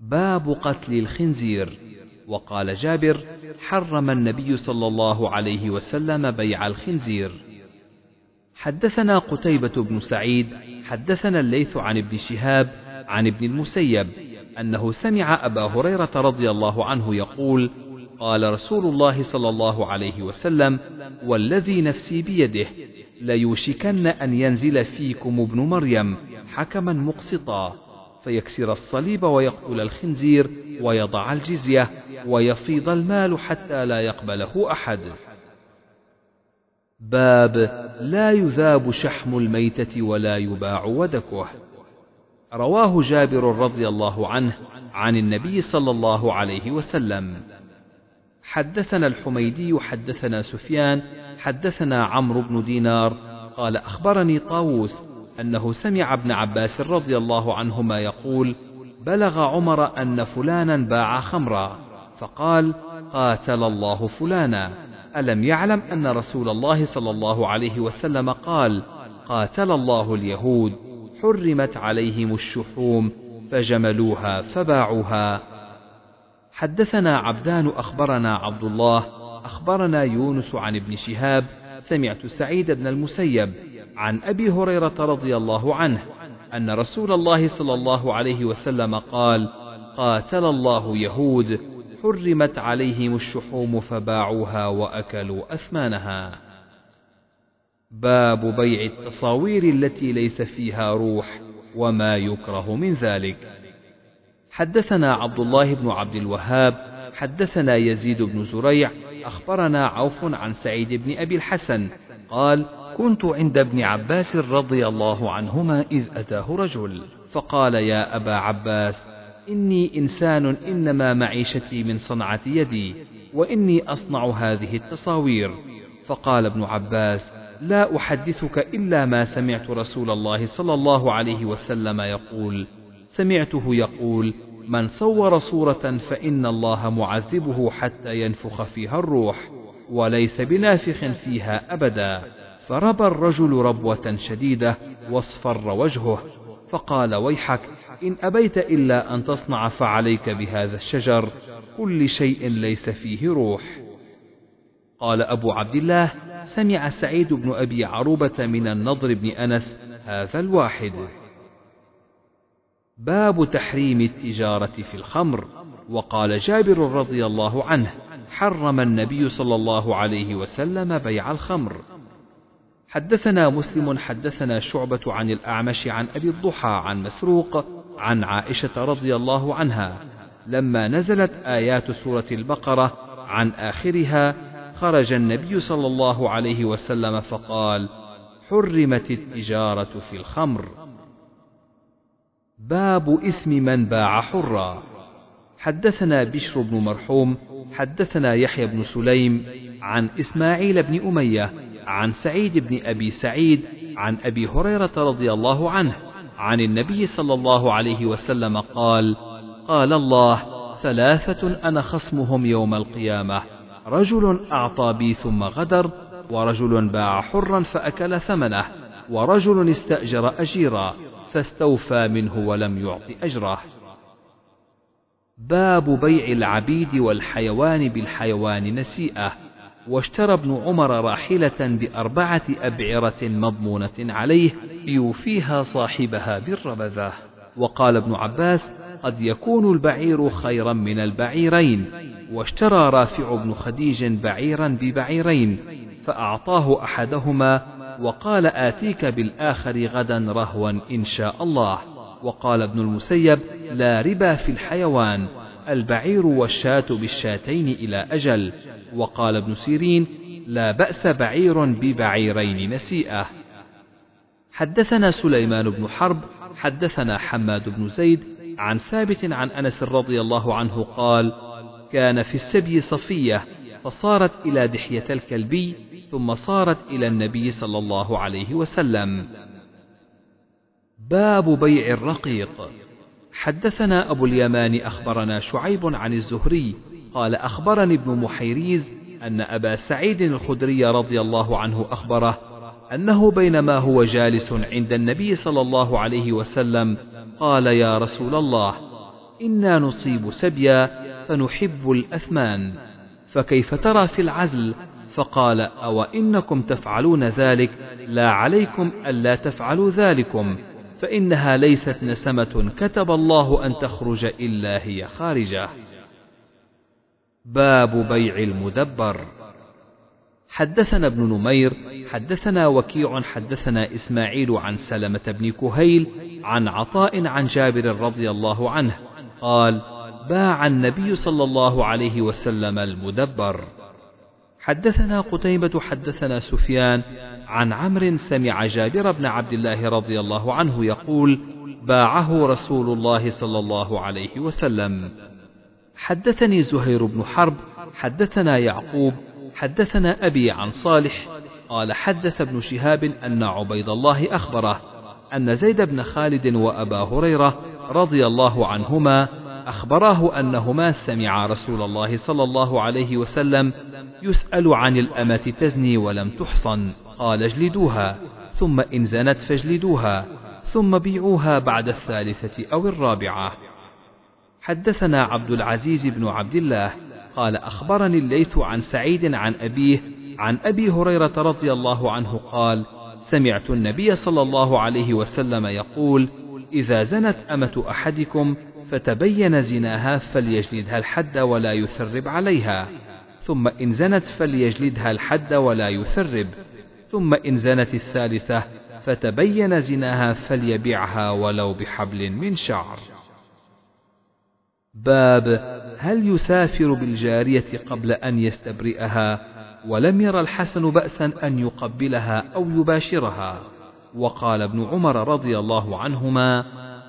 باب قتل الخنزير، وقال جابر: حرم النبي صلى الله عليه وسلم بيع الخنزير. حدثنا قتيبة بن سعيد، حدثنا الليث عن ابن شهاب، عن ابن المسيب، أنه سمع أبا هريرة رضي الله عنه يقول: قال رسول الله صلى الله عليه وسلم: والذي نفسي بيده ليوشكن أن ينزل فيكم ابن مريم حكما مقسطا فيكسر الصليب ويقتل الخنزير ويضع الجزية ويفيض المال حتى لا يقبله أحد. باب لا يذاب شحم الميتة ولا يباع ودكه. رواه جابر رضي الله عنه عن النبي صلى الله عليه وسلم. حدثنا الحميدي حدثنا سفيان حدثنا عمرو بن دينار. قال أخبرني طاووس أنه سمع ابن عباس رضي الله عنهما يقول بلغ عمر أن فلانا باع خمرا فقال قاتل الله فلانا ألم يعلم أن رسول الله صلى الله عليه وسلم قال قاتل الله اليهود حرمت عليهم الشحوم فجملوها فباعوها. حدثنا عبدان أخبرنا عبد الله أخبرنا يونس عن ابن شهاب سمعت سعيد بن المسيب عن أبي هريرة رضي الله عنه أن رسول الله صلى الله عليه وسلم قال قاتل الله يهود حرمت عليهم الشحوم فباعوها وأكلوا أثمانها. باب بيع التصاوير التي ليس فيها روح وما يكره من ذلك. حدثنا عبد الله بن عبد الوهاب حدثنا يزيد بن زريع أخبرنا عوف عن سعيد بن أبي الحسن قال كنت عند ابن عباس رضي الله عنهما إذ أتاه رجل فقال يا أبا عباس إني إنسان إنما معيشتي من صنعة يدي وإني أصنع هذه التصاوير. فقال ابن عباس لا أحدثك إلا ما سمعت رسول الله صلى الله عليه وسلم يقول. سمعته يقول من صور صورة فإن الله معذبه حتى ينفخ فيها الروح وليس بنافخ فيها أبدا. فربى الرجل ربوة شديدة واصفر وجهه فقال ويحك إن أبيت إلا أن تصنع فعليك بهذا الشجر كل شيء ليس فيه روح. قال أبو عبد الله سمع سعيد بن أبي عروبة من النضر بن أنس هذا الواحد. باب تحريم التجارة في الخمر وقال جابر رضي الله عنه حرم النبي صلى الله عليه وسلم بيع الخمر. حدثنا مسلم حدثنا شعبة عن الأعمش عن أبي الضحى عن مسروق عن عائشة رضي الله عنها لما نزلت آيات سورة البقرة عن آخرها خرج النبي صلى الله عليه وسلم فقال حرمت التجارة في الخمر. باب إثم من باع حرا. حدثنا بشر بن مرحوم حدثنا يحيى بن سليم عن إسماعيل بن أمية عن سعيد بن أبي سعيد عن أبي هريرة رضي الله عنه عن النبي صلى الله عليه وسلم قال قال الله ثلاثة أنا خصمهم يوم القيامة. رجل أعطى بي ثم غدر ورجل باع حرا فأكل ثمنه ورجل استأجر أجيرا فاستوفى منه ولم يعط أجره. باب بيع العبيد والحيوان بالحيوان نسيئة. واشترى ابن عمر راحلة بأربعة أبعرة مضمونة عليه يوفيها صاحبها بالربذة وقال ابن عباس قد يكون البعير خيرا من البعيرين. واشترى رافع بن خديج بعيرا ببعيرين فأعطاه أحدهما وقال آتيك بالآخر غدا رهوا إن شاء الله. وقال ابن المسيب لا ربا في الحيوان البعير والشاة بالشاتين إلى أجل. وقال ابن سيرين لا بأس بعير ببعيرين نسيئة. حدثنا سليمان بن حرب حدثنا حماد بن زيد عن ثابت عن أنس رضي الله عنه قال كان في السبي صفية فصارت إلى دحية الكلبي ثم صارت إلى النبي صلى الله عليه وسلم. باب بيع الرقيق. حدثنا أبو اليمان أخبرنا شعيب عن الزهري قال أخبرني ابن محيريز أن أبا سعيد الخدري رضي الله عنه أخبره أنه بينما هو جالس عند النبي صلى الله عليه وسلم قال يا رسول الله إنا نصيب سبيا فنحب الأثمان. فكيف ترى في العزل؟ فقال أو إنكم تفعلون ذلك؟ لا عليكم ألا تفعلوا ذلكم. فإنها ليست نسمة كتب الله أن تخرج إلا هي خارجة. باب بيع المدبر. حدثنا ابن نمير حدثنا وكيع حدثنا إسماعيل عن سلمة بن كهيل عن عطاء عن جابر رضي الله عنه قال باع النبي صلى الله عليه وسلم المدبر. حدثنا قتيبة حدثنا سفيان عن عمرو سمع جابر بن عبد الله رضي الله عنه يقول باعه رسول الله صلى الله عليه وسلم. حدثني زهير بن حرب حدثنا يعقوب حدثنا أبي عن صالح قال حدث ابن شهاب أن عبيد الله أخبره أن زيد بن خالد وأبا هريرة رضي الله عنهما أخبراه أنهما سمعا رسول الله صلى الله عليه وسلم يسأل عن الأمة تزني ولم تحصن. قال اجلدوها. ثم إن زنت فاجلدوها. ثم بيعوها بعد الثالثة أو الرابعة. حدثنا عبد العزيز بن عبد الله. قال أخبرني الليث عن سعيد عن أبيه عن أبي هريرة رضي الله عنه قال سمعت النبي صلى الله عليه وسلم يقول إذا زنت أمة أحدكم فتبين زناها فليجلدها الحد ولا يثرب عليها. ثم إن زنت فليجلدها الحد ولا يثرب. ثم إن زنت الثالثة فتبين زناها فليبيعها ولو بحبل من شعر. باب هل يسافر بالجارية قبل أن يستبرئها ولم ير الحسن بأسا أن يقبلها أو يباشرها؟ وقال ابن عمر رضي الله عنهما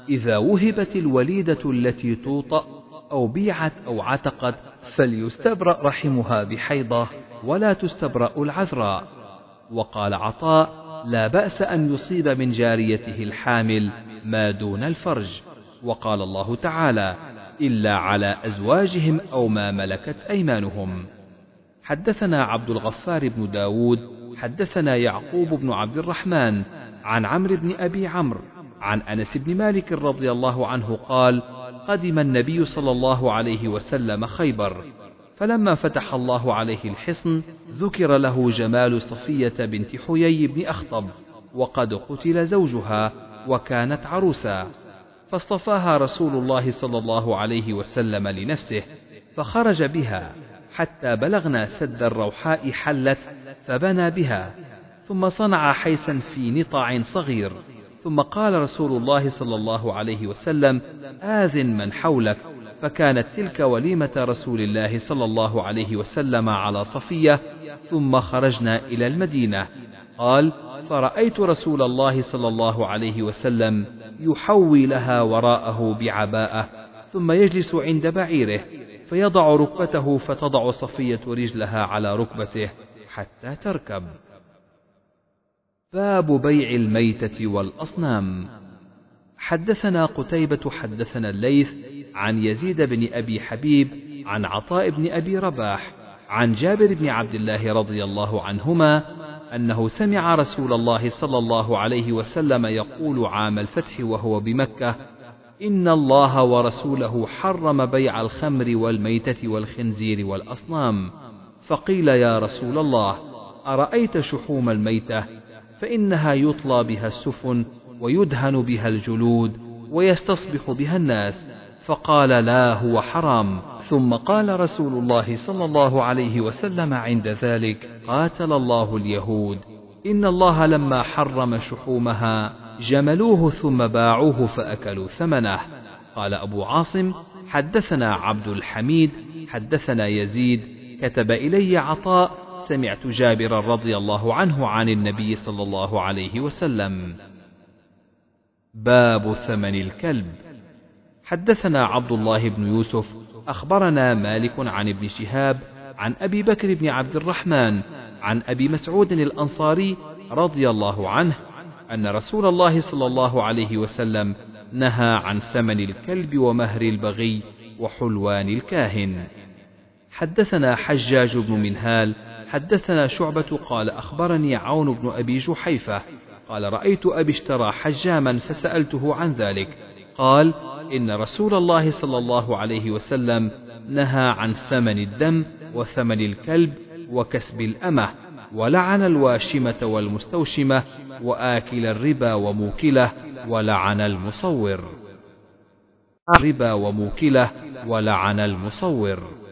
إذا وهبت الوليدة التي توطأ أو بيعت أو عتقت فليستبرأ رحمها بحيضة ولا تستبرأ العذراء. وقال عطاء لا بأس أن يصيب من جاريته الحامل ما دون الفرج. وقال الله تعالى إلا على أزواجهم أو ما ملكت أيمانهم. حدثنا عبد الغفار بن داود حدثنا يعقوب بن عبد الرحمن عن عمرو بن أبي عمرو عن أنس بن مالك رضي الله عنه قال قدم النبي صلى الله عليه وسلم خيبر فلما فتح الله عليه الحصن ذكر له جمال صفية بنت حيي بن أخطب وقد قتل زوجها وكانت عروسا. فاصطفاها رسول الله صلى الله عليه وسلم لنفسه فخرج بها حتى بلغنا سد الروحاء حلت فبنى بها ثم صنع حيسا في نطع صغير. ثم قال رسول الله صلى الله عليه وسلم آذن من حولك. فكانت تلك وليمة رسول الله صلى الله عليه وسلم على صفية ثم خرجنا إلى المدينة. قال فرأيت رسول الله صلى الله عليه وسلم يحوي لها وراءه بعباءة ثم يجلس عند بعيره فيضع ركبته فتضع صفية رجلها على ركبته حتى تركب. باب بيع الميتة والأصنام. حدثنا قتيبة حدثنا الليث عن يزيد بن أبي حبيب عن عطاء بن أبي رباح عن جابر بن عبد الله رضي الله عنهما أنه سمع رسول الله صلى الله عليه وسلم يقول عام الفتح وهو بمكة إن الله ورسوله حرم بيع الخمر والميتة والخنزير والأصنام. فقيل يا رسول الله أرأيت شحوم الميتة؟ فإنها يطلى بها السفن ويدهن بها الجلود ويستصبح بها الناس. فقال لا هو حرام. ثم قال رسول الله صلى الله عليه وسلم عند ذلك قاتل الله اليهود. إن الله لما حرم شحومها جملوه ثم باعوه فأكلوا ثمنه. قال أبو عاصم حدثنا عبد الحميد حدثنا يزيد كتب إلي عطاء سمعت جابرا رضي الله عنه عن النبي صلى الله عليه وسلم. باب ثمن الكلب. حدثنا عبد الله بن يوسف أخبرنا مالك عن ابن شهاب عن أبي بكر بن عبد الرحمن عن أبي مسعود الأنصاري رضي الله عنه أن رسول الله صلى الله عليه وسلم نهى عن ثمن الكلب ومهر البغي وحلوان الكاهن. حدثنا حجاج بن منهال حدثنا شعبة قال أخبرني عون بن أبي جحيفة قال رأيت أبي اشترى حجاما فسألته عن ذلك. قال إن رسول الله صلى الله عليه وسلم نهى عن ثمن الدم وثمن الكلب وكسب الأمة ولعن الواشمة والمستوشمة وآكل الربا وموكله ولعن المصور. الربا وموكله ولعن المصور.